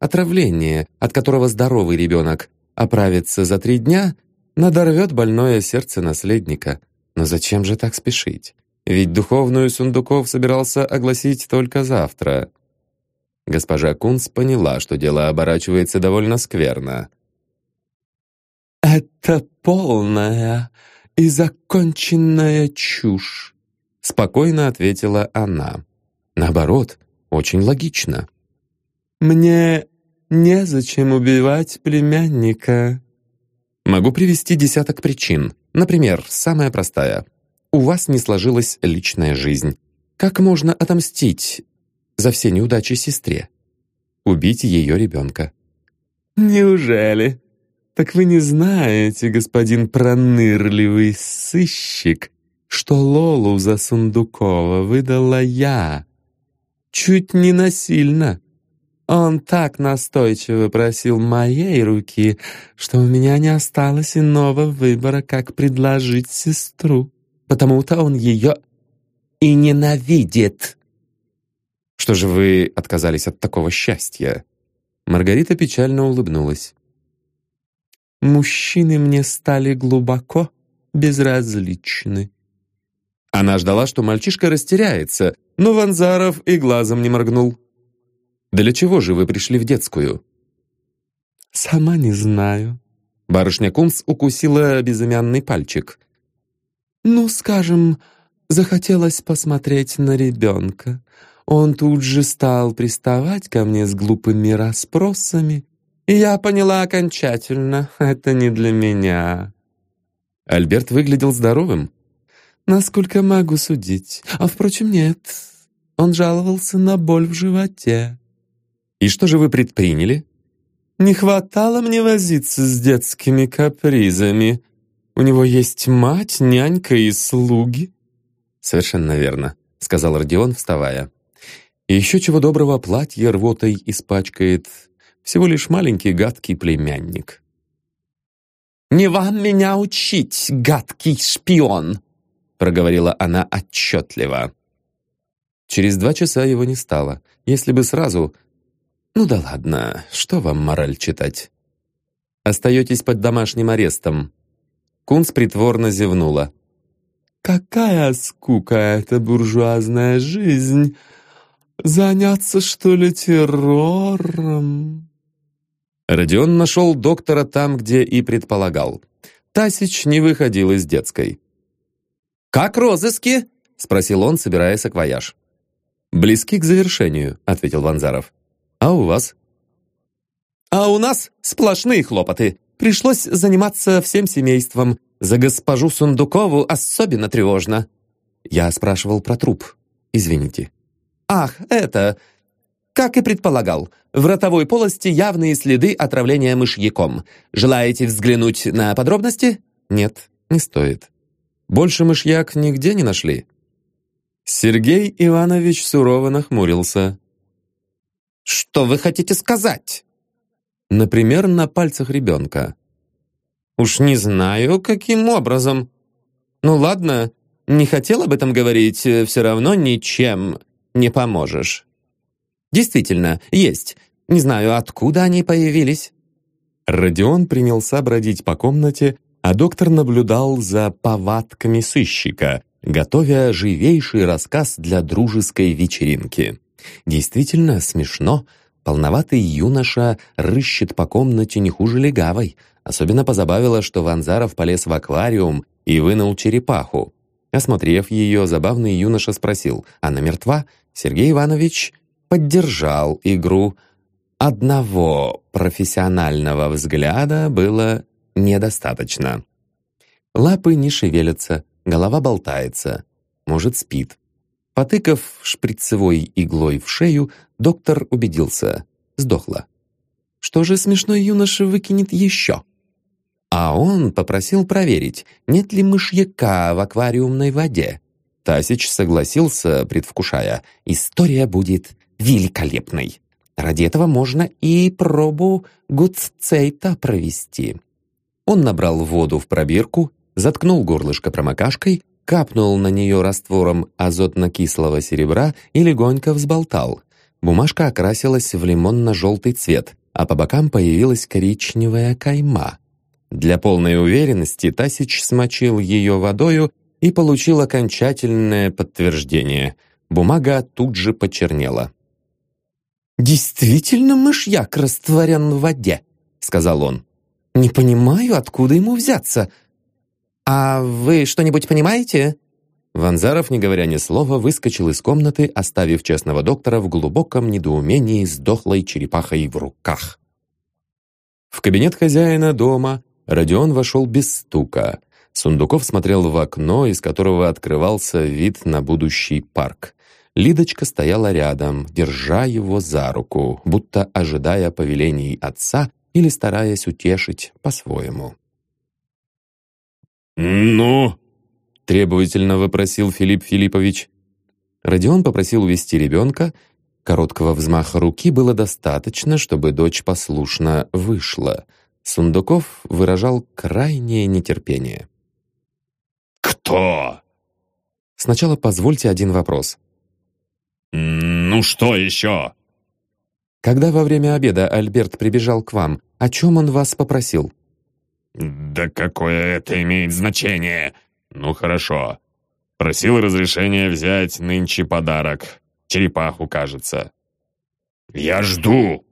Отравление, от которого здоровый ребенок оправится за три дня, надорвет больное сердце наследника. Но зачем же так спешить? Ведь духовную Сундуков собирался огласить только завтра. Госпожа Кунс поняла, что дело оборачивается довольно скверно. «Это полная и законченная чушь», — спокойно ответила она. Наоборот, очень логично. «Мне незачем убивать племянника». Могу привести десяток причин. Например, самая простая. У вас не сложилась личная жизнь. Как можно отомстить за все неудачи сестре? Убить ее ребенка. «Неужели? Так вы не знаете, господин пронырливый сыщик, что Лолу за Сундукова выдала я?» чуть не насильно. Он так настойчиво просил моей руки, что у меня не осталось иного выбора, как предложить сестру. Потому-то он ее и ненавидит. Что же вы отказались от такого счастья? Маргарита печально улыбнулась. Мужчины мне стали глубоко безразличны. Она ждала, что мальчишка растеряется, но Ванзаров и глазом не моргнул. «Для чего же вы пришли в детскую?» «Сама не знаю. Барышня Кунс укусила безымянный пальчик. «Ну, скажем, захотелось посмотреть на ребенка. Он тут же стал приставать ко мне с глупыми расспросами, и я поняла окончательно, это не для меня». Альберт выглядел здоровым. «Насколько могу судить. А, впрочем, нет. Он жаловался на боль в животе». «И что же вы предприняли?» «Не хватало мне возиться с детскими капризами. У него есть мать, нянька и слуги». «Совершенно верно», — сказал Родион, вставая. «И еще чего доброго платье рвотой испачкает. Всего лишь маленький гадкий племянник». «Не вам меня учить, гадкий шпион!» проговорила она отчетливо. Через два часа его не стало. Если бы сразу... Ну да ладно, что вам мораль читать? Остаетесь под домашним арестом. Кунс притворно зевнула. «Какая скука эта буржуазная жизнь! Заняться, что ли, террором?» Родион нашел доктора там, где и предполагал. Тасич не выходил из детской. «Как розыски?» — спросил он, собирая саквояж. «Близки к завершению», — ответил Ванзаров. «А у вас?» «А у нас сплошные хлопоты. Пришлось заниматься всем семейством. За госпожу Сундукову особенно тревожно». «Я спрашивал про труп. Извините». «Ах, это... Как и предполагал, в ротовой полости явные следы отравления мышьяком. Желаете взглянуть на подробности?» «Нет, не стоит. Больше мышьяк нигде не нашли?» Сергей Иванович сурово нахмурился. «Что вы хотите сказать?» «Например, на пальцах ребенка». «Уж не знаю, каким образом. Ну ладно, не хотел об этом говорить, все равно ничем не поможешь». Действительно, есть. Не знаю, откуда они появились». Родион принялся бродить по комнате, а доктор наблюдал за повадками сыщика, готовя живейший рассказ для дружеской вечеринки. Действительно смешно. Полноватый юноша рыщет по комнате не хуже легавой. Особенно позабавило, что Ванзаров полез в аквариум и вынул черепаху. Осмотрев ее, забавный юноша спросил, «Она мертва?» Сергей Иванович поддержал игру. Одного профессионального взгляда было недостаточно. Лапы не шевелятся, голова болтается, может, спит. Потыкав шприцевой иглой в шею, доктор убедился — сдохла. Что же смешной юноша выкинет еще? А он попросил проверить, нет ли мышьяка в аквариумной воде. Тасич согласился, предвкушая, история будет великолепной. Ради этого можно и пробу гудцейта провести. Он набрал воду в пробирку, заткнул горлышко промокашкой, капнул на нее раствором азотно-кислого серебра и легонько взболтал. Бумажка окрасилась в лимонно-желтый цвет, а по бокам появилась коричневая кайма. Для полной уверенности Тасич смочил ее водою и получил окончательное подтверждение. Бумага тут же почернела. «Действительно мышьяк растворен в воде», — сказал он. Не понимаю, откуда ему взяться. А вы что-нибудь понимаете?» Ванзаров, не говоря ни слова, выскочил из комнаты, оставив честного доктора в глубоком недоумении с дохлой черепахой в руках. В кабинет хозяина дома Родион вошел без стука. Сундуков смотрел в окно, из которого открывался вид на будущий парк. Лидочка стояла рядом, держа его за руку, будто ожидая повелений отца или стараясь утешить по-своему. «Ну?» — требовательно вопросил Филипп Филиппович. Родион попросил увести ребенка. Короткого взмаха руки было достаточно, чтобы дочь послушно вышла. Сундуков выражал крайнее нетерпение. «Кто?» «Сначала позвольте один вопрос». «Ну что еще?» Когда во время обеда Альберт прибежал к вам, о чем он вас попросил?» «Да какое это имеет значение? Ну хорошо. Просил разрешения взять нынче подарок. Черепаху, кажется. Я жду!»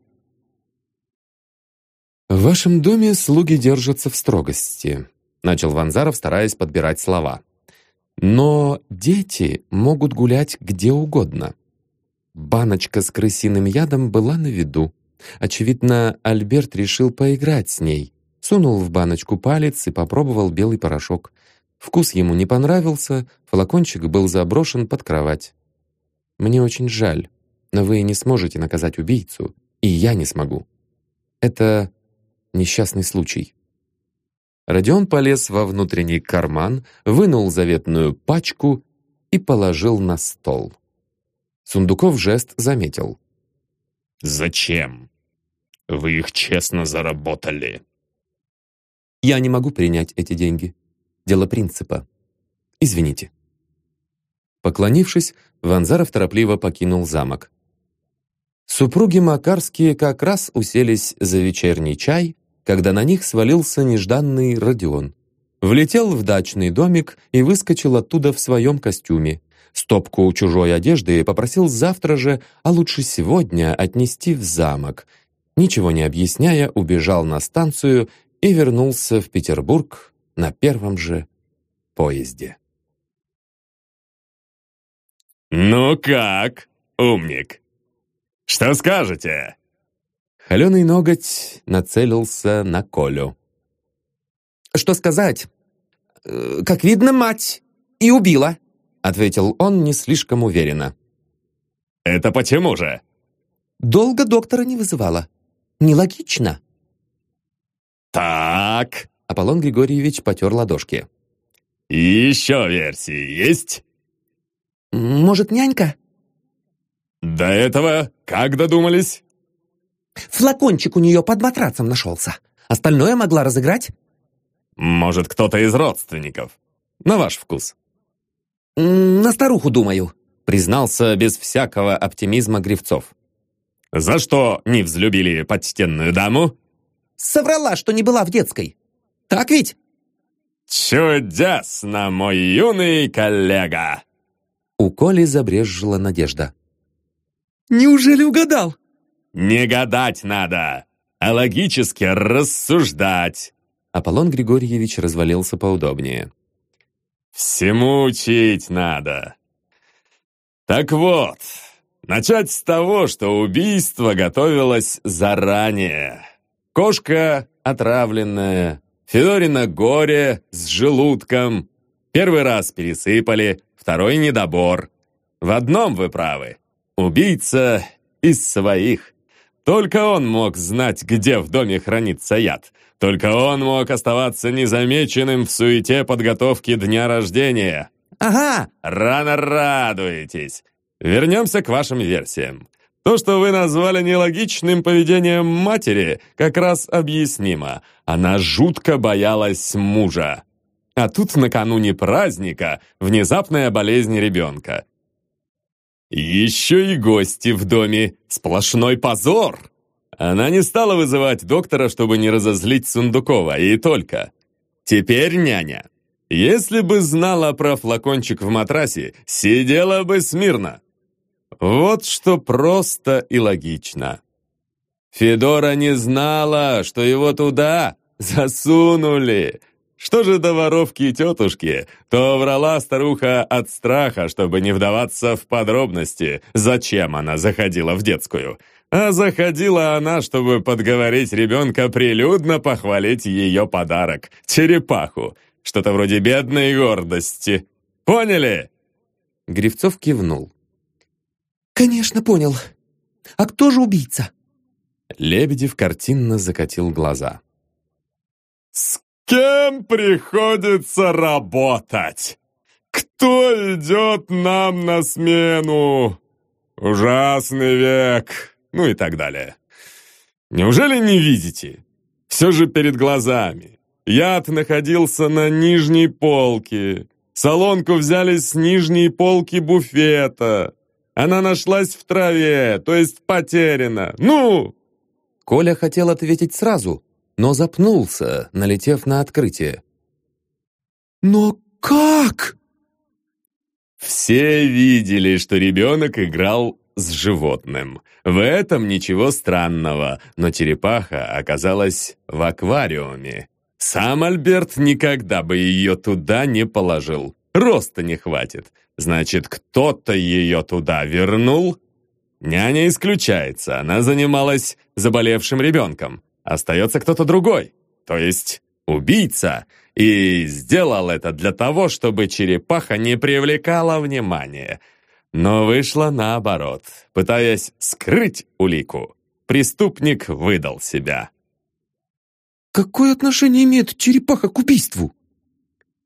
«В вашем доме слуги держатся в строгости», — начал Ванзаров, стараясь подбирать слова. «Но дети могут гулять где угодно». Баночка с крысиным ядом была на виду. Очевидно, Альберт решил поиграть с ней. Сунул в баночку палец и попробовал белый порошок. Вкус ему не понравился, флакончик был заброшен под кровать. «Мне очень жаль, но вы не сможете наказать убийцу, и я не смогу. Это несчастный случай». Родион полез во внутренний карман, вынул заветную пачку и положил на стол. Сундуков жест заметил. «Зачем? Вы их честно заработали». «Я не могу принять эти деньги. Дело принципа. Извините». Поклонившись, Ванзаров торопливо покинул замок. Супруги Макарские как раз уселись за вечерний чай, когда на них свалился нежданный Родион. Влетел в дачный домик и выскочил оттуда в своем костюме. Стопку чужой одежды попросил завтра же, а лучше сегодня, отнести в замок. Ничего не объясняя, убежал на станцию и вернулся в Петербург на первом же поезде. «Ну как, умник? Что скажете?» Холеный ноготь нацелился на Колю. «Что сказать? Э, как видно, мать и убила», ответил он не слишком уверенно. «Это почему же?» «Долго доктора не вызывала. Нелогично». «Так...» Аполлон Григорьевич потер ладошки. «Еще версии есть?» «Может, нянька?» «До этого как додумались?» «Флакончик у нее под матрацем нашелся. Остальное могла разыграть?» «Может, кто-то из родственников. На ваш вкус». «На старуху думаю», признался без всякого оптимизма Гривцов. «За что не взлюбили почтенную даму?» «Соврала, что не была в детской. Так ведь?» «Чудесно, мой юный коллега!» У Коли забрежжила надежда. «Неужели угадал?» «Не гадать надо, а логически рассуждать!» Аполлон Григорьевич развалился поудобнее. «Всему учить надо!» «Так вот, начать с того, что убийство готовилось заранее. Кошка отравленная, Федорина горе с желудком. Первый раз пересыпали, второй недобор. В одном вы правы. Убийца из своих. Только он мог знать, где в доме хранится яд. Только он мог оставаться незамеченным в суете подготовки дня рождения. «Ага!» Рано радуетесь. Вернемся к вашим версиям. То, что вы назвали нелогичным поведением матери, как раз объяснимо. Она жутко боялась мужа. А тут накануне праздника внезапная болезнь ребенка. Еще и гости в доме. Сплошной позор. Она не стала вызывать доктора, чтобы не разозлить Сундукова, и только. Теперь няня. Если бы знала про флакончик в матрасе, сидела бы смирно. Вот что просто и логично. Федора не знала, что его туда засунули. Что же до воровки и тетушки, то врала старуха от страха, чтобы не вдаваться в подробности, зачем она заходила в детскую. А заходила она, чтобы подговорить ребенка прилюдно похвалить ее подарок — черепаху. Что-то вроде бедной гордости. Поняли? Гривцов кивнул. «Конечно, понял. А кто же убийца?» Лебедев картинно закатил глаза. «С кем приходится работать? Кто идет нам на смену? Ужасный век!» Ну и так далее. Неужели не видите? Все же перед глазами. Яд находился на нижней полке. Солонку взяли с нижней полки буфета. Она нашлась в траве, то есть потеряна. Ну!» Коля хотел ответить сразу, но запнулся, налетев на открытие. «Но как?» Все видели, что ребенок играл с животным. В этом ничего странного, но черепаха оказалась в аквариуме. Сам Альберт никогда бы ее туда не положил. Роста не хватит. Значит, кто-то ее туда вернул? Няня исключается, она занималась заболевшим ребенком. Остается кто-то другой, то есть убийца, и сделал это для того, чтобы черепаха не привлекала внимания. Но вышло наоборот. Пытаясь скрыть улику, преступник выдал себя. «Какое отношение имеет черепаха к убийству?»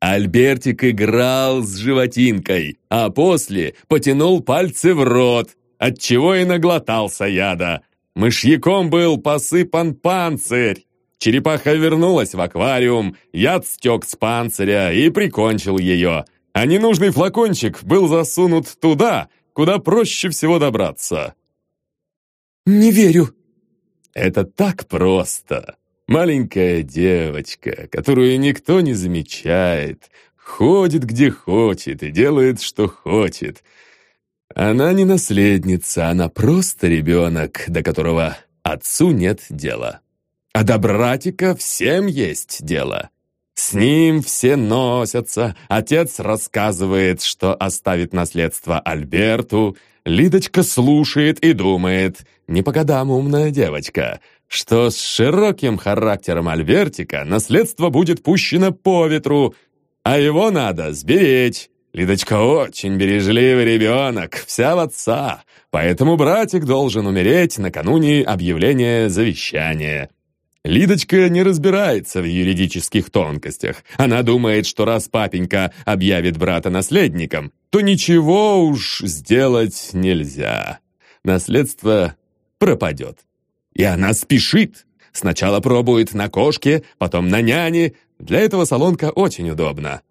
Альбертик играл с животинкой, а после потянул пальцы в рот, отчего и наглотался яда. Мышьяком был посыпан панцирь. Черепаха вернулась в аквариум, яд стек с панциря и прикончил ее. А ненужный флакончик был засунут туда, куда проще всего добраться. «Не верю». «Это так просто. Маленькая девочка, которую никто не замечает, ходит где хочет и делает, что хочет. Она не наследница, она просто ребенок, до которого отцу нет дела. А до братика всем есть дело. С ним все носятся, отец рассказывает, что оставит наследство Альберту, Лидочка слушает и думает, не по годам умная девочка, что с широким характером Альбертика наследство будет пущено по ветру, а его надо сберечь. Лидочка очень бережливый ребенок, вся в отца, поэтому братик должен умереть накануне объявления завещания. Лидочка не разбирается в юридических тонкостях. Она думает, что раз папенька объявит брата наследником, то ничего уж сделать нельзя. Наследство пропадет. И она спешит. Сначала пробует на кошке, потом на няне. Для этого салонка очень удобна.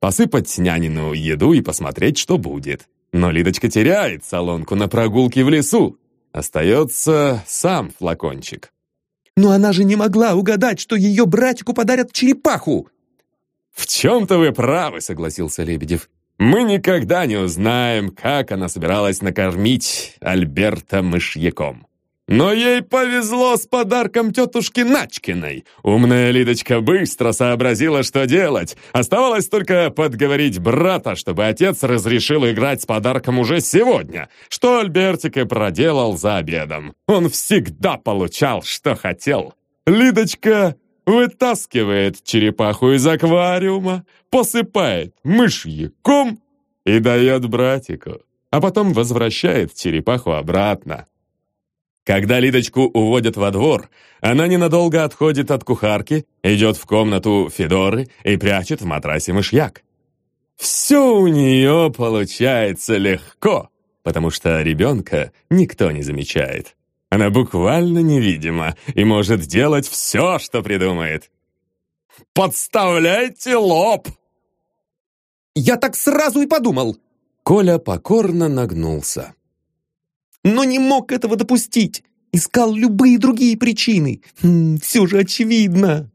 Посыпать нянину еду и посмотреть, что будет. Но Лидочка теряет салонку на прогулке в лесу. Остается сам флакончик. Но она же не могла угадать, что ее братику подарят черепаху!» «В чем-то вы правы», — согласился Лебедев. «Мы никогда не узнаем, как она собиралась накормить Альберта мышьяком. Но ей повезло с подарком тетушки Начкиной. Умная Лидочка быстро сообразила, что делать. Оставалось только подговорить брата, чтобы отец разрешил играть с подарком уже сегодня, что Альбертик и проделал за обедом. Он всегда получал, что хотел. Лидочка вытаскивает черепаху из аквариума, посыпает мышьяком и дает братику, а потом возвращает черепаху обратно. Когда Лидочку уводят во двор, она ненадолго отходит от кухарки, идет в комнату Федоры и прячет в матрасе мышьяк. Все у нее получается легко, потому что ребенка никто не замечает. Она буквально невидима и может делать все, что придумает. «Подставляйте лоб!» «Я так сразу и подумал!» Коля покорно нагнулся но не мог этого допустить. Искал любые другие причины. Хм, все же очевидно.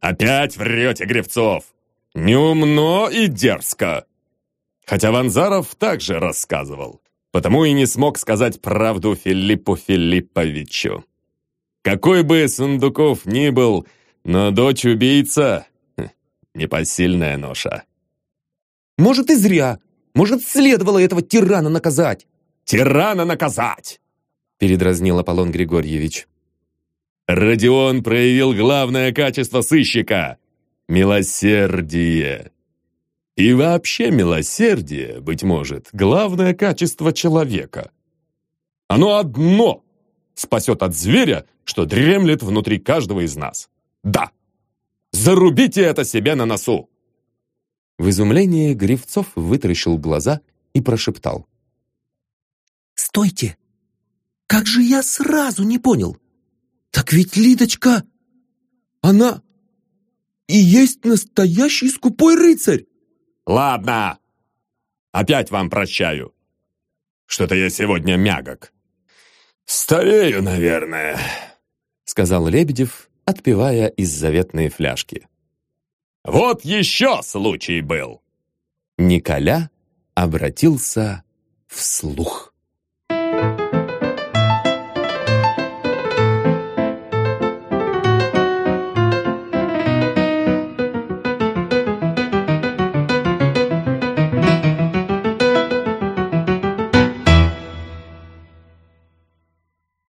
«Опять врете, Гревцов! Неумно и дерзко!» Хотя Ванзаров также рассказывал, потому и не смог сказать правду Филиппу Филипповичу. Какой бы Сундуков ни был, но дочь убийца хм, — непосильная ноша. «Может, и зря. Может, следовало этого тирана наказать тирана наказать!» передразнил Аполлон Григорьевич. Родион проявил главное качество сыщика — милосердие. И вообще милосердие, быть может, главное качество человека. Оно одно спасет от зверя, что дремлет внутри каждого из нас. Да, зарубите это себе на носу!» В изумлении Гривцов вытаращил глаза и прошептал. «Стойте! Как же я сразу не понял! Так ведь Лидочка... Она и есть настоящий скупой рыцарь!» «Ладно! Опять вам прощаю. Что-то я сегодня мягок. Старею, наверное», — сказал Лебедев, отпивая из заветной фляжки. «Вот еще случай был!» Николя обратился вслух. Thank you.